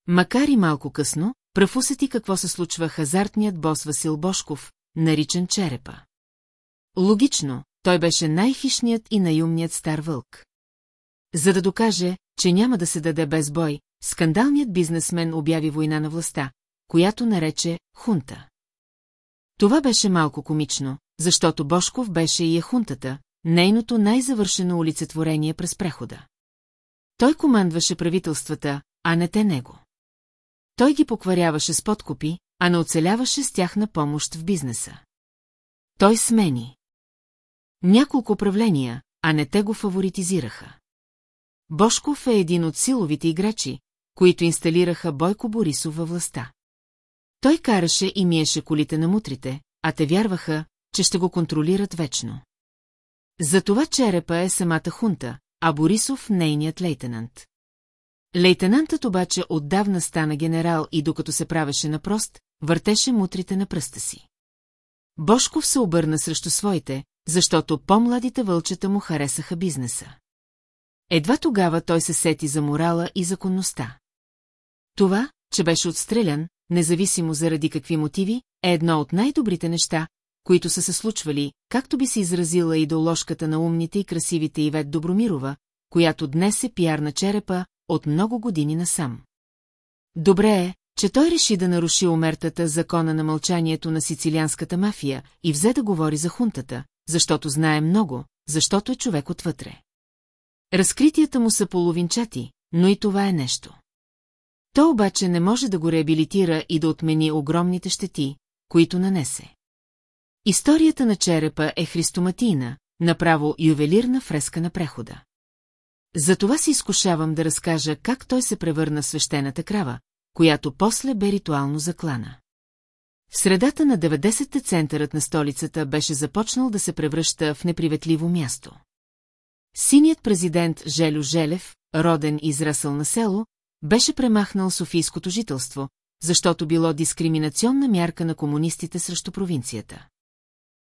Макар и малко късно, прав усети какво се случва хазартният бос Васил Бошков, наричан Черепа. Логично, той беше най-хищният и найумният стар вълк. За да докаже, че няма да се даде без бой, скандалният бизнесмен обяви война на властта, която нарече хунта. Това беше малко комично, защото Бошков беше и е хунтата, нейното най-завършено олицетворение през прехода. Той командваше правителствата, а не те него. Той ги покваряваше с подкупи, а не оцеляваше с тяхна помощ в бизнеса. Той смени. Няколко управления, а не те го фаворитизираха. Бошков е един от силовите играчи, които инсталираха Бойко Борисов във властта. Той караше и миеше колите на мутрите, а те вярваха, че ще го контролират вечно. Затова черепа е самата хунта, а Борисов нейният лейтенант. Лейтенантът обаче отдавна стана генерал и докато се правеше на прост, въртеше мутрите на пръста си. Бошков се обърна срещу своите, защото по-младите вълчета му харесаха бизнеса. Едва тогава той се сети за морала и законността. Това, че беше отстрелян, независимо заради какви мотиви, е едно от най-добрите неща, които са се случвали, както би се изразила идоложката на умните и красивите Ивет Добромирова, която днес е пиар на черепа от много години насам. Добре е, че той реши да наруши умертата закона на мълчанието на сицилианската мафия и взе да говори за хунтата, защото знае много, защото е човек отвътре. Разкритията му са половинчати, но и това е нещо. То обаче не може да го реабилитира и да отмени огромните щети, които нанесе. Историята на черепа е христоматийна, направо ювелирна фреска на прехода. Затова си изкушавам да разкажа как той се превърна в свещената крава, която после бе ритуално заклана. В средата на 90-те центърът на столицата беше започнал да се превръща в неприветливо място. Синият президент Желю Желев, роден и израсъл на село, беше премахнал Софийското жителство, защото било дискриминационна мярка на комунистите срещу провинцията.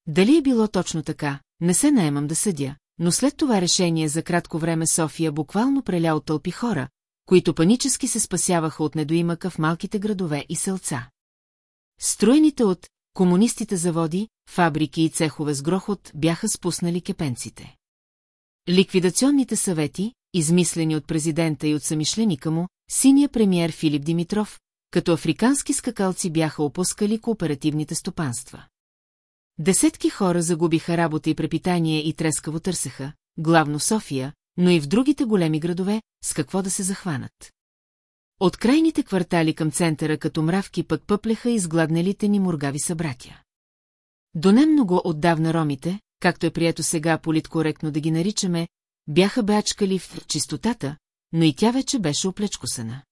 Дали е било точно така, не се наемам да съдя, но след това решение за кратко време София буквално преля от тълпи хора, които панически се спасяваха от недоимъка в малките градове и селца. Строените от комунистите заводи, фабрики и цехове с грохот бяха спуснали кепенците. Ликвидационните съвети, измислени от президента и от самишленика му, синия премиер Филип Димитров, като африкански скакалци бяха опускали кооперативните стопанства. Десетки хора загубиха работа и препитание и трескаво търсеха, главно София, но и в другите големи градове, с какво да се захванат. От крайните квартали към центъра като мравки пък пъплеха изгладнелите ни мургави събратя. До не много отдавна ромите, както е прието сега политкоректно да ги наричаме, бяха бачкали в чистотата, но и тя вече беше оплечкосана.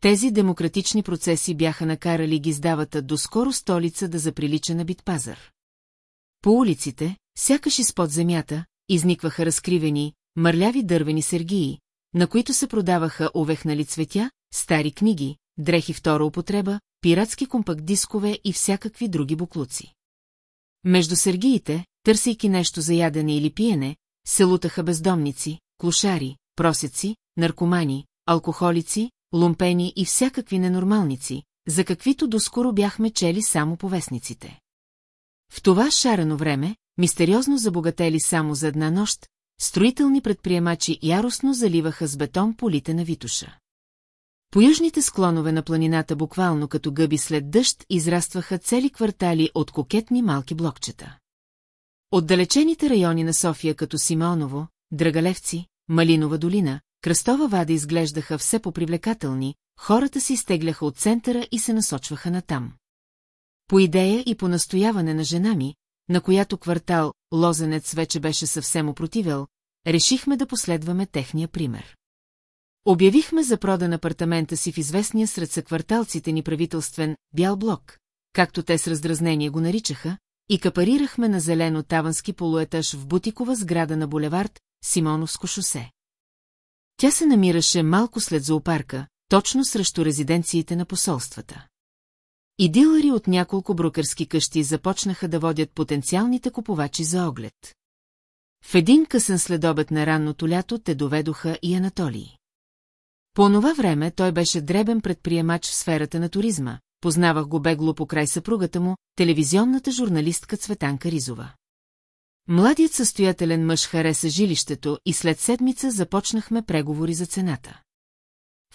Тези демократични процеси бяха накарали гиздавата до скоро столица да заприлича на битпазар. По улиците, сякаш изпод земята, изникваха разкривени, мърляви дървени сергии, на които се продаваха овехнали цветя, стари книги, дрехи втора употреба, пиратски компакт-дискове и всякакви други буклуци. Между сергиите, търсейки нещо за ядене или пиене, се лутаха бездомници, клошари, просеци, наркомани, алкохолици, лумпени и всякакви ненормалници, за каквито доскоро бяхме чели само по вестниците. В това шарено време, мистериозно забогатели само за една нощ, строителни предприемачи яростно заливаха с бетон полите на Витуша. По южните склонове на планината буквално като гъби след дъжд израстваха цели квартали от кокетни малки блокчета. Отдалечените райони на София като Симеоново, Драгалевци, Малинова долина, Кръстова вада изглеждаха все по-привлекателни, хората се изтегляха от центъра и се насочваха натам. По идея и по настояване на жена ми, на която квартал Лозенец вече беше съвсем опротивел, решихме да последваме техния пример. Обявихме за продан апартамента си в известния сред съкварталците ни правителствен бял блок, както те с раздразнение го наричаха, и капарирахме на зелено тавански полуетаж в бутикова сграда на булевард Симоновско шосе. Тя се намираше малко след зоопарка, точно срещу резиденциите на посолствата. И дилъри от няколко брокърски къщи започнаха да водят потенциалните купувачи за оглед. В един късен следобед на ранното лято те доведоха и Анатолий. По това време той беше дребен предприемач в сферата на туризма, познавах го бегло по край съпругата му, телевизионната журналистка Цветанка Ризова. Младият състоятелен мъж хареса жилището и след седмица започнахме преговори за цената.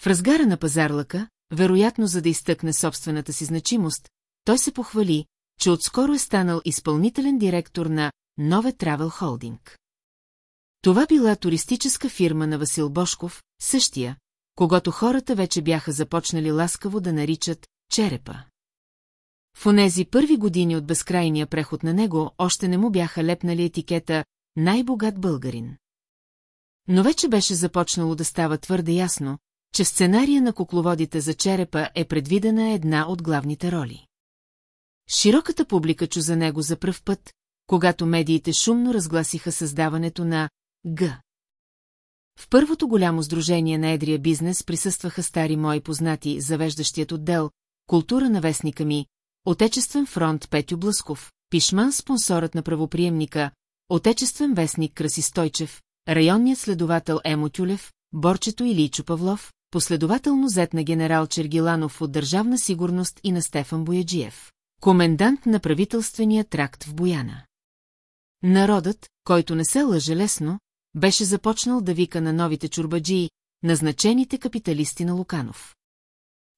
В разгара на пазарлъка, вероятно за да изтъкне собствената си значимост, той се похвали, че отскоро е станал изпълнителен директор на Нове Травел Холдинг. Това била туристическа фирма на Васил Бошков, същия, когато хората вече бяха започнали ласкаво да наричат черепа. В онези първи години от безкрайния преход на него още не му бяха лепнали етикета «най-богат българин». Но вече беше започнало да става твърде ясно, че в сценария на кукловодите за черепа е предвидена една от главните роли. Широката публика чу за него за пръв път, когато медиите шумно разгласиха създаването на Г. В първото голямо сдружение на едрия бизнес присъстваха стари мои познати, завеждащият отдел, култура на вестника ми, Отечествен фронт Петю Блъсков, пишман спонсорът на правоприемника, Отечествен вестник Краси Стойчев, районният следовател Емо Тюлев, Борчето Иличо Павлов, последователно зет на генерал Чергиланов от Държавна сигурност и на Стефан Бояджиев, комендант на правителствения тракт в Бояна. Народът, който не се лъже лесно, беше започнал да вика на новите чурбаджии, назначените капиталисти на Луканов.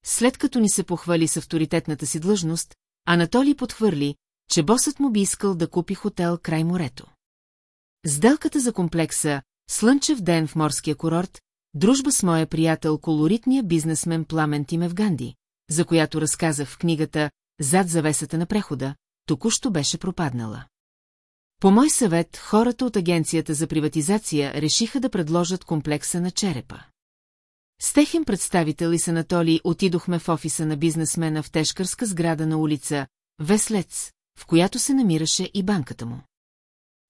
След като ни се похвали с авторитетната си длъжност, Анатолий подхвърли, че босът му би искал да купи хотел край морето. Сделката за комплекса «Слънчев ден в морския курорт» дружба с моя приятел колоритния бизнесмен Пламен Тимев Ганди, за която разказах в книгата «Зад завесата на прехода», току-що беше пропаднала. По мой съвет, хората от агенцията за приватизация решиха да предложат комплекса на черепа. С техен представител и с отидохме в офиса на бизнесмена в тежкърска сграда на улица Веслец, в която се намираше и банката му.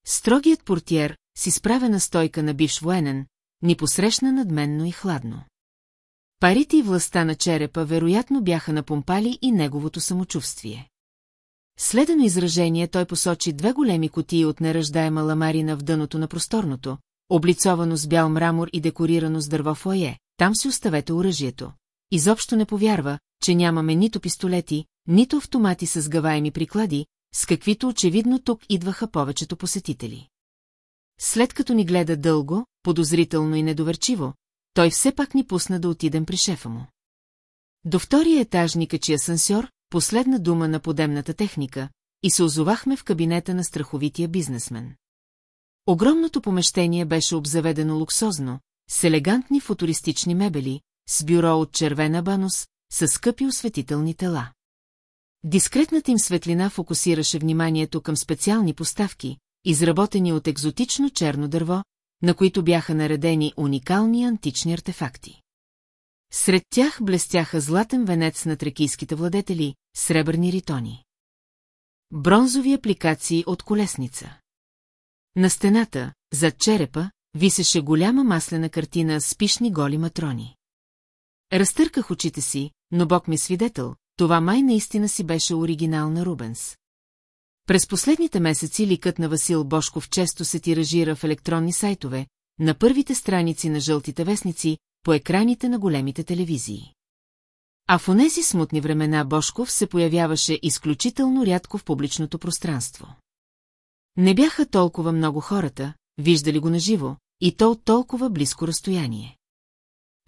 Строгият портиер, с изправена стойка на бивш военен, ни посрещна надменно и хладно. Парите и властта на черепа вероятно бяха напомпали и неговото самочувствие. Следено изражение той посочи две големи котии от неръждаема ламарина в дъното на просторното, облицовано с бял мрамор и декорирано с дърво фойе. Там си оставете оръжието. Изобщо не повярва, че нямаме нито пистолети, нито автомати с гаваеми приклади, с каквито очевидно тук идваха повечето посетители. След като ни гледа дълго, подозрително и недоверчиво, той все пак ни пусна да отидем при шефа му. До втория етаж ни качи асансьор, последна дума на подемната техника, и се озовахме в кабинета на страховития бизнесмен. Огромното помещение беше обзаведено луксозно, с елегантни футуристични мебели, с бюро от червена банус, с скъпи осветителни тела. Дискретната им светлина фокусираше вниманието към специални поставки, изработени от екзотично черно дърво, на които бяха наредени уникални антични артефакти. Сред тях блестяха златен венец на тракийските владетели, сребърни ритони. Бронзови апликации от колесница. На стената, зад черепа, висеше голяма маслена картина с пишни голи матрони. Разтърках очите си, но Бог ми свидетел, това май наистина си беше оригинал на Рубенс. През последните месеци ликът на Васил Бошков често се тиражира в електронни сайтове, на първите страници на жълтите вестници, по екраните на големите телевизии. А в онези смутни времена Бошков се появяваше изключително рядко в публичното пространство. Не бяха толкова много хората, виждали го наживо, и то от толкова близко разстояние.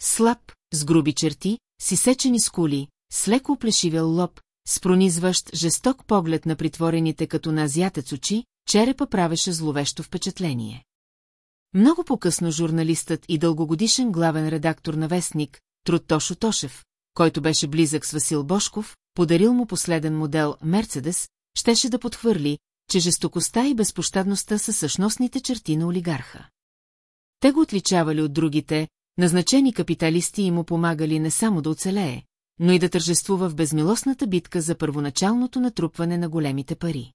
Слаб, с груби черти, с изсечени скули, с леко оплешивял лоб, с пронизващ жесток поглед на притворените като на азиатец очи, черепа правеше зловещо впечатление. Много по-късно журналистът и дългогодишен главен редактор на вестник, Труд Тошо Тошев, който беше близък с Васил Бошков, подарил му последен модел Мерцедес, щеше да подхвърли, че жестокостта и безпощадността са същностните черти на олигарха. Те го отличавали от другите, назначени капиталисти и му помагали не само да оцелее, но и да тържествува в безмилостната битка за първоначалното натрупване на големите пари.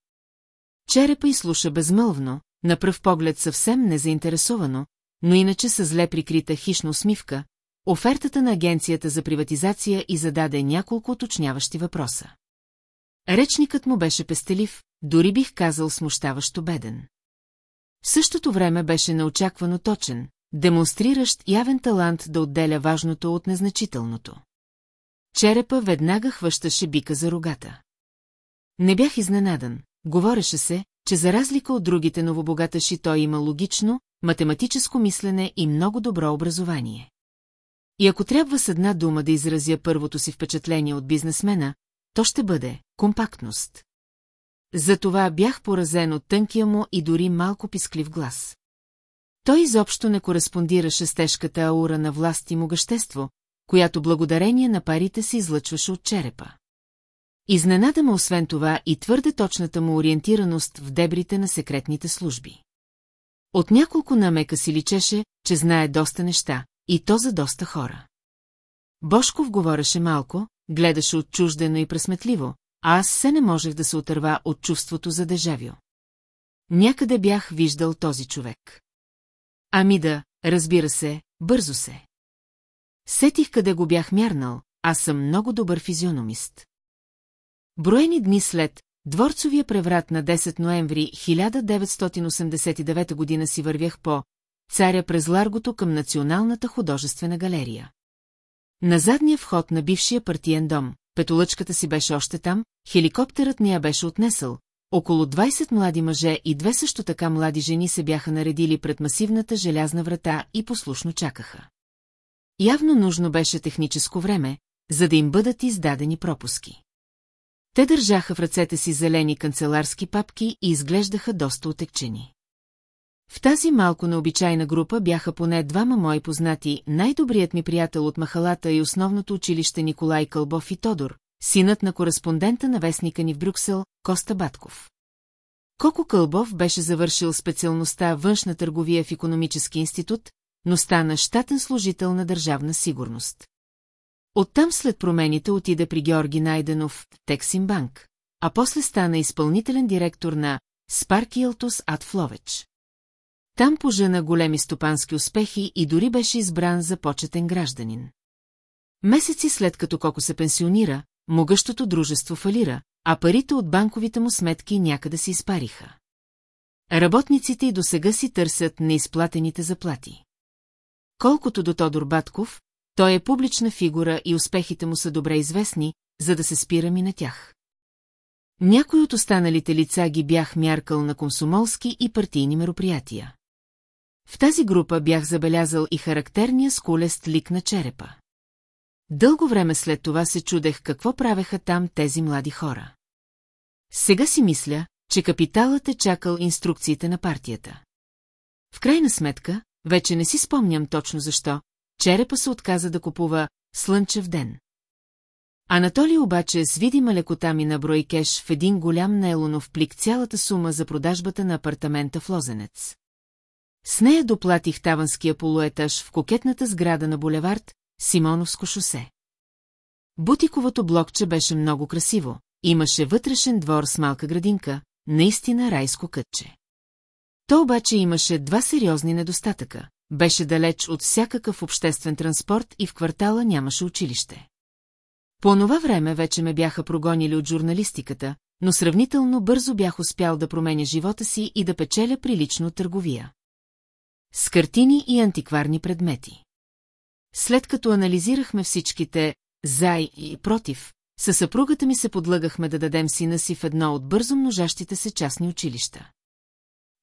Черепа изслуша безмълвно, на пръв поглед съвсем незаинтересовано, но иначе с зле прикрита хищна усмивка, офертата на агенцията за приватизация и зададе няколко уточняващи въпроса. Речникът му беше пестелив, дори бих казал смущаващо беден. В същото време беше неочаквано точен, демонстриращ явен талант да отделя важното от незначителното. Черепа веднага хващаше бика за рогата. Не бях изненадан, говореше се, че за разлика от другите новобогаташи той има логично, математическо мислене и много добро образование. И ако трябва с една дума да изразя първото си впечатление от бизнесмена, то ще бъде компактност. Затова бях поразен от тънкия му и дори малко писклив глас. Той изобщо не кореспондираше с тежката аура на власт и могъщество, която благодарение на парите се излъчваше от черепа. Изненада ме освен това и твърде точната му ориентираност в дебрите на секретните служби. От няколко намека си личеше, че знае доста неща, и то за доста хора. Бошков говореше малко, гледаше отчуждено и пресметливо, а аз се не можех да се отърва от чувството за дежавю. Някъде бях виждал този човек. Ами да, разбира се, бързо се. Сетих къде го бях мярнал, аз съм много добър физиономист. Броени дни след дворцовия преврат на 10 ноември 1989 година си вървях по царя през Ларгото към Националната художествена галерия. На задния вход на бившия партиен дом, петолъчката си беше още там, хеликоптерът ни я беше отнесъл, около 20 млади мъже и две също така млади жени се бяха наредили пред масивната желязна врата и послушно чакаха. Явно нужно беше техническо време, за да им бъдат издадени пропуски. Те държаха в ръцете си зелени канцеларски папки и изглеждаха доста отекчени. В тази малко необичайна група бяха поне двама мои познати, най-добрият ми приятел от махалата и основното училище Николай Кълбов и Тодор, синът на кореспондента на вестника ни в Брюксел, Коста Батков. Коко Кълбов беше завършил специалността външна търговия в економически институт, но стана щатен служител на държавна сигурност. Оттам след промените отида при Георги Найденов, Тексимбанк, а после стана изпълнителен директор на Спаркиелтус Ад Фловеч. Там пожена големи стопански успехи и дори беше избран за почетен гражданин. Месеци след като Коко се пенсионира, могъщото дружество фалира, а парите от банковите му сметки някъде се изпариха. Работниците и до сега си търсят неизплатените заплати. Колкото до Тодор Батков, той е публична фигура и успехите му са добре известни, за да се спирам и на тях. Някои от останалите лица ги бях мяркал на комсомолски и партийни мероприятия. В тази група бях забелязал и характерния скулест лик на черепа. Дълго време след това се чудех какво правеха там тези млади хора. Сега си мисля, че капиталът е чакал инструкциите на партията. В крайна сметка, вече не си спомням точно защо, черепа се отказа да купува слънчев ден. Анатолий обаче с видима лекота ми на брой кеш в един голям нейлонов плик цялата сума за продажбата на апартамента в Лозенец. С нея доплатих таванския полуетаж в кокетната сграда на булевард Симоновско шосе. Бутиковото блокче беше много красиво, имаше вътрешен двор с малка градинка, наистина райско кътче. То обаче имаше два сериозни недостатъка. Беше далеч от всякакъв обществен транспорт и в квартала нямаше училище. По онова време вече ме бяха прогонили от журналистиката, но сравнително бързо бях успял да променя живота си и да печеля прилично търговия. С картини и антикварни предмети. След като анализирахме всичките «за» и «против», със съпругата ми се подлагахме да дадем сина си в едно от бързо множащите се частни училища.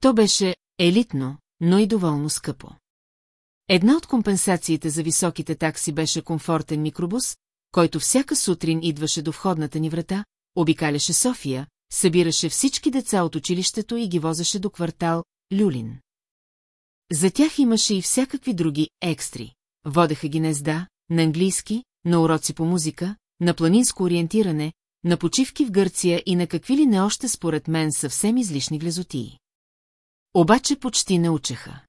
То беше елитно, но и доволно скъпо. Една от компенсациите за високите такси беше комфортен микробус, който всяка сутрин идваше до входната ни врата, обикаляше София, събираше всички деца от училището и ги возеше до квартал Люлин. За тях имаше и всякакви други екстри. Водеха ги незда, на английски, на уроци по музика, на планинско ориентиране, на почивки в Гърция и на какви ли не още според мен съвсем излишни глезотии. Обаче почти не учеха.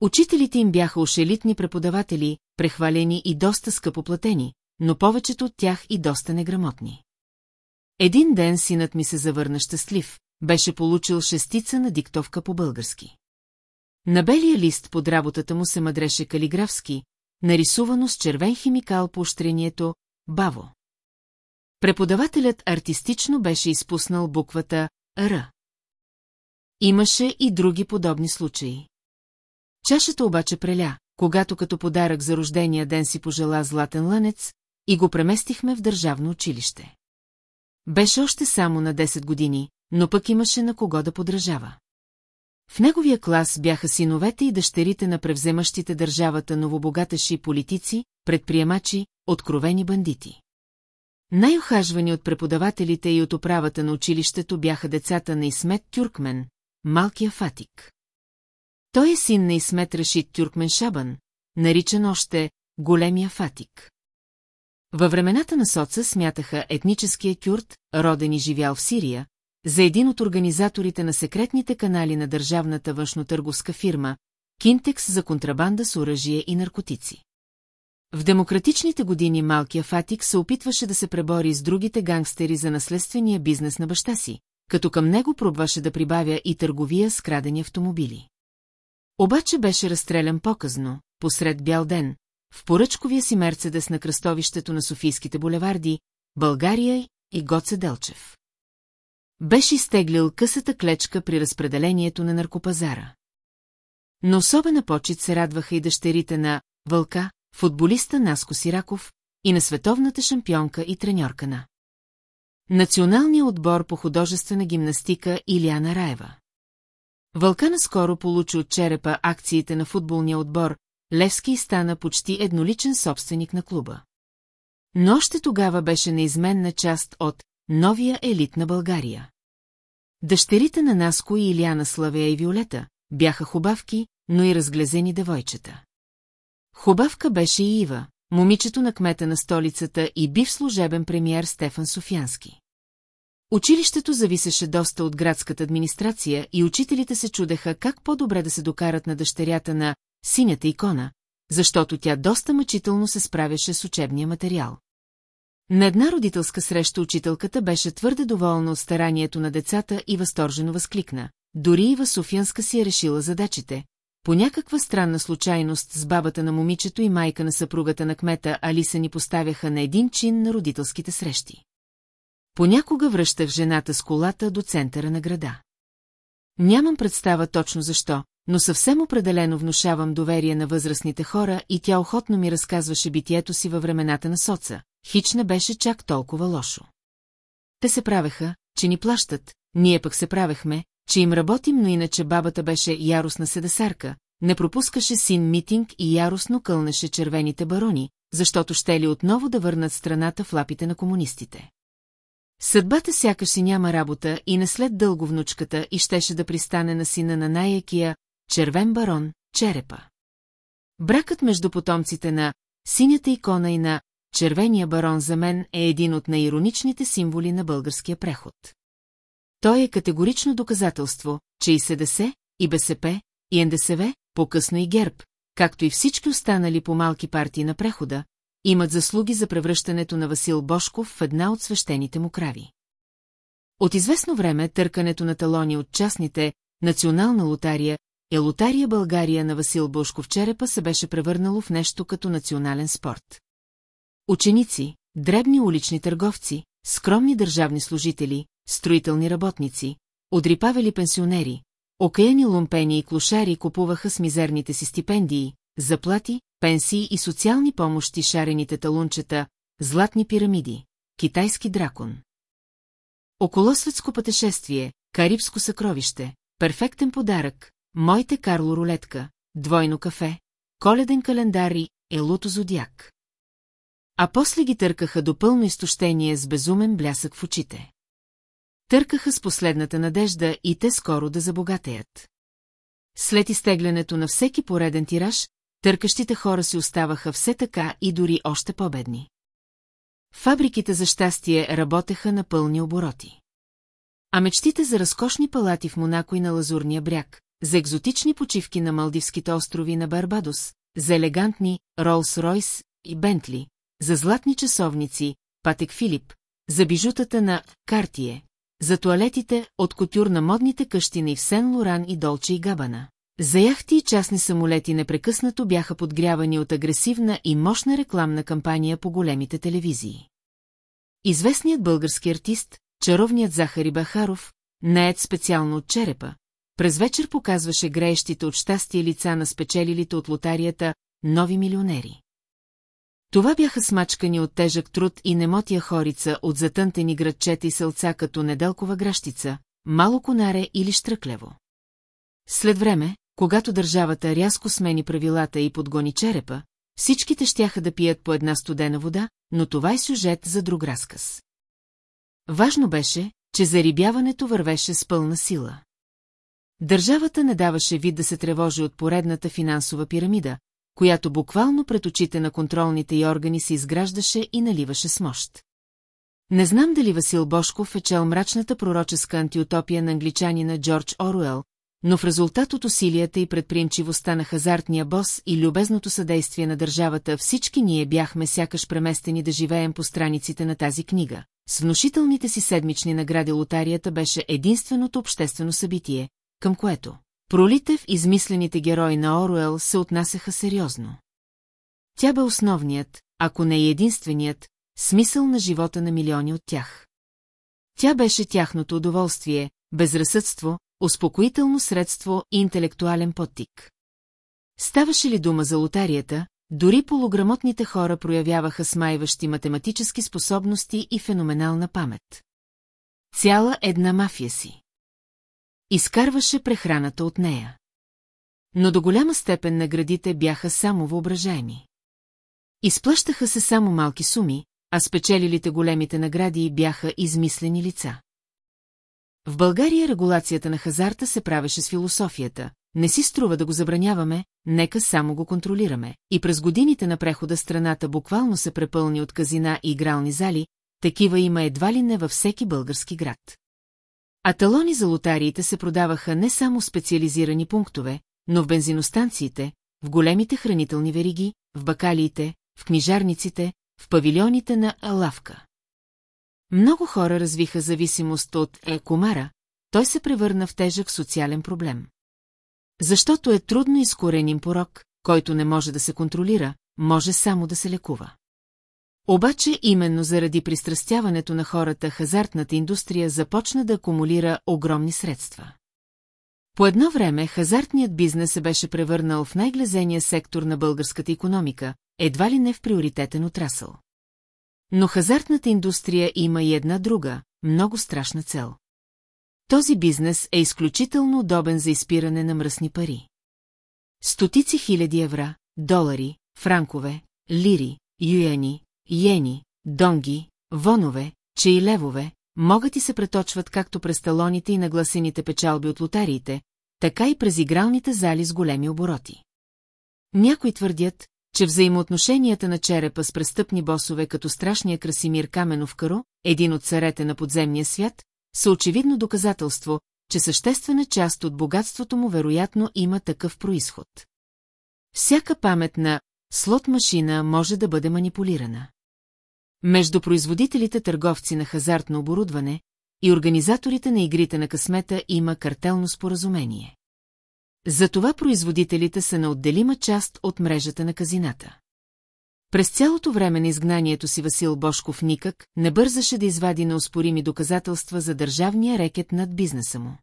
Учителите им бяха ушелитни преподаватели, прехвалени и доста скъпоплатени, но повечето от тях и доста неграмотни. Един ден синът ми се завърна щастлив, беше получил шестица на диктовка по български. На белия лист под работата му се мъдреше калиграфски, нарисувано с червен химикал по ощрението «Баво». Преподавателят артистично беше изпуснал буквата «Р». Имаше и други подобни случаи. Чашата обаче преля, когато като подарък за рождения ден си пожела златен ланец и го преместихме в държавно училище. Беше още само на 10 години, но пък имаше на кого да подражава. В неговия клас бяха синовете и дъщерите на превземащите държавата новобогаташи политици, предприемачи, откровени бандити. Най-охажвани от преподавателите и от управата на училището бяха децата на Исмет Тюркмен, малкия Фатик. Той е син на Исмет Рашид Тюркмен Шабан, наричан още Големия Фатик. Във времената на соца смятаха етническия кюрт, роден и живял в Сирия, за един от организаторите на секретните канали на държавната външнотърговска фирма, Кинтекс за контрабанда с оръжие и наркотици. В демократичните години малкия Фатик се опитваше да се пребори с другите гангстери за наследствения бизнес на баща си, като към него пробваше да прибавя и търговия с крадени автомобили. Обаче беше разстрелян показно, посред бял ден, в поръчковия си мерцедес на кръстовището на Софийските булеварди, България и Гоце Делчев. Беше изтеглил късата клечка при разпределението на наркопазара. Но особена почет се радваха и дъщерите на Вълка, футболиста Наско Сираков и на световната шампионка и треньорка на Националния отбор по художествена гимнастика Илиана Раева. Вълка наскоро получи от черепа акциите на футболния отбор, Левски стана почти едноличен собственик на клуба. Но още тогава беше неизменна част от новия елит на България. Дъщерите на Наско и Илиана Славея и Виолета бяха хубавки, но и разглезени девойчета. Хубавка беше и Ива, момичето на кмета на столицата и бив служебен премиер Стефан Софиански. Училището зависеше доста от градската администрация и учителите се чудеха как по-добре да се докарат на дъщерята на синята икона, защото тя доста мъчително се справяше с учебния материал. На една родителска среща учителката беше твърде доволна от старанието на децата и възторжено възкликна. Дори Ива Софиянска си е решила задачите, по някаква странна случайност с бабата на момичето и майка на съпругата на кмета Алиса ни поставяха на един чин на родителските срещи. Понякога връщах жената с колата до центъра на града. Нямам представа точно защо, но съвсем определено внушавам доверие на възрастните хора и тя охотно ми разказваше битието си във времената на соца. Хич не беше чак толкова лошо. Те се правеха, че ни плащат, ние пък се правехме, че им работим, но иначе бабата беше яростна седесарка, не пропускаше син митинг и яростно кълнеше червените барони, защото ще ли отново да върнат страната в лапите на комунистите. Съдбата сякаш си няма работа и не след дълго внучката и щеше да пристане на сина на най-якия, червен барон, черепа. Бракът между потомците на синята икона и на червения барон за мен е един от най-ироничните символи на българския преход. Той е категорично доказателство, че и СДС, и БСП, и НДСВ, по-късно и ГЕРБ, както и всички останали по малки партии на прехода, имат заслуги за превръщането на Васил Бошков в една от свещените му крави. От известно време търкането на талони от частните Национална лотария е лотария България на Васил Бошков черепа се беше превърнало в нещо като национален спорт. Ученици, дребни улични търговци, скромни държавни служители, строителни работници, одрипавели пенсионери, окаяни лумпени и клошари купуваха с мизерните си стипендии, заплати, пенсии и социални помощи шарените талунчета, златни пирамиди, китайски дракон. Околосветско пътешествие, карибско съкровище, перфектен подарък, моите Карло рулетка, двойно кафе, коледен календар и елото зодиак. А после ги търкаха до пълно изтощение с безумен блясък в очите. Търкаха с последната надежда и те скоро да забогатеят. След изтеглянето на всеки пореден тираж, търкащите хора си оставаха все така и дори още по-бедни. Фабриките за щастие работеха на пълни обороти. А мечтите за разкошни палати в Монако и на Лазурния бряг, за екзотични почивки на Малдивските острови на Барбадос, за елегантни Ролс-Ройс и Бентли, за златни часовници, Патек Филип, за бижутата на Картие, за туалетите от котюр на модните къщи на Ивсен Лоран и Долче и Габана. За яхти и частни самолети непрекъснато бяха подгрявани от агресивна и мощна рекламна кампания по големите телевизии. Известният български артист, чаровният Захари Бахаров, наед специално от черепа, през вечер показваше греещите от щастие лица на спечелилите от лотарията нови милионери. Това бяха смачкани от тежък труд и немотия хорица от затънтени градчета и селца като неделкова гращица, мало конаре или штръклево. След време, когато държавата рязко смени правилата и подгони черепа, всичките щяха да пият по една студена вода, но това е сюжет за друг разказ. Важно беше, че зарибяването вървеше с пълна сила. Държавата не даваше вид да се тревожи от поредната финансова пирамида, която буквално пред очите на контролните й органи се изграждаше и наливаше с мощ. Не знам дали Васил Бошков е чел мрачната пророческа антиутопия на англичанина Джордж Оруел, но в резултат от усилията и предприемчивостта на хазартния бос и любезното съдействие на държавата всички ние бяхме сякаш преместени да живеем по страниците на тази книга. С внушителните си седмични награди лотарията беше единственото обществено събитие, към което пролите в измислените герои на Оруел се отнасяха сериозно. Тя бе основният, ако не и единственият, смисъл на живота на милиони от тях. Тя беше тяхното удоволствие, безразсъдство, успокоително средство и интелектуален подтик. Ставаше ли дума за лотарията, дори полуграмотните хора проявяваха смайващи математически способности и феноменална памет. Цяла една мафия си. Изкарваше прехраната от нея. Но до голяма степен наградите бяха само въображаеми. Изплащаха се само малки суми, а спечелилите големите награди бяха измислени лица. В България регулацията на хазарта се правеше с философията. Не си струва да го забраняваме, нека само го контролираме. И през годините на прехода страната буквално се препълни от казина и игрални зали, такива има едва ли не във всеки български град. А талони за лотариите се продаваха не само в специализирани пунктове, но в бензиностанциите, в големите хранителни вериги, в бакалиите, в книжарниците, в павилионите на Алавка. Много хора развиха зависимост от е комара, той се превърна в тежък социален проблем. Защото е трудно изкореним порок, който не може да се контролира, може само да се лекува. Обаче именно заради пристрастяването на хората хазартната индустрия започна да акумулира огромни средства. По едно време хазартният бизнес се беше превърнал в най-глезения сектор на българската економика, едва ли не в приоритетен отрасъл. Но хазартната индустрия има и една друга, много страшна цел. Този бизнес е изключително удобен за изпиране на мръсни пари. Стотици хиляди евра, долари, франкове, лири, юени, йени, донги, вонове, че и левове, могат и се преточват както през талоните и нагласените печалби от лотариите, така и през игралните зали с големи обороти. Някои твърдят, че взаимоотношенията на черепа с престъпни босове като страшния Красимир Каменов Каро, един от царете на подземния свят, са очевидно доказателство, че съществена част от богатството му вероятно има такъв происход. Всяка памет на слот машина може да бъде манипулирана. Между производителите търговци на хазартно оборудване и организаторите на игрите на късмета има картелно споразумение. Затова производителите са на отделима част от мрежата на казината. През цялото време на изгнанието си Васил Бошков никак не бързаше да извади неоспорими доказателства за държавния рекет над бизнеса му.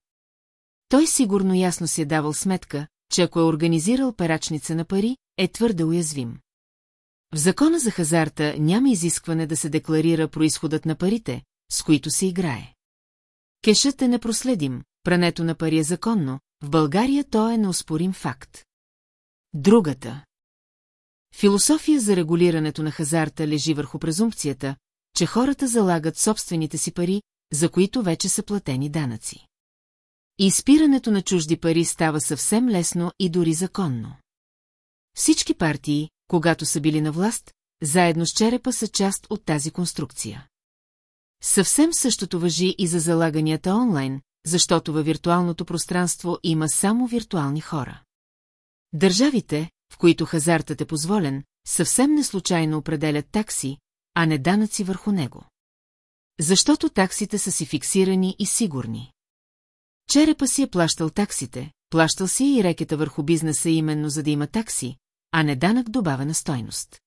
Той сигурно ясно си е давал сметка, че ако е организирал перачница на пари, е твърде уязвим. В закона за хазарта няма изискване да се декларира происходът на парите, с които се играе. Кешът е непроследим, прането на пари е законно, в България то е неоспорим факт. Другата. Философия за регулирането на хазарта лежи върху презумпцията, че хората залагат собствените си пари, за които вече са платени данъци. И изпирането на чужди пари става съвсем лесно и дори законно. Всички партии, когато са били на власт, заедно с черепа са част от тази конструкция. Съвсем същото въжи и за залаганията онлайн, защото във виртуалното пространство има само виртуални хора. Държавите, в които хазартът е позволен, съвсем неслучайно определят такси, а не данъци върху него. Защото таксите са си фиксирани и сигурни. Черепа си е плащал таксите, плащал си и рекета върху бизнеса именно за да има такси, а не данък добавена стойност.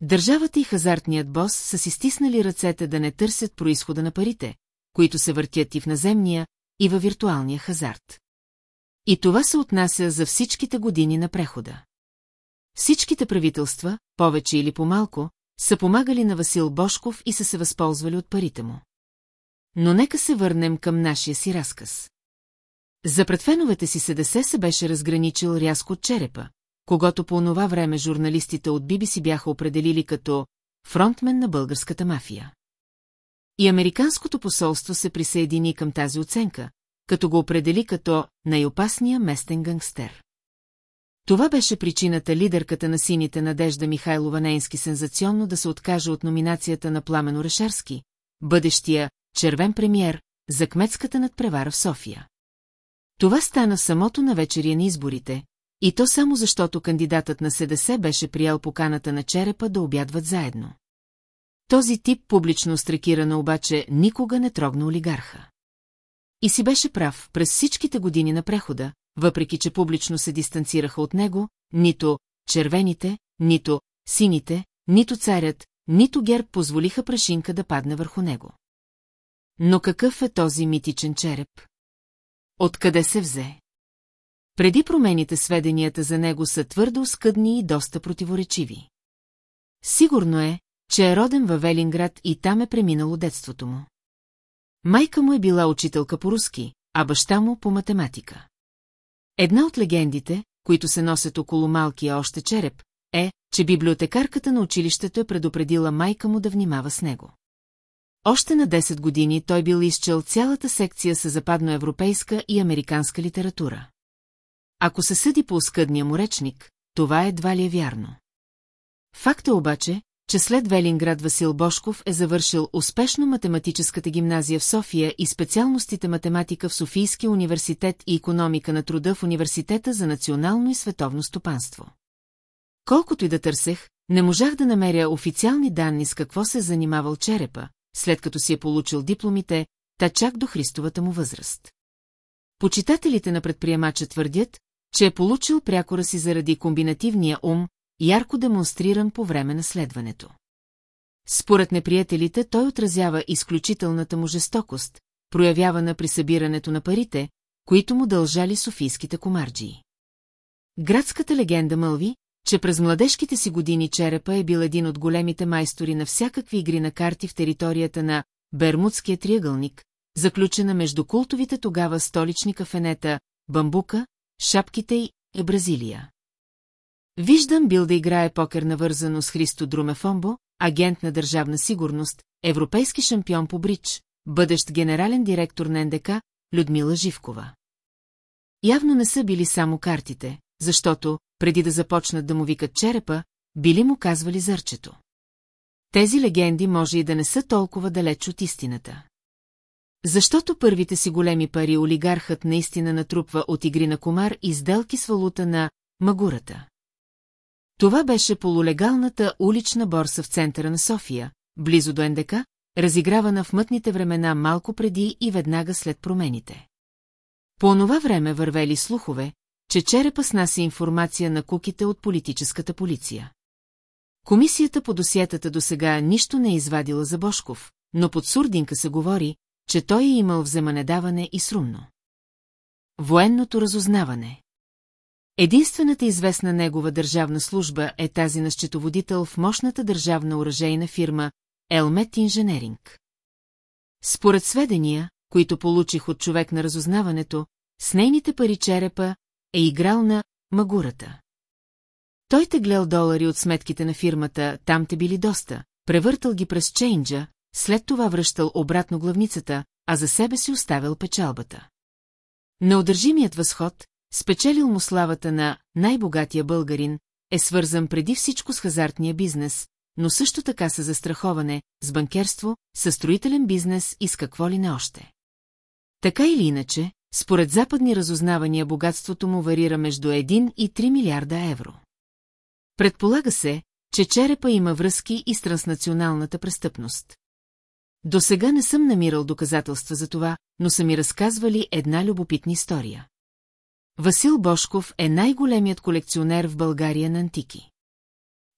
Държавата и хазартният бос са си стиснали ръцете да не търсят происхода на парите, които се въртят и в наземния, и във виртуалния хазарт. И това се отнася за всичките години на прехода. Всичките правителства, повече или по-малко, са помагали на Васил Бошков и са се възползвали от парите му. Но нека се върнем към нашия си разказ. За предфеновете си СДС се беше разграничил рязко от черепа, когато по онова време журналистите от BBC бяха определили като фронтмен на българската мафия. И Американското посолство се присъедини към тази оценка, като го определи като най-опасния местен гангстер. Това беше причината лидерката на сините Надежда Михайлова Нейнски сензационно да се откаже от номинацията на Пламен Орешарски, бъдещия червен премьер за кметската надпревара в София. Това стана самото на вечерия на изборите, и то само защото кандидатът на СДС беше приял поканата на черепа да обядват заедно. Този тип публично острекирана обаче никога не трогна олигарха. И си беше прав, през всичките години на прехода, въпреки че публично се дистанцираха от него, нито червените, нито сините, нито царят, нито герб позволиха прашинка да падне върху него. Но какъв е този митичен череп? Откъде се взе? Преди промените сведенията за него са твърдо скъдни и доста противоречиви. Сигурно е, че е роден във Велинград и там е преминало детството му. Майка му е била учителка по руски, а баща му по математика. Една от легендите, които се носят около малкия още череп, е, че библиотекарката на училището е предупредила майка му да внимава с него. Още на 10 години той бил изчел цялата секция с западноевропейска и американска литература. Ако се съди по оскъдния му речник, това едва ли е вярно. Факт е обаче, че след Велинград Васил Бошков е завършил успешно математическата гимназия в София и специалностите математика в Софийския университет и економика на труда в Университета за национално и световно стопанство. Колкото и да търсех, не можах да намеря официални данни с какво се е занимавал черепа, след като си е получил дипломите, та чак до Христовата му възраст. Почитателите на предприемача твърдят, че е получил прякора си заради комбинативния ум, ярко демонстриран по време на следването. Според неприятелите той отразява изключителната му жестокост, проявявана при събирането на парите, които му дължали софийските комарджии. Градската легенда мълви, че през младежките си години Черепа е бил един от големите майстори на всякакви игри на карти в територията на Бермудския триъгълник, заключена между култовите тогава столични кафенета Бамбука, Шапките и Бразилия. Виждам бил да играе покер навързано с Христо Друмефомбо, агент на държавна сигурност, европейски шампион по бридж, бъдещ генерален директор на НДК, Людмила Живкова. Явно не са били само картите, защото, преди да започнат да му викат черепа, били му казвали зърчето. Тези легенди може и да не са толкова далеч от истината. Защото първите си големи пари олигархът наистина натрупва от игри на комар и сделки с валута на Магурата. Това беше полулегалната улична борса в центъра на София, близо до НДК, разигравана в мътните времена малко преди и веднага след промените. По онова време вървели слухове, че черепа снася информация на куките от политическата полиция. Комисията по досиетата до сега нищо не е извадила за Бошков, но под сурдинка се говори, че той е имал вземанедаване и срумно. Военното разузнаване Единствената известна негова държавна служба е тази на счетоводител в мощната държавна оръжейна фирма Елмет Инженеринг. Според сведения, които получих от човек на разузнаването, с нейните пари черепа е играл на магурата. Той те гледал долари от сметките на фирмата, там те били доста, превъртал ги през чейнджа, след това връщал обратно главницата, а за себе си оставил печалбата. Неудържимият възход, спечелил му славата на най-богатия българин, е свързан преди всичко с хазартния бизнес, но също така с застраховане, с банкерство, с строителен бизнес и с какво ли не още. Така или иначе, според западни разузнавания богатството му варира между 1 и 3 милиарда евро. Предполага се, че черепа има връзки и с транснационалната престъпност. До сега не съм намирал доказателства за това, но са ми разказвали една любопитна история. Васил Бошков е най-големият колекционер в България на антики.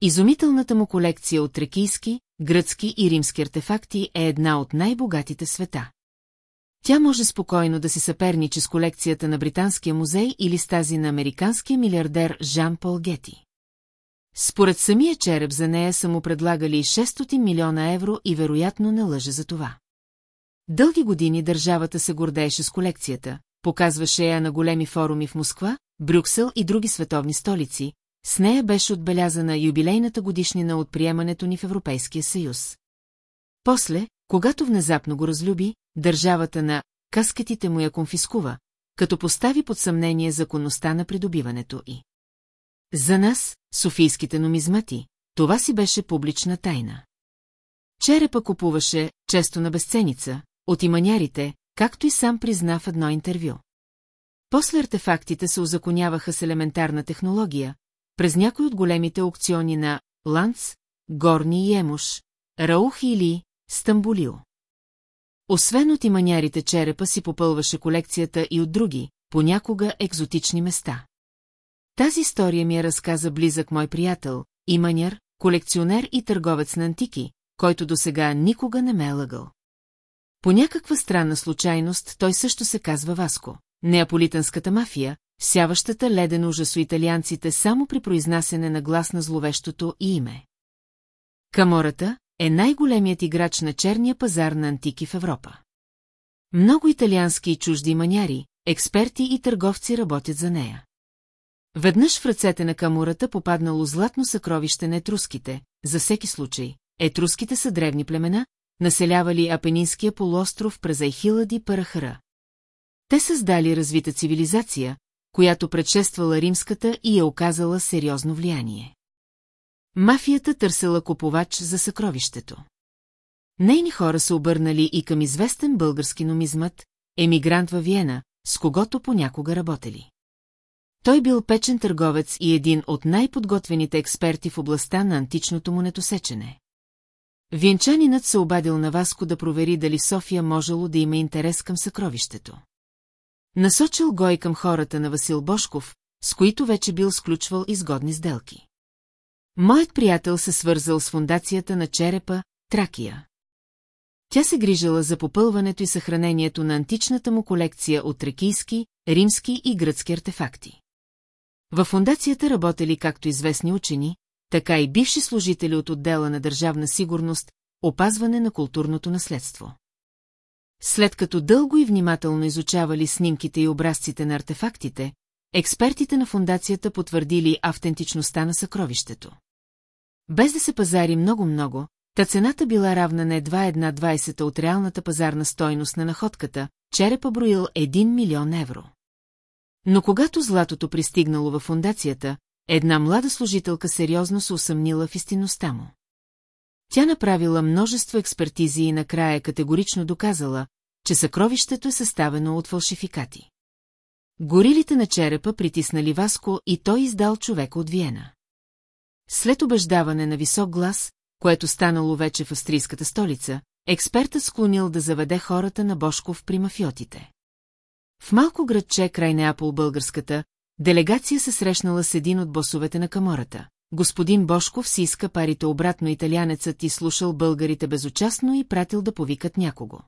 Изумителната му колекция от трекийски, гръцки и римски артефакти е една от най-богатите света. Тя може спокойно да си съперничи с колекцията на Британския музей или с тази на американския милиардер Жан Пол Гети. Според самия череп за нея са му предлагали 600 милиона евро и вероятно не лъже за това. Дълги години държавата се гордееше с колекцията, показваше я на големи форуми в Москва, Брюксел и други световни столици, с нея беше отбелязана юбилейната годишнина от приемането ни в Европейския съюз. После, когато внезапно го разлюби, държавата на каскетите му я конфискува, като постави под съмнение законността на придобиването и. За нас, софийските номизмати, това си беше публична тайна. Черепа купуваше, често на безценица, от иманярите, както и сам призна в едно интервю. После артефактите се озаконяваха с елементарна технология, през някои от големите аукциони на Ланц, Горни и Емуш, Раух или Стамбулио. Освен от иманярите черепа си попълваше колекцията и от други, понякога екзотични места. Тази история ми я разказа близък мой приятел, иманяр, колекционер и търговец на антики, който досега никога не ме е лъгал. По някаква странна случайност той също се казва Васко. Неаполитанската мафия, сяващата леден ужас у италианците само при произнасене на глас на зловещото и име. Камората е най-големият играч на черния пазар на антики в Европа. Много италиански и чужди маняри, експерти и търговци работят за нея. Веднъж в ръцете на камората попаднало златно съкровище на етруските, за всеки случай. Етруските са древни племена, населявали Апенинския полуостров през Айхилади Парахара. Те създали развита цивилизация, която предшествала римската и е оказала сериозно влияние. Мафията търсила купувач за съкровището. Нейни хора са обърнали и към известен български номизмат, емигрант във Виена, с когото понякога работели. Той бил печен търговец и един от най-подготвените експерти в областта на античното монетосечене. Венчанинът се обадил на Васко да провери дали София можело да има интерес към съкровището. Насочил го и към хората на Васил Бошков, с които вече бил сключвал изгодни сделки. Моят приятел се свързал с фундацията на черепа Тракия. Тя се грижала за попълването и съхранението на античната му колекция от тракийски, римски и гръцки артефакти. Във фундацията работели както известни учени, така и бивши служители от отдела на държавна сигурност, опазване на културното наследство. След като дълго и внимателно изучавали снимките и образците на артефактите, експертите на фундацията потвърдили автентичността на съкровището. Без да се пазари много-много, та цената била равна на едва една двайсета от реалната пазарна стойност на находката, черепа броил 1 милион евро. Но когато златото пристигнало във фундацията, една млада служителка сериозно се усъмнила в истинността му. Тя направила множество експертизи и накрая категорично доказала, че съкровището е съставено от фалшификати. Горилите на черепа притиснали Васко и той издал човека от Виена. След убеждаване на висок глас, което станало вече в австрийската столица, експертът склонил да заведе хората на Бошков при мафиотите. В малко градче край Неапол българската, делегация се срещнала с един от босовете на камората. Господин Бошков си иска парите обратно италянецът и слушал българите безучастно и пратил да повикат някого.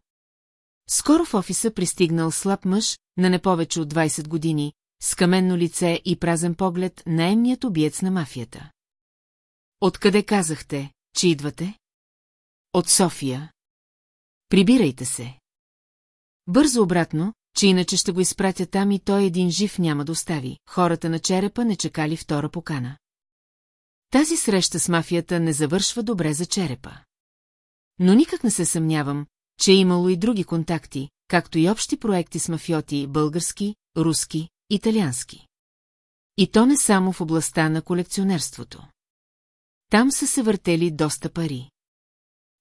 Скоро в офиса пристигнал слаб мъж, на не повече от 20 години, с каменно лице и празен поглед, наемният обиец на мафията. Откъде казахте, че идвате? От София. Прибирайте се. Бързо обратно, че иначе ще го изпратя там и той един жив няма да остави. Хората на черепа не чекали втора покана. Тази среща с мафията не завършва добре за черепа. Но никак не се съмнявам, че е имало и други контакти, както и общи проекти с мафиоти български, руски, италиански. И то не само в областта на колекционерството. Там са се въртели доста пари.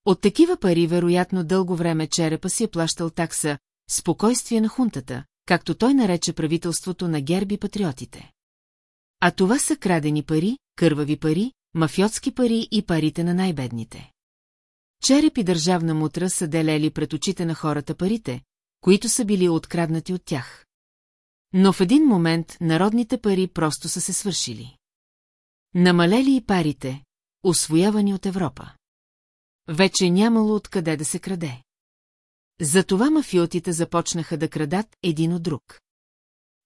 От такива пари, вероятно, дълго време черепа си е плащал такса «Спокойствие на хунтата», както той нарече правителството на герби патриотите. А това са крадени пари, кървави пари, мафиотски пари и парите на най-бедните. Череп и държавна мутра са делели пред очите на хората парите, които са били откраднати от тях. Но в един момент народните пари просто са се свършили. Намалели и парите, освоявани от Европа. Вече нямало откъде да се краде. Затова мафиотите започнаха да крадат един от друг.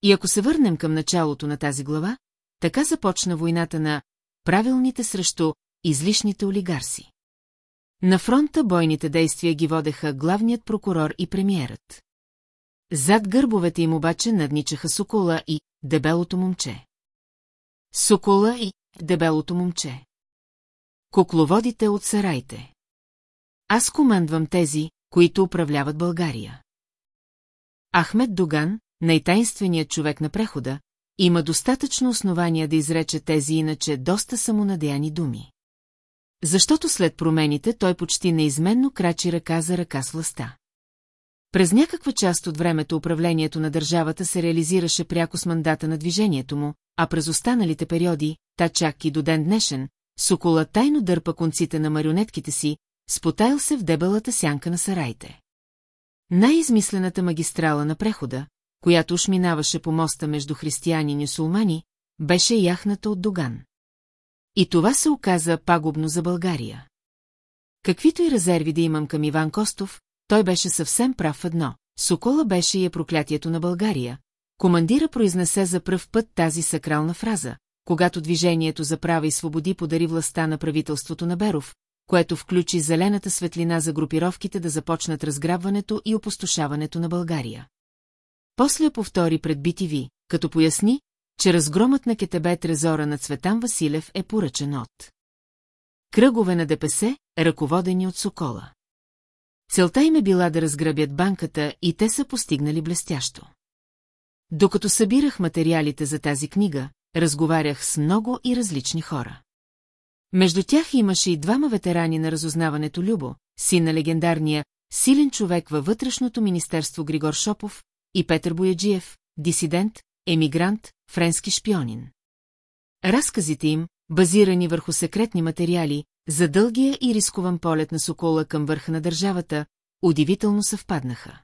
И ако се върнем към началото на тази глава, така започна войната на правилните срещу излишните олигарси. На фронта бойните действия ги водеха главният прокурор и премиерът. Зад гърбовете им обаче надничаха Сокола и дебелото момче. Сокола и дебелото момче. Кукловодите от сарайте. Аз командвам тези, които управляват България. Ахмед Доган, най-тайнственият човек на прехода, има достатъчно основания да изрече тези иначе доста самонадеяни думи. Защото след промените той почти неизменно крачи ръка за ръка с властта. През някаква част от времето управлението на държавата се реализираше пряко с мандата на движението му, а през останалите периоди, та чак и до ден днешен, Сокола тайно дърпа конците на марионетките си, спотайл се в дебелата сянка на сараите. Най-измислената магистрала на прехода, която уж минаваше по моста между християни и нюсулмани, беше яхната от Доган. И това се оказа пагубно за България. Каквито и резерви да имам към Иван Костов, той беше съвсем прав едно. Сокола беше и е проклятието на България. Командира произнесе за пръв път тази сакрална фраза, когато движението за права и свободи подари властта на правителството на Беров, което включи зелената светлина за групировките да започнат разграбването и опустошаването на България. После повтори пред BTV, като поясни, че разгромът на КТБ трезора на Цветан Василев е поръчен от кръгове на ДПС, ръководени от Сокола. Целта им е била да разграбят банката и те са постигнали блестящо. Докато събирах материалите за тази книга, разговарях с много и различни хора. Между тях имаше и двама ветерани на разузнаването Любо, син на легендарния, силен човек във вътрешното министерство Григор Шопов, и Петър Бояджиев, дисидент, емигрант, френски шпионин. Разказите им, базирани върху секретни материали, за дългия и рискован полет на Сокола към върха на държавата, удивително съвпаднаха.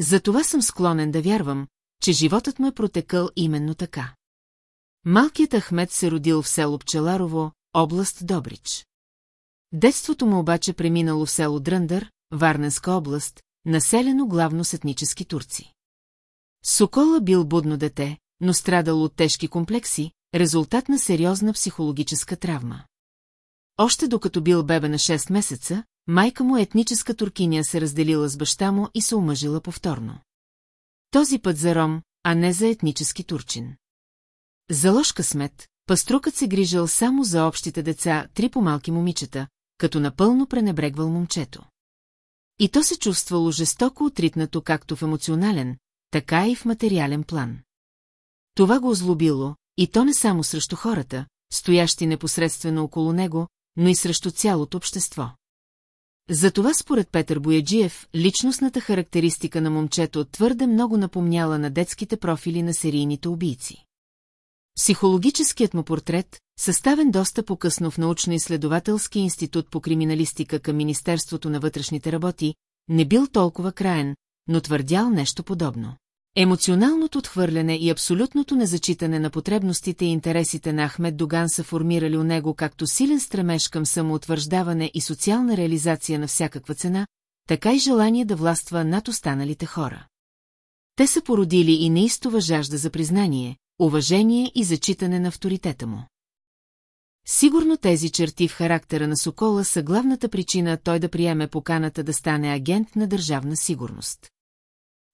Затова съм склонен да вярвам, че животът му е протекал именно така. Малкият Ахмед се родил в село Пчеларово, област Добрич. Детството му обаче преминало в село Дръндър, Варненска област, населено главно с етнически турци. Сокола бил будно дете, но страдал от тежки комплекси, резултат на сериозна психологическа травма. Още докато бил бебе на 6 месеца, майка му етническа туркиня се разделила с баща му и се омъжила повторно. Този път за ром, а не за етнически турчин. За ложка смет, паструкът се грижал само за общите деца, три по-малки момичета, като напълно пренебрегвал момчето. И то се чувствало жестоко отритнато както в емоционален, така и в материален план. Това го озлобило, и то не само срещу хората, стоящи непосредствено около него, но и срещу цялото общество. Затова според Петър Бояджиев, личностната характеристика на момчето твърде много напомняла на детските профили на серийните убийци. Психологическият му портрет, съставен доста по-късно в научно-изследователски институт по криминалистика към Министерството на вътрешните работи, не бил толкова краен, но твърдял нещо подобно. Емоционалното отхвърляне и абсолютното незачитане на потребностите и интересите на Ахмед Доган са формирали у него както силен стремеж към самоутвърждаване и социална реализация на всякаква цена, така и желание да властва над останалите хора. Те са породили и неистова жажда за признание, уважение и зачитане на авторитета му. Сигурно тези черти в характера на Сокола са главната причина той да приеме поканата да стане агент на държавна сигурност.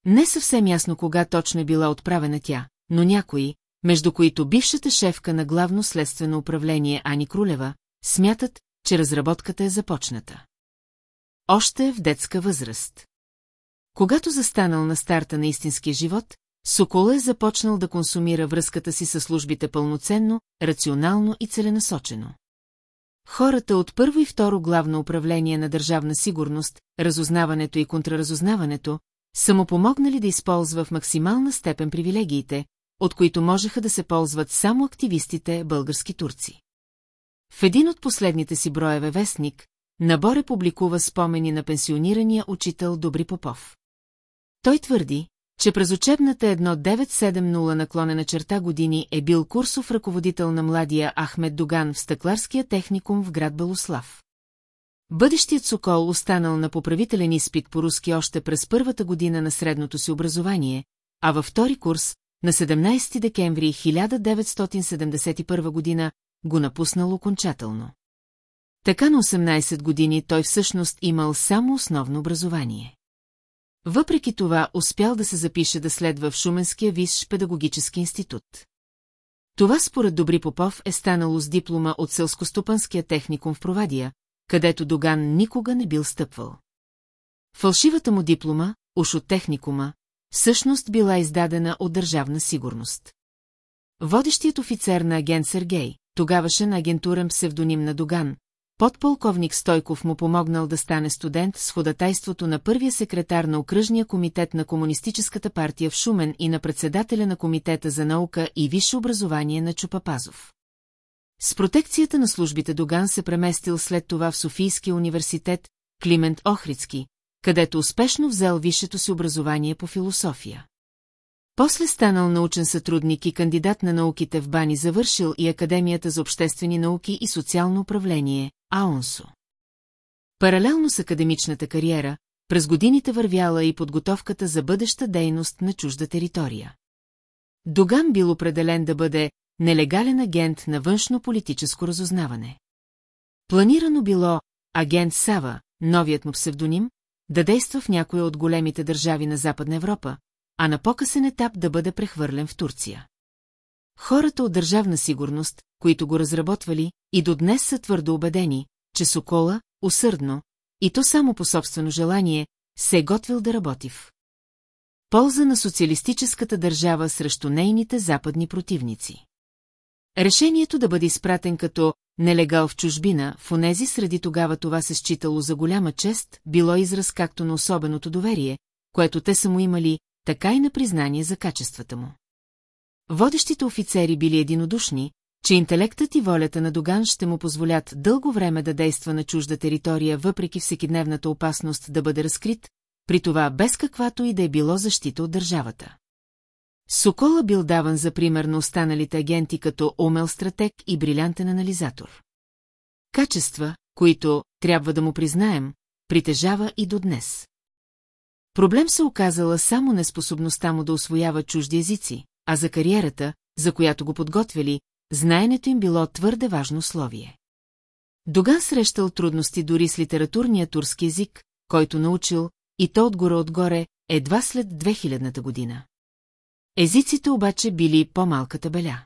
Не съвсем ясно кога точно е била отправена тя, но някои, между които бившата шефка на главно следствено управление Ани Крулева, смятат, че разработката е започната. Още в детска възраст. Когато застанал на старта на истинския живот, Сокола е започнал да консумира връзката си с службите пълноценно, рационално и целенасочено. Хората от първо и второ главно управление на държавна сигурност, разузнаването и контраразузнаването, са му помогнали да използва в максимална степен привилегиите, от които можеха да се ползват само активистите български турци. В един от последните си броеве вестник, Наборе публикува спомени на пенсионирания учител Добри Попов. Той твърди, че през учебната 1970 наклонена черта години е бил курсов ръководител на младия Ахмед Доган в стъкларския техникум в град Белослав. Бъдещият Сокол останал на поправителен изпит по руски още през първата година на средното си образование, а във втори курс, на 17 декември 1971 година, го напуснал окончателно. Така на 18 години той всъщност имал само основно образование. Въпреки това успял да се запише да следва в Шуменския висш педагогически институт. Това според Добри Попов е станало с диплома от Селскостопанския техникум в Провадия, където Доган никога не бил стъпвал. Фалшивата му диплома, уж от техникума, всъщност била издадена от държавна сигурност. Водещият офицер на агент Сергей, тогавашен агентурен псевдоним на Доган, подполковник Стойков му помогнал да стане студент с ходатайството на първия секретар на окръжния комитет на Комунистическата партия в Шумен и на председателя на Комитета за наука и висше образование на Чупапазов. С протекцията на службите Доган се преместил след това в Софийския университет Климент Охридски, където успешно взел висшето си образование по философия. После станал научен сътрудник и кандидат на науките в Бани завършил и Академията за обществени науки и социално управление, АОНСО. Паралелно с академичната кариера, през годините вървяла и подготовката за бъдеща дейност на чужда територия. Доган бил определен да бъде нелегален агент на външно-политическо разузнаване. Планирано било агент Сава, новият му псевдоним, да действа в някоя от големите държави на Западна Европа, а на по-късен етап да бъде прехвърлен в Турция. Хората от държавна сигурност, които го разработвали, и до днес са твърдо убедени, че Сокола, усърдно, и то само по собствено желание, се е готвил да работи в полза на социалистическата държава срещу нейните западни противници. Решението да бъде изпратен като нелегал в чужбина, в онези среди тогава това се считало за голяма чест, било израз както на особеното доверие, което те са му имали, така и на признание за качествата му. Водещите офицери били единодушни, че интелектът и волята на Доган ще му позволят дълго време да действа на чужда територия, въпреки всекидневната опасност да бъде разкрит, при това без каквато и да е било защита от държавата. Сокола бил даван за пример на останалите агенти като умел стратег и брилянтен анализатор. Качества, които, трябва да му признаем, притежава и до днес. Проблем се оказала само неспособността му да освоява чужди езици, а за кариерата, за която го подготвили, знаенето им било твърде важно условие. Доган срещал трудности дори с литературния турски език, който научил, и то отгоре-отгоре, едва след 2000-та година. Езиците обаче били по-малката беля.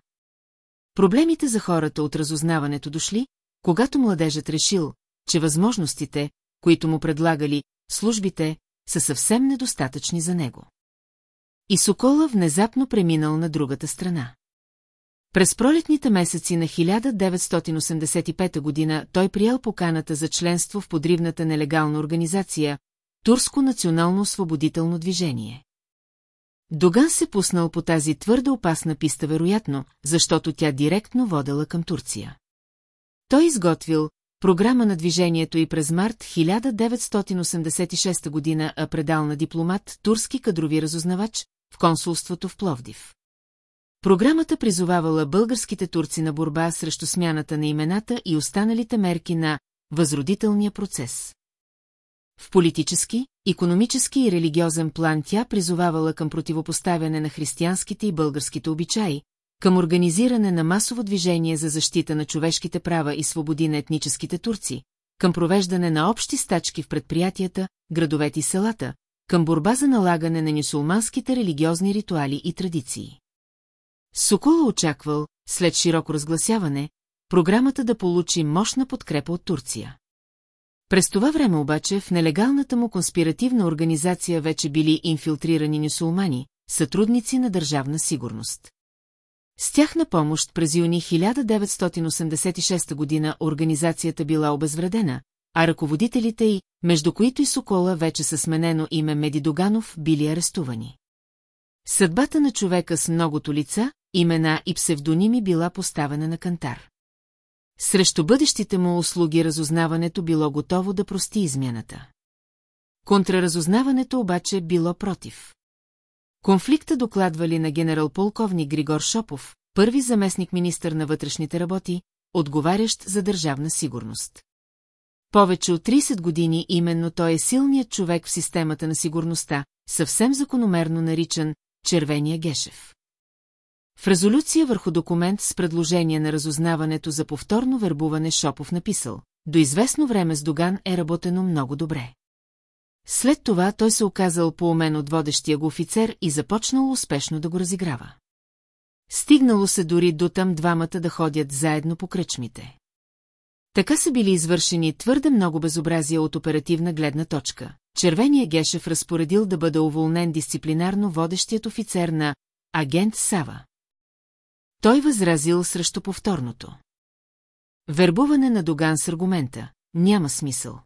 Проблемите за хората от разузнаването дошли, когато младежът решил, че възможностите, които му предлагали службите, са съвсем недостатъчни за него. И Сокола внезапно преминал на другата страна. През пролетните месеци на 1985 година той приел поканата за членство в подривната нелегална организация Турско национално освободително движение. Доган се пуснал по тази твърде опасна писта вероятно, защото тя директно водела към Турция. Той изготвил програма на движението и през март 1986 година а предал на дипломат, турски кадрови разузнавач, в консулството в Пловдив. Програмата призовавала българските турци на борба срещу смяната на имената и останалите мерки на възродителния процес. В политически, економически и религиозен план тя призовавала към противопоставяне на християнските и българските обичаи, към организиране на масово движение за защита на човешките права и свободи на етническите турци, към провеждане на общи стачки в предприятията, градовете и селата, към борба за налагане на нюсулманските религиозни ритуали и традиции. Сокола очаквал, след широко разгласяване, програмата да получи мощна подкрепа от Турция. През това време обаче в нелегалната му конспиративна организация вече били инфилтрирани нюсулмани, сътрудници на държавна сигурност. С тях на помощ през юни 1986 година организацията била обезвредена, а ръководителите й, между които и Сокола вече са сменено име Медидоганов, били арестувани. Съдбата на човека с многото лица, имена и псевдоними била поставена на кантар. Срещу бъдещите му услуги разузнаването било готово да прости измяната. Контраразузнаването обаче било против. Конфликта докладвали на генерал-полковник Григор Шопов, първи заместник министър на вътрешните работи, отговарящ за държавна сигурност. Повече от 30 години именно той е силният човек в системата на сигурността, съвсем закономерно наричан Червения Гешев. В резолюция върху документ с предложение на разузнаването за повторно вербуване Шопов написал, до известно време с Доган е работено много добре. След това той се оказал поумен от водещия го офицер и започнал успешно да го разиграва. Стигнало се дори до там двамата да ходят заедно по кръчмите. Така са били извършени твърде много безобразия от оперативна гледна точка. Червения Гешев разпоредил да бъде уволнен дисциплинарно водещият офицер на агент Сава. Той възразил срещу повторното. Вербуване на Доган с аргумента няма смисъл.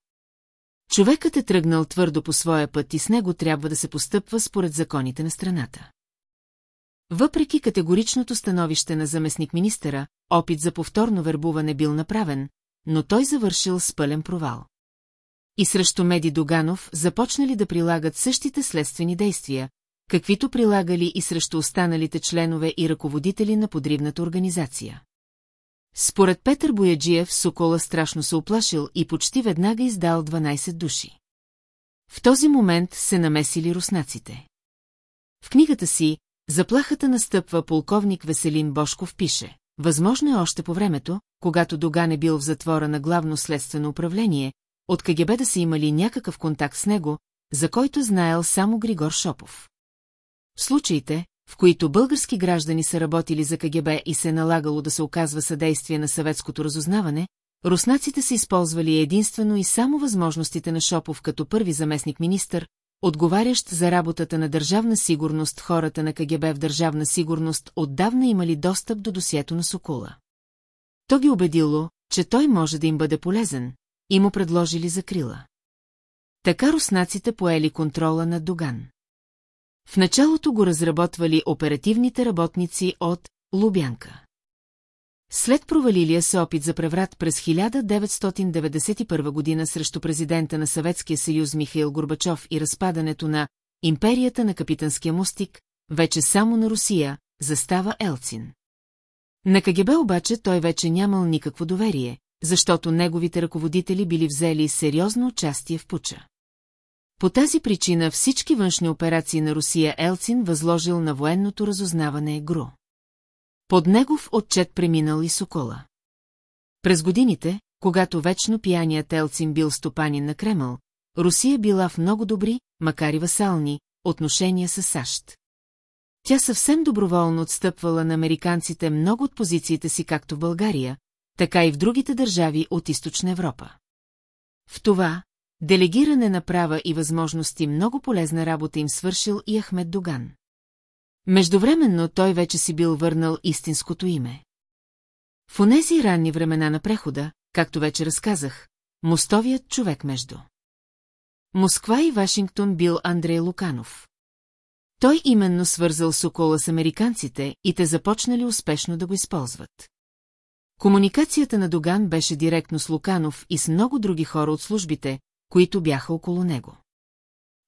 Човекът е тръгнал твърдо по своя път и с него трябва да се постъпва според законите на страната. Въпреки категоричното становище на заместник-министъра, опит за повторно вербуване бил направен, но той завършил с пълен провал. И срещу Меди Доганов започнали да прилагат същите следствени действия, каквито прилагали и срещу останалите членове и ръководители на подривната организация. Според Петър Бояджиев Сокола страшно се оплашил и почти веднага издал 12 души. В този момент се намесили руснаците. В книгата си «Заплахата настъпва» полковник Веселин Бошков пише Възможно е още по времето, когато Доган е бил в затвора на главно следствено управление, от КГБ да са имали някакъв контакт с него, за който знаел само Григор Шопов. В случаите, в които български граждани са работили за КГБ и се е налагало да се оказва съдействие на съветското разузнаване, руснаците са използвали единствено и само възможностите на Шопов като първи заместник-министър, отговарящ за работата на държавна сигурност хората на КГБ в държавна сигурност отдавна имали достъп до досието на Сокула. То ги убедило, че той може да им бъде полезен, и му предложили закрила. Така руснаците поели контрола над Доган. В началото го разработвали оперативните работници от Лубянка. След провалилия се опит за преврат през 1991 година срещу президента на Съветския съюз Михаил Горбачов и разпадането на империята на Капитанския мостик, вече само на Русия, застава Елцин. На КГБ обаче той вече нямал никакво доверие, защото неговите ръководители били взели сериозно участие в пуча. По тази причина всички външни операции на Русия Елцин възложил на военното разузнаване ГРУ. Под негов отчет преминал и Сокола. През годините, когато вечно пияният Елцин бил стопанин на Кремъл, Русия била в много добри, макар и васални, отношения с САЩ. Тя съвсем доброволно отстъпвала на американците много от позициите си както в България, така и в другите държави от Източна Европа. В това, делегиране на права и възможности много полезна работа им свършил и Ахмед Доган. Междувременно той вече си бил върнал истинското име. В онези ранни времена на прехода, както вече разказах, мостовият човек между. Москва и Вашингтон бил Андрей Луканов. Той именно свързал Сокола с американците и те започнали успешно да го използват. Комуникацията на Доган беше директно с Луканов и с много други хора от службите, които бяха около него.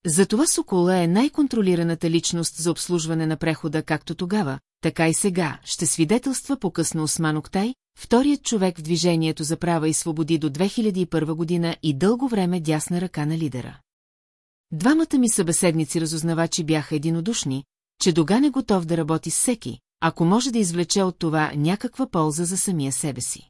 Затова Сокола е най-контролираната личност за обслужване на прехода както тогава, така и сега, ще свидетелства по-късно Осман Октай, вторият човек в движението за права и свободи до 2001 година и дълго време дясна ръка на лидера. Двамата ми събеседници разузнавачи бяха единодушни, че Доган е готов да работи с всеки, ако може да извлече от това някаква полза за самия себе си.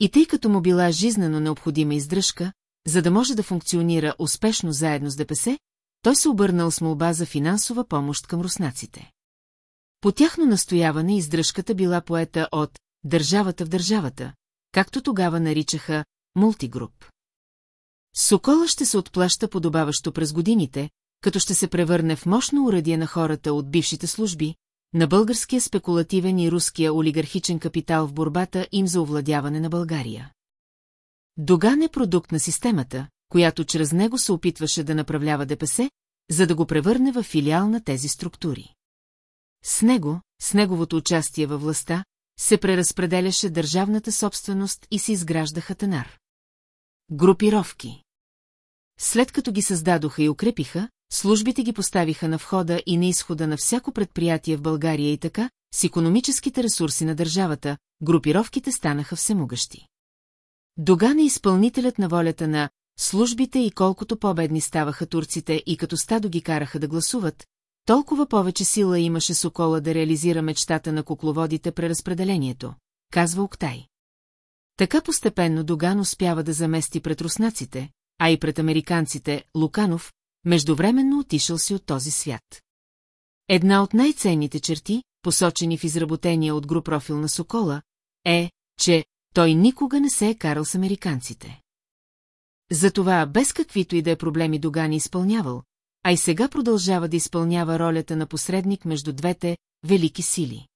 И тъй като му била жизнено необходима издръжка, за да може да функционира успешно заедно с ДПС, той се обърнал с молба за финансова помощ към руснаците. По тяхно настояване издръжката била поета от «държавата в държавата», както тогава наричаха «мултигруп». Сокола ще се отплаща подобаващо през годините, като ще се превърне в мощно уръдие на хората от бившите служби, на българския спекулативен и руския олигархичен капитал в борбата им за овладяване на България. Доган е продукт на системата, която чрез него се опитваше да направлява ДПС, за да го превърне в филиал на тези структури. С него, с неговото участие във властта, се преразпределяше държавната собственост и се изграждаха тенар. Групировки След като ги създадоха и укрепиха, службите ги поставиха на входа и на изхода на всяко предприятие в България и така, с економическите ресурси на държавата, групировките станаха всемогъщи. Доган е изпълнителят на волята на службите и колкото по-бедни ставаха турците и като стадо ги караха да гласуват, толкова повече сила имаше Сокола да реализира мечтата на кукловодите преразпределението, казва Октай. Така постепенно Доган успява да замести пред руснаците, а и пред американците, Луканов, междувременно отишъл си от този свят. Една от най-ценните черти, посочени в изработения от груп профил на Сокола, е, че той никога не се е карал с американците. Затова без каквито и да е проблеми Доган изпълнявал, а и сега продължава да изпълнява ролята на посредник между двете велики сили.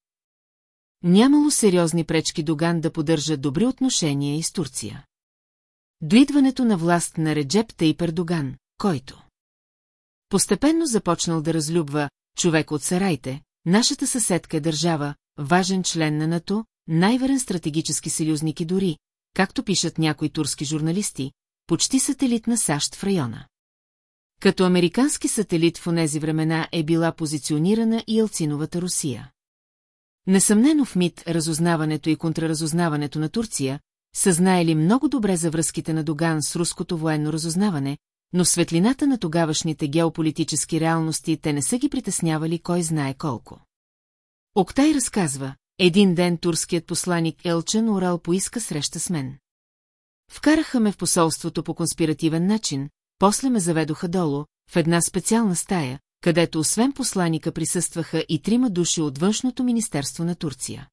Нямало сериозни пречки Доган да поддържа добри отношения и с Турция. До идването на власт на Реджеп Тейп Ердоган, който постепенно започнал да разлюбва човек от сарайте, нашата съседка е държава, важен член на НАТО, най-верен стратегически съюзник и дори, както пишат някои турски журналисти, почти сателит на САЩ в района. Като американски сателит в онези времена е била позиционирана и Елциновата Русия. Несъмнено в МИД разузнаването и контраразузнаването на Турция са знаели много добре за връзките на Доган с руското военно разузнаване, но в светлината на тогавашните геополитически реалности те не са ги притеснявали кой знае колко. Октай разказва, един ден турският посланик Елчен Орал поиска среща с мен. Вкараха ме в посолството по конспиративен начин, после ме заведоха долу, в една специална стая, където освен посланика присъстваха и трима души от външното министерство на Турция.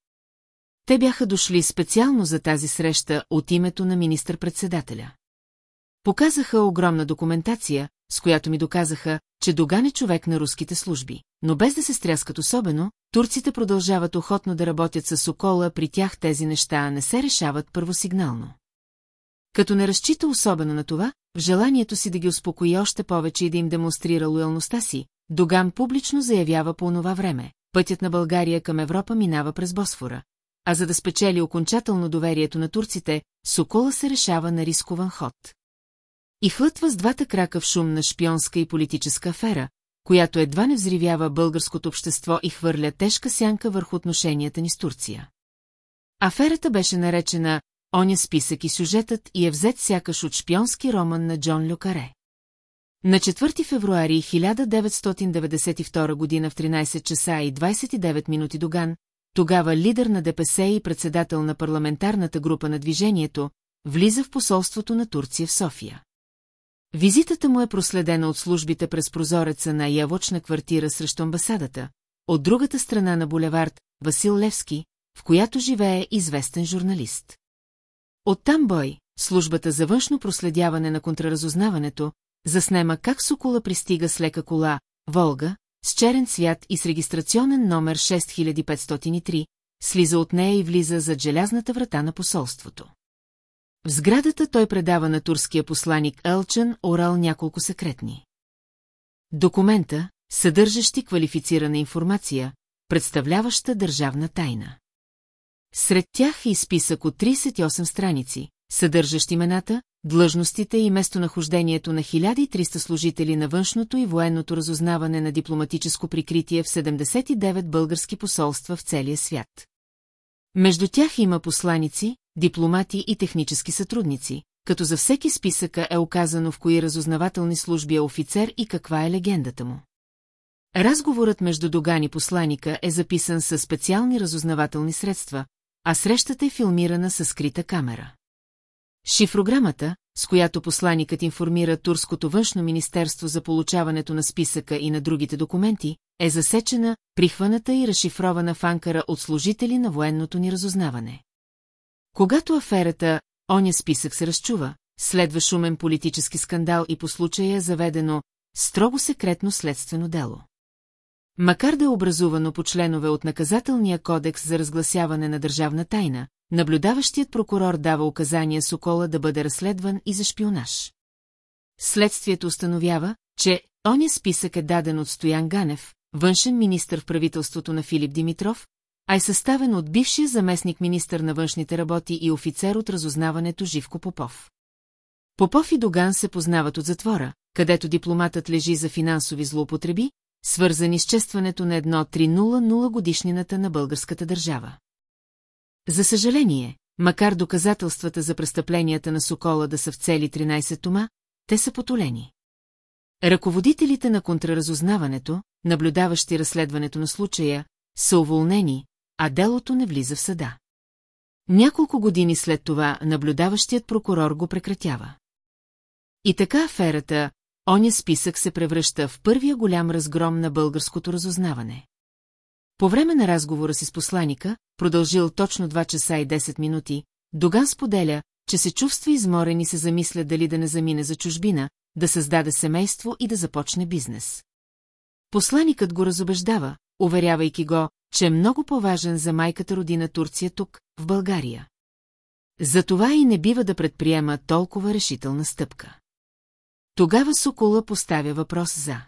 Те бяха дошли специално за тази среща от името на министър-председателя. Показаха огромна документация, с която ми доказаха, че Доган е човек на руските служби, но без да се стряскат особено, турците продължават охотно да работят с Сокола, при тях тези неща не се решават първосигнално. Като не разчита особено на това, в желанието си да ги успокои още повече и да им демонстрира лоялността си, Доган публично заявява по онова време, пътят на България към Европа минава през Босфора, а за да спечели окончателно доверието на турците, Сокола се решава на рискован ход. И хлътва с двата крака в шум на шпионска и политическа афера, която едва не взривява българското общество и хвърля тежка сянка върху отношенията ни с Турция. Аферата беше наречена «Оня списък и сюжетът» и е взет сякаш от шпионски роман на Джон Люкаре. На 4 февруари 1992 година в 13 часа и 29 минути Доган, тогава лидер на ДПС и председател на парламентарната група на движението, влиза в посолството на Турция в София. Визитата му е проследена от службите през прозореца на явочна квартира срещу амбасадата, от другата страна на булевард Васил Левски, в която живее известен журналист. Оттам бой, службата за външно проследяване на контраразузнаването, заснема как Сокола пристига с лека кола, Волга, с черен цвят и с регистрационен номер 6503, слиза от нея и влиза зад желязната врата на посолството. В сградата той предава на турския посланик Елчен орал няколко секретни. Документа, съдържащи квалифицирана информация, представляваща държавна тайна. Сред тях е списък от 38 страници, съдържащ имената, длъжностите и местонахождението на 1300 служители на външното и военното разузнаване на дипломатическо прикритие в 79 български посолства в целия свят. Между тях има посланици, дипломати и технически сътрудници, като за всеки списъка е оказано в кои разузнавателни служби е офицер и каква е легендата му. Разговорът между Доган и посланика е записан със специални разузнавателни средства, а срещата е филмирана със скрита камера. Шифрограмата, с която посланикът информира Турското външно министерство за получаването на списъка и на другите документи, е засечена, прихваната и разшифрована в Анкара от служители на военното ни разузнаване. Когато аферата «Оня списък» се разчува, следва шумен политически скандал и по случая е заведено строго секретно следствено дело. Макар да е образувано по членове от наказателния кодекс за разгласяване на държавна тайна, наблюдаващият прокурор дава указания Сокола да бъде разследван и за шпионаж. Следствието установява, че оня списък е даден от Стоян Ганев, външен министр в правителството на Филип Димитров, а е съставен от бившия заместник министър на външните работи и офицер от разузнаването Живко Попов. Попов и Доган се познават от затвора, където дипломатът лежи за финансови злоупотреби, свързани с честването на едно 300 годишнината на българската държава. За съжаление, макар доказателствата за престъпленията на Сокола да са в цели 13 тома, те са потолени. Ръководителите на контраразузнаването, наблюдаващи разследването на случая, са уволнени, а делото не влиза в съда. Няколко години след това наблюдаващият прокурор го прекратява. И така аферата, оня списък се превръща в първия голям разгром на българското разузнаване. По време на разговора си с посланика, продължил точно 2 часа и 10 минути, Доган споделя, че се чувства изморен и се замисля дали да не замине за чужбина, да създаде семейство и да започне бизнес. Посланикът го разобеждава, уверявайки го, че е много по-важен за майката родина Турция тук, в България. Затова и не бива да предприема толкова решителна стъпка. Тогава Сокола поставя въпрос за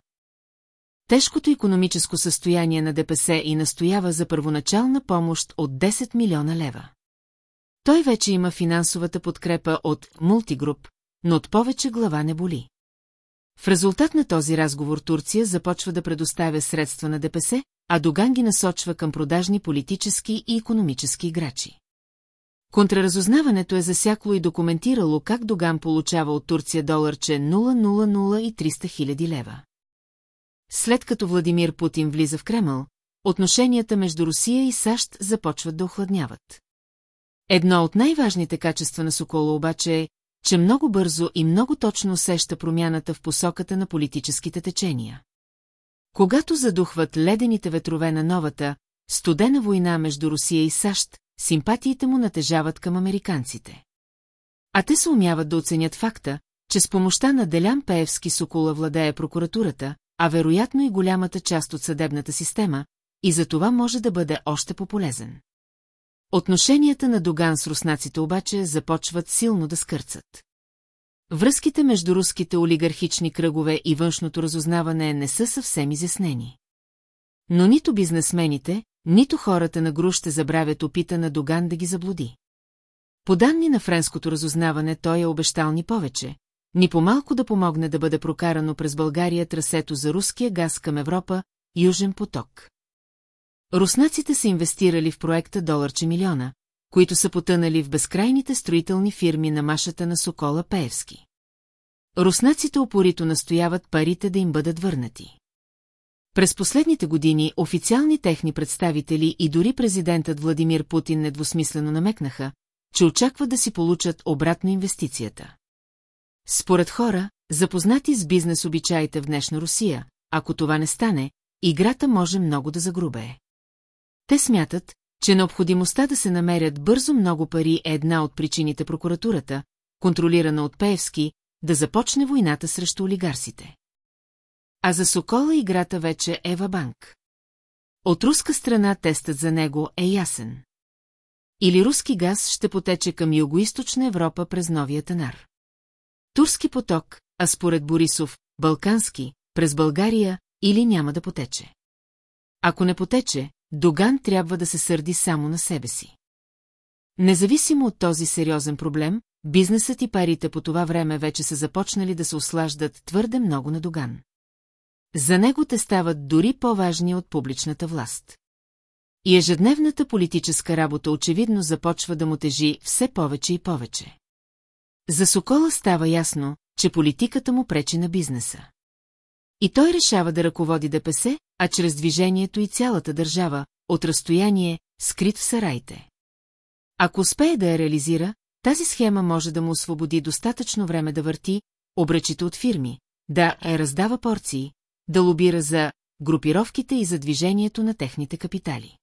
тежкото економическо състояние на ДПС и настоява за първоначална помощ от 10 милиона лева. Той вече има финансовата подкрепа от мултигруп, но от повече глава не боли. В резултат на този разговор Турция започва да предоставя средства на ДПС, а Доган ги насочва към продажни политически и економически играчи. Контраразузнаването е засякло и документирало как Доган получава от Турция доларче 000 и 300 хиляди лева. След като Владимир Путин влиза в Кремъл, отношенията между Русия и САЩ започват да охладняват. Едно от най-важните качества на Сокола обаче е, че много бързо и много точно усеща промяната в посоката на политическите течения. Когато задухват ледените ветрове на новата, студена война между Русия и САЩ, симпатиите му натежават към американците. А те се умяват да оценят факта, че с помощта на Делян Пеевски Сокола владее прокуратурата, а вероятно и голямата част от съдебната система, и за това може да бъде още по-полезен. Отношенията на Доган с руснаците обаче започват силно да скърцат. Връзките между руските олигархични кръгове и външното разузнаване не са съвсем изяснени. Но нито бизнесмените, нито хората на Гру ще забравят опита на Доган да ги заблуди. По данни на френското разузнаване той е обещал ни повече, ни по-малко да помогне да бъде прокарано през България трасето за руския газ към Европа, Южен поток. Руснаците са инвестирали в проекта доларче милиона, които са потънали в безкрайните строителни фирми на машата на Сокола Пеевски. Руснаците опорито настояват парите да им бъдат върнати. През последните години официални техни представители и дори президентът Владимир Путин недвусмислено намекнаха, че очакват да си получат обратно инвестицията. Според хора, запознати с бизнес обичаите в днешна Русия, ако това не стане, играта може много да загрубее. Те смятат, че необходимостта да се намерят бързо много пари е една от причините прокуратурата, контролирана от Пеевски, да започне войната срещу олигарсите. А за Сокола играта вече е банк. От руска страна тестът за него е ясен. Или руски газ ще потече към Юго-Источна Европа през новия Танар. Турски поток, а според Борисов, балкански, през България или няма да потече. Ако не потече, Доган трябва да се сърди само на себе си. Независимо от този сериозен проблем, бизнесът и парите по това време вече са започнали да се ослаждат твърде много на Доган. За него те стават дори по-важни от публичната власт. И ежедневната политическа работа очевидно започва да му тежи все повече и повече. За Сокола става ясно, че политиката му пречи на бизнеса. И той решава да ръководи ДПС, а чрез движението и цялата държава, от разстояние, скрит в сарайте. Ако успее да я реализира, тази схема може да му освободи достатъчно време да върти, обръчите от фирми, да е раздава порции, да лобира за групировките и за движението на техните капитали.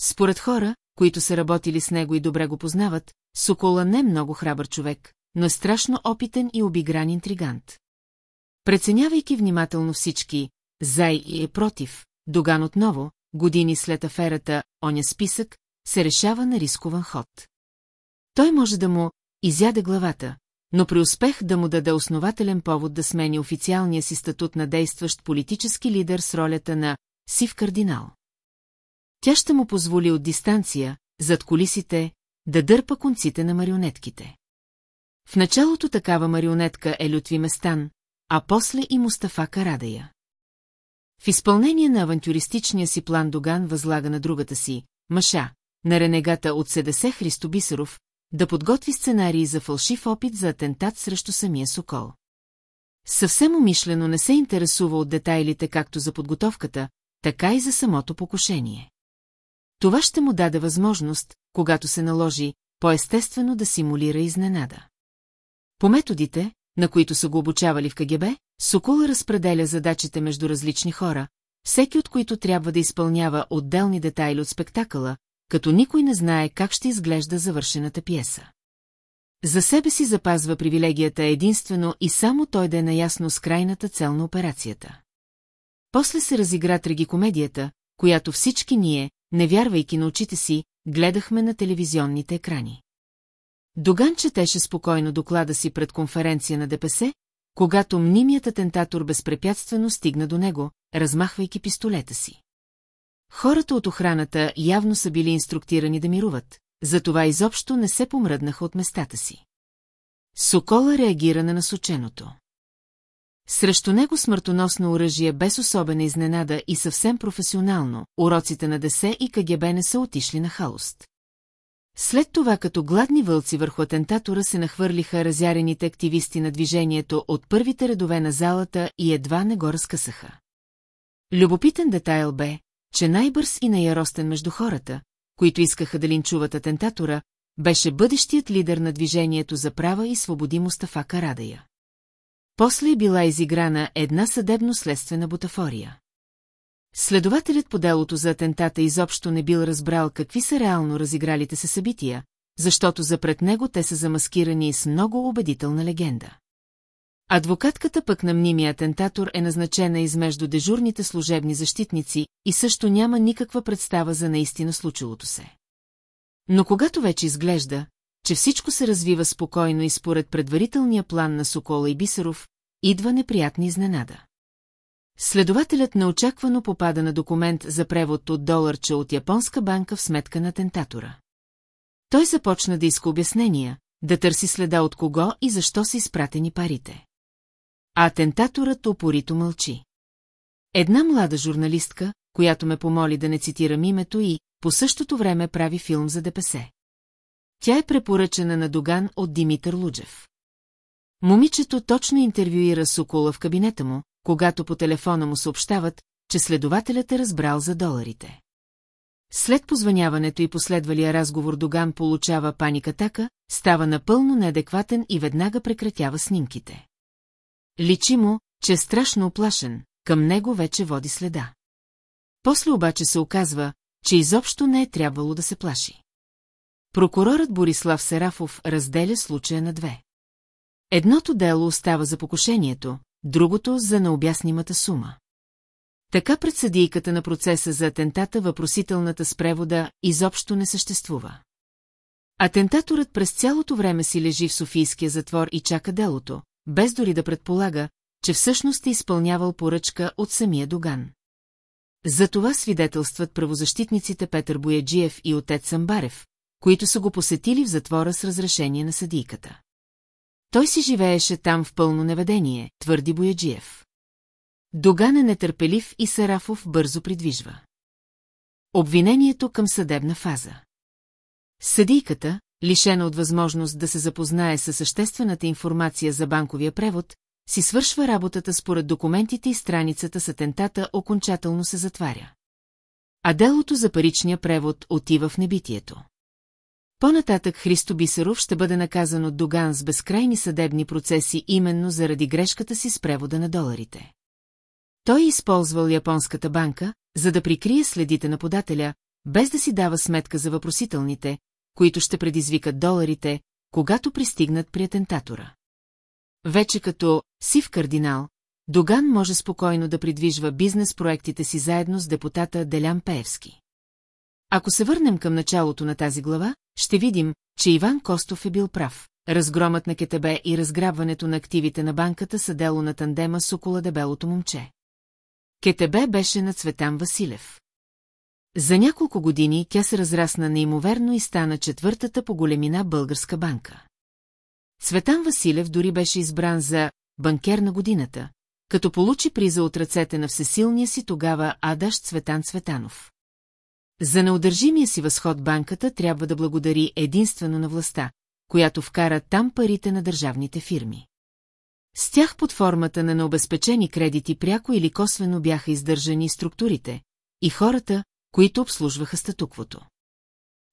Според хора, които са работили с него и добре го познават, Сокола не е много храбър човек, но е страшно опитен и обигран интригант. Преценявайки внимателно всички, зай и е против, Доган отново, години след аферата «Оня списък», се решава на рискован ход. Той може да му изяде главата, но при успех да му даде основателен повод да смени официалния си статут на действащ политически лидер с ролята на сив кардинал. Тя ще му позволи от дистанция, зад колисите, да дърпа конците на марионетките. В началото такава марионетка е Лютви Местан, а после и Мустафа Карадая. В изпълнение на авантюристичния си план Доган възлага на другата си, Маша, на ренегата от СДС Христо Бисеров, да подготви сценарии за фалшив опит за атентат срещу самия Сокол. Съвсем умишлено не се интересува от детайлите както за подготовката, така и за самото покушение. Това ще му даде възможност, когато се наложи, по-естествено да симулира изненада. По методите, на които са го обучавали в КГБ, Сокол разпределя задачите между различни хора, всеки от които трябва да изпълнява отделни детайли от спектакъла, като никой не знае как ще изглежда завършената пиеса. За себе си запазва привилегията единствено и само той да е наясно с крайната цел на операцията. После се разигра трагикомедията, която всички ние, не вярвайки на очите си, гледахме на телевизионните екрани. Доган четеше спокойно доклада си пред конференция на ДПС, когато мнимият атентатор безпрепятствено стигна до него, размахвайки пистолета си. Хората от охраната явно са били инструктирани да мируват, затова изобщо не се помръднаха от местата си. Сокола реагира на насоченото. Срещу него смъртоносно оръжие без особена изненада и съвсем професионално, уроците на ДС и КГБ не са отишли на хаост. След това като гладни вълци върху атентатора се нахвърлиха разярените активисти на движението от първите редове на залата и едва не го разкъсаха. Любопитен детайл бе, че най-бърз и най-яростен между хората, които искаха да линчуват атентатора, беше бъдещият лидер на движението за права и свободи Мустафа Карадая. После е била изиграна една съдебно-следствена бутафория. Следователят по делото за атентата изобщо не бил разбрал какви са реално разигралите се събития, защото запред него те са замаскирани с много убедителна легенда. Адвокатката пък на мнимия атентатор е назначена измежду дежурните служебни защитници и също няма никаква представа за наистина случилото се. Но когато вече изглежда, че всичко се развива спокойно и според предварителния план на Сокола и Бисеров, идва неприятна изненада. Следователят неочаквано попада на документ за превод от доларче от японска банка в сметка на тентатора. Той започна да иска обяснения, да търси следа от кого и защо са изпратени парите. А атентаторът опорито мълчи. Една млада журналистка, която ме помоли да не цитирам името и, по същото време прави филм за ДПС. Тя е препоръчена на Доган от Димитър Луджев. Момичето точно интервюира Сокола в кабинета му, когато по телефона му съобщават, че следователят е разбрал за доларите. След позваняването и последвалия разговор Доган получава паникатака, става напълно неадекватен и веднага прекратява снимките. Личи му, че е страшно оплашен, към него вече води следа. После обаче се оказва, че изобщо не е трябвало да се плаши. Прокурорът Борислав Серафов разделя случая на две. Едното дело остава за покушението, другото за необяснимата сума. Така пред съдийката на процеса за атентата въпросителната с превода изобщо не съществува. Атентаторът през цялото време си лежи в Софийския затвор и чака делото, без дори да предполага, че всъщност е изпълнявал поръчка от самия Доган. За това свидетелстват правозащитниците Петър Бояджиев и отец Самбарев, които са го посетили в затвора с разрешение на съдийката. Той си живееше там в пълно неведение, твърди Бояджиев. Доган е нетърпелив и Сарафов бързо придвижва. Обвинението към съдебна фаза. Съдийката, лишена от възможност да се запознае със съществената информация за банковия превод, си свършва работата според документите и страницата с атентата окончателно се затваря. А делото за паричния превод отива в небитието. По-нататък Христо Бисеров ще бъде наказан от Доган с безкрайни съдебни процеси именно заради грешката си с превода на доларите. Той е използвал японската банка, за да прикрие следите на подателя, без да си дава сметка за въпросителните, които ще предизвикат доларите, когато пристигнат при атентатора. Вече като сив кардинал, Доган може спокойно да придвижва бизнес проектите си заедно с депутата Делян Пеевски. Ако се върнем към началото на тази глава, ще видим, че Иван Костов е бил прав. Разгромът на КТБ и разграбването на активите на банката са дело на тандема с около дебелото момче. КТБ беше на Цветан Василев. За няколко години тя се разрасна неимоверно и стана четвъртата по големина българска банка. Цветан Василев дори беше избран за банкер на годината, като получи приза от ръцете на всесилния си тогава Адаш Цветан Цветанов. За неудържимия си възход банката трябва да благодари единствено на властта, която вкара там парите на държавните фирми. С тях под формата на необезпечени кредити пряко или косвено бяха издържани структурите и хората, които обслужваха статуквото.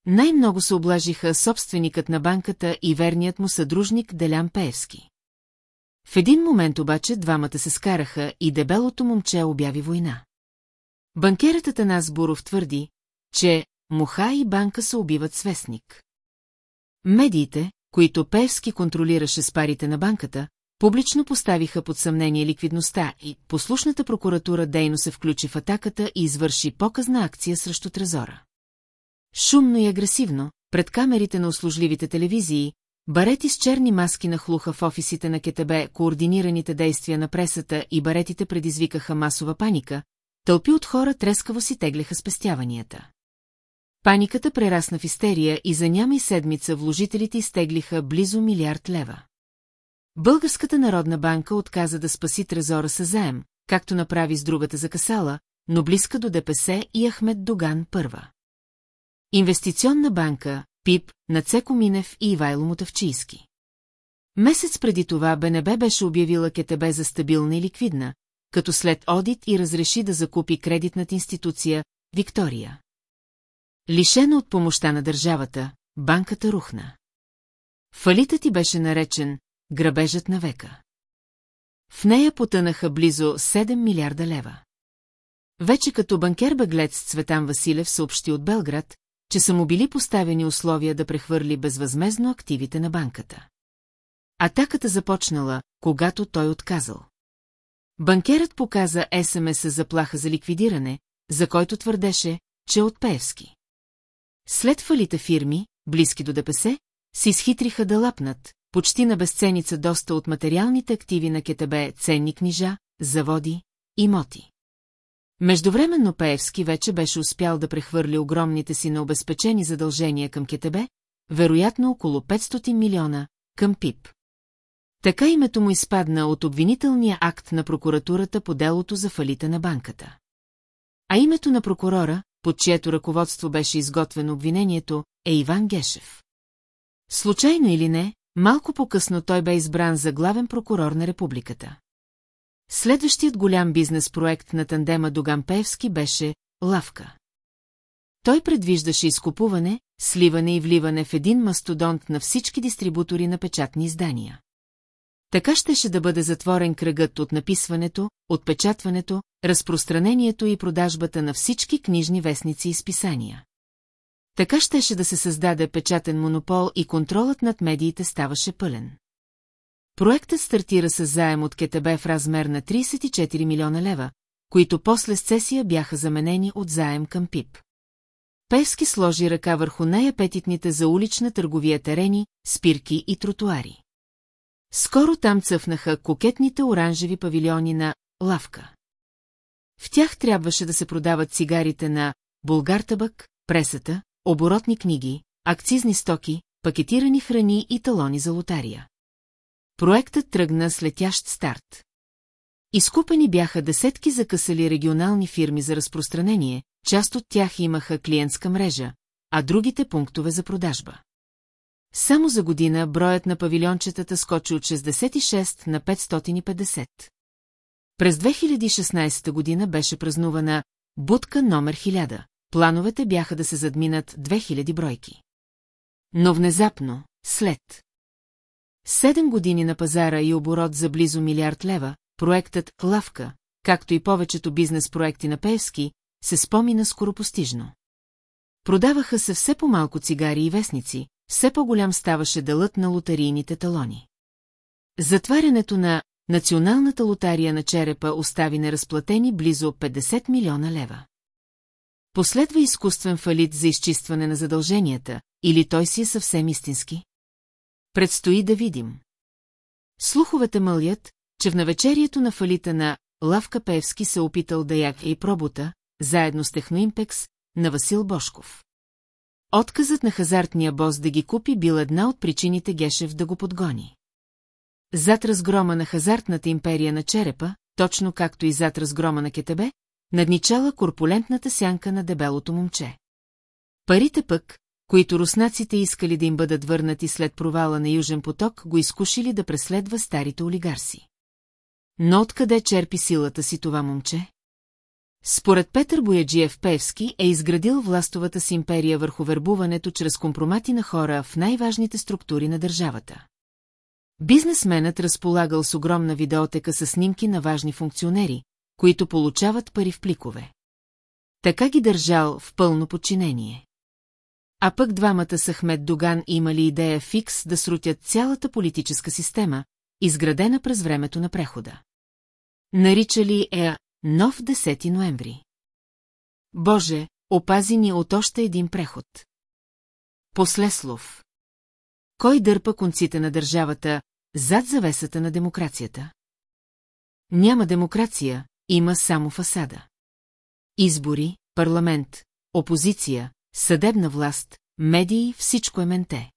Най-много се облажиха собственикът на банката и верният му съдружник Делян Пеевски. В един момент обаче двамата се скараха и дебелото момче обяви война. Банкерът Атанас Буров твърди, че Муха и банка се убиват свестник. Медиите, които Певски контролираше с парите на банката, публично поставиха под съмнение ликвидността и послушната прокуратура дейно се включи в атаката и извърши показна акция срещу трезора. Шумно и агресивно, пред камерите на услужливите телевизии, барети с черни маски нахлуха в офисите на КТБ координираните действия на пресата и баретите предизвикаха масова паника, тълпи от хора трескаво си теглеха спестяванията. Паниката прерасна в истерия и за няма и седмица вложителите изтеглиха близо милиард лева. Българската народна банка отказа да спаси трезора със заем, както направи с другата закасала, но близка до ДПС и Ахмед Доган първа. Инвестиционна банка, ПИП, на Цеко Минев и Ивайло Мотавчийски. Месец преди това БНБ беше обявила КТБ за стабилна и ликвидна, като след одит и разреши да закупи кредитната институция Виктория. Лишена от помощта на държавата, банката рухна. Фалитът ти беше наречен грабежът на века. В нея потънаха близо 7 милиарда лева. Вече като банкер-беглец Цветан Василев съобщи от Белград, че са му били поставени условия да прехвърли безвъзмезно активите на банката. Атаката започнала, когато той отказал. Банкерът показа СМС заплаха за ликвидиране, за който твърдеше, че е от Пеевски. След фалите фирми, близки до ДПС, се изхитриха да лапнат, почти на безценица доста от материалните активи на КТБ, ценни книжа, заводи, имоти. Междувременно Пеевски вече беше успял да прехвърли огромните си необезпечени задължения към КТБ, вероятно около 500 милиона, към ПИП. Така името му изпадна от обвинителния акт на прокуратурата по делото за фалита на банката. А името на прокурора, под чието ръководство беше изготвено обвинението, е Иван Гешев. Случайно или не, малко по-късно той бе избран за главен прокурор на републиката. Следващият голям бизнес проект на тандема Доган Певски беше «Лавка». Той предвиждаше изкупуване, сливане и вливане в един мастодонт на всички дистрибутори на печатни издания. Така щеше да бъде затворен кръгът от написването, отпечатването, разпространението и продажбата на всички книжни вестници и списания. Така щеше да се създаде печатен монопол и контролът над медиите ставаше пълен. Проектът стартира с заем от КТБ в размер на 34 милиона лева, които после с цесия бяха заменени от заем към ПИП. Певски сложи ръка върху най-апетитните за улична търговия терени, спирки и тротуари. Скоро там цъфнаха кокетните оранжеви павилиони на лавка. В тях трябваше да се продават цигарите на Булгартабък, пресата, оборотни книги, акцизни стоки, пакетирани храни и талони за лотария. Проектът тръгна с летящ старт. Изкупени бяха десетки закъсали регионални фирми за разпространение, част от тях имаха клиентска мрежа, а другите пунктове за продажба. Само за година броят на павилиончетата скочи от 66 на 550. През 2016 година беше празнувана будка номер 1000. Плановете бяха да се задминат 2000 бройки. Но внезапно, след Седем години на пазара и оборот за близо милиард лева, проектът «Лавка», както и повечето бизнес проекти на Певски, се спомина скоропостижно. Продаваха се все по-малко цигари и вестници, все по-голям ставаше делът на лотарийните талони. Затварянето на Националната лотария на черепа остави неразплатени близо 50 милиона лева. Последва изкуствен фалит за изчистване на задълженията, или той си е съвсем истински? Предстои да видим. Слуховете мълят, че в навечерието на фалита на Лавка Певски се опитал да яка и пробота, заедно с Техноимпекс, на Васил Бошков. Отказът на хазартния бос да ги купи бил една от причините Гешев да го подгони. Зад разгрома на хазартната империя на черепа, точно както и зад разгрома на Кетебе, надничала корпулентната сянка на дебелото момче. Парите пък, които руснаците искали да им бъдат върнати след провала на Южен поток, го изкушили да преследва старите олигарси. Но откъде черпи силата си това момче? Според Петър Бояджиев Певски е изградил властовата си империя върху вербуването чрез компромати на хора в най-важните структури на държавата. Бизнесменът разполагал с огромна видеотека с снимки на важни функционери, които получават пари в пликове. Така ги държал в пълно подчинение. А пък двамата с Ахмед Доган имали идея фикс да срутят цялата политическа система, изградена през времето на прехода. Наричали е Нов 10 ноември. Боже, опази ни от още един преход. Послеслов. Кой дърпа конците на държавата зад завесата на демокрацията? Няма демокрация, има само фасада. Избори, парламент, опозиция, съдебна власт, медии, всичко е менте.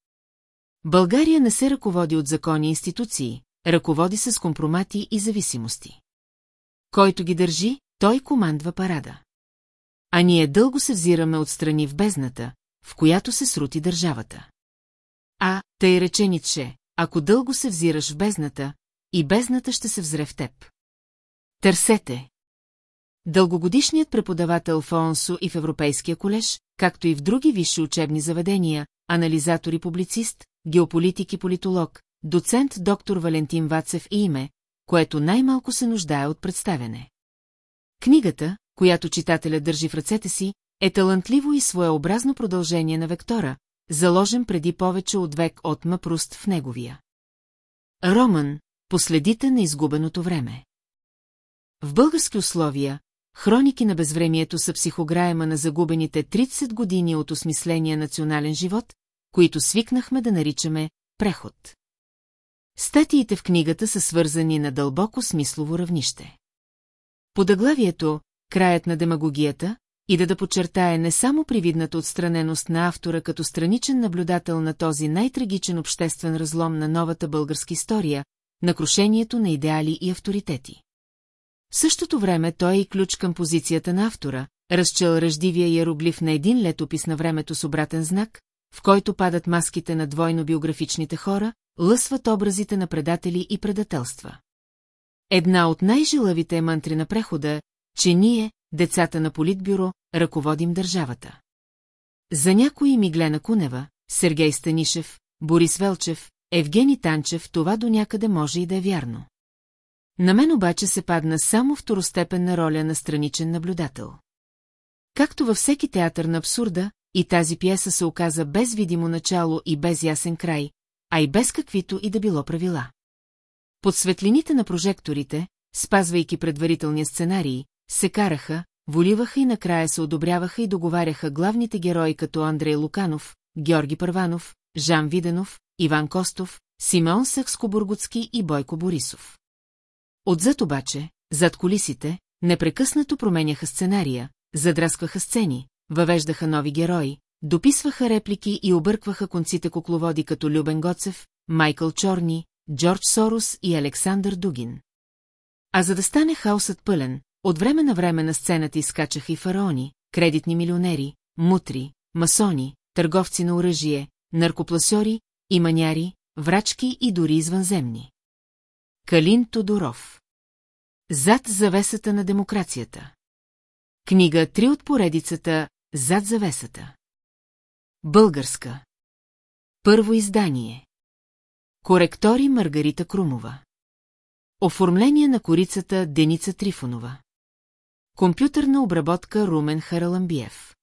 България не се ръководи от закони и институции, ръководи се с компромати и зависимости. Който ги държи, той командва парада. А ние дълго се взираме отстрани в бездната, в която се срути държавата. А, тъй рече Ницше, ако дълго се взираш в бездната, и бездната ще се взре в теб. Търсете. Дългогодишният преподавател в и в Европейския колеж, както и в други висши учебни заведения, анализатор и публицист, геополитик и политолог, доцент доктор Валентин Вацев и име, което най-малко се нуждае от представяне. Книгата, която читателя държи в ръцете си, е талантливо и своеобразно продължение на вектора, заложен преди повече от век от Мапруст в неговия. Роман, последите на изгубеното време. В български условия, хроники на безвремието са психограема на загубените 30 години от осмисления национален живот, които свикнахме да наричаме преход. Статиите в книгата са свързани на дълбоко смислово равнище. Подъглавието «Краят на демагогията» и да да подчертае не само привидната отстраненост на автора като страничен наблюдател на този най-трагичен обществен разлом на новата българска история, на крушението на идеали и авторитети. В същото време той е и ключ към позицията на автора, разчел ръждивия иероглиф на един летопис на времето с обратен знак, в който падат маските на двойно биографичните хора, лъсват образите на предатели и предателства. Една от най-жилавите мантри на прехода, че ние, децата на Политбюро, ръководим държавата. За някои Миглена Кунева, Сергей Станишев, Борис Велчев, Евгений Танчев това до някъде може и да е вярно. На мен обаче се падна само второстепенна роля на страничен наблюдател. Както във всеки театър на абсурда, и тази пиеса се оказа без видимо начало и без ясен край, а и без каквито и да било правила. Под светлините на прожекторите, спазвайки предварителния сценарий, се караха, воливаха и накрая се одобряваха и договаряха главните герои като Андрей Луканов, Георги Първанов, Жан Виденов, Иван Костов, Симеон Съкскобургутски и Бойко Борисов. Отзад обаче, зад колисите, непрекъснато променяха сценария, задраскваха сцени, въвеждаха нови герои, дописваха реплики и объркваха конците кукловоди като Любен Гоцев, Майкъл Чорни, Джордж Сорос и Александър Дугин. А за да стане хаосът пълен, от време на време на сцената изкачаха и фараони, кредитни милионери, мутри, масони, търговци на оръжие, наркопласьори, иманяри, врачки и дори извънземни. Калин Тодоров Зад завесата на демокрацията Книга три от поредицата Зад завесата Българска. Първо издание. Коректори Маргарита Крумова. Оформление на корицата Деница Трифонова. Компютърна обработка Румен Хараламбиев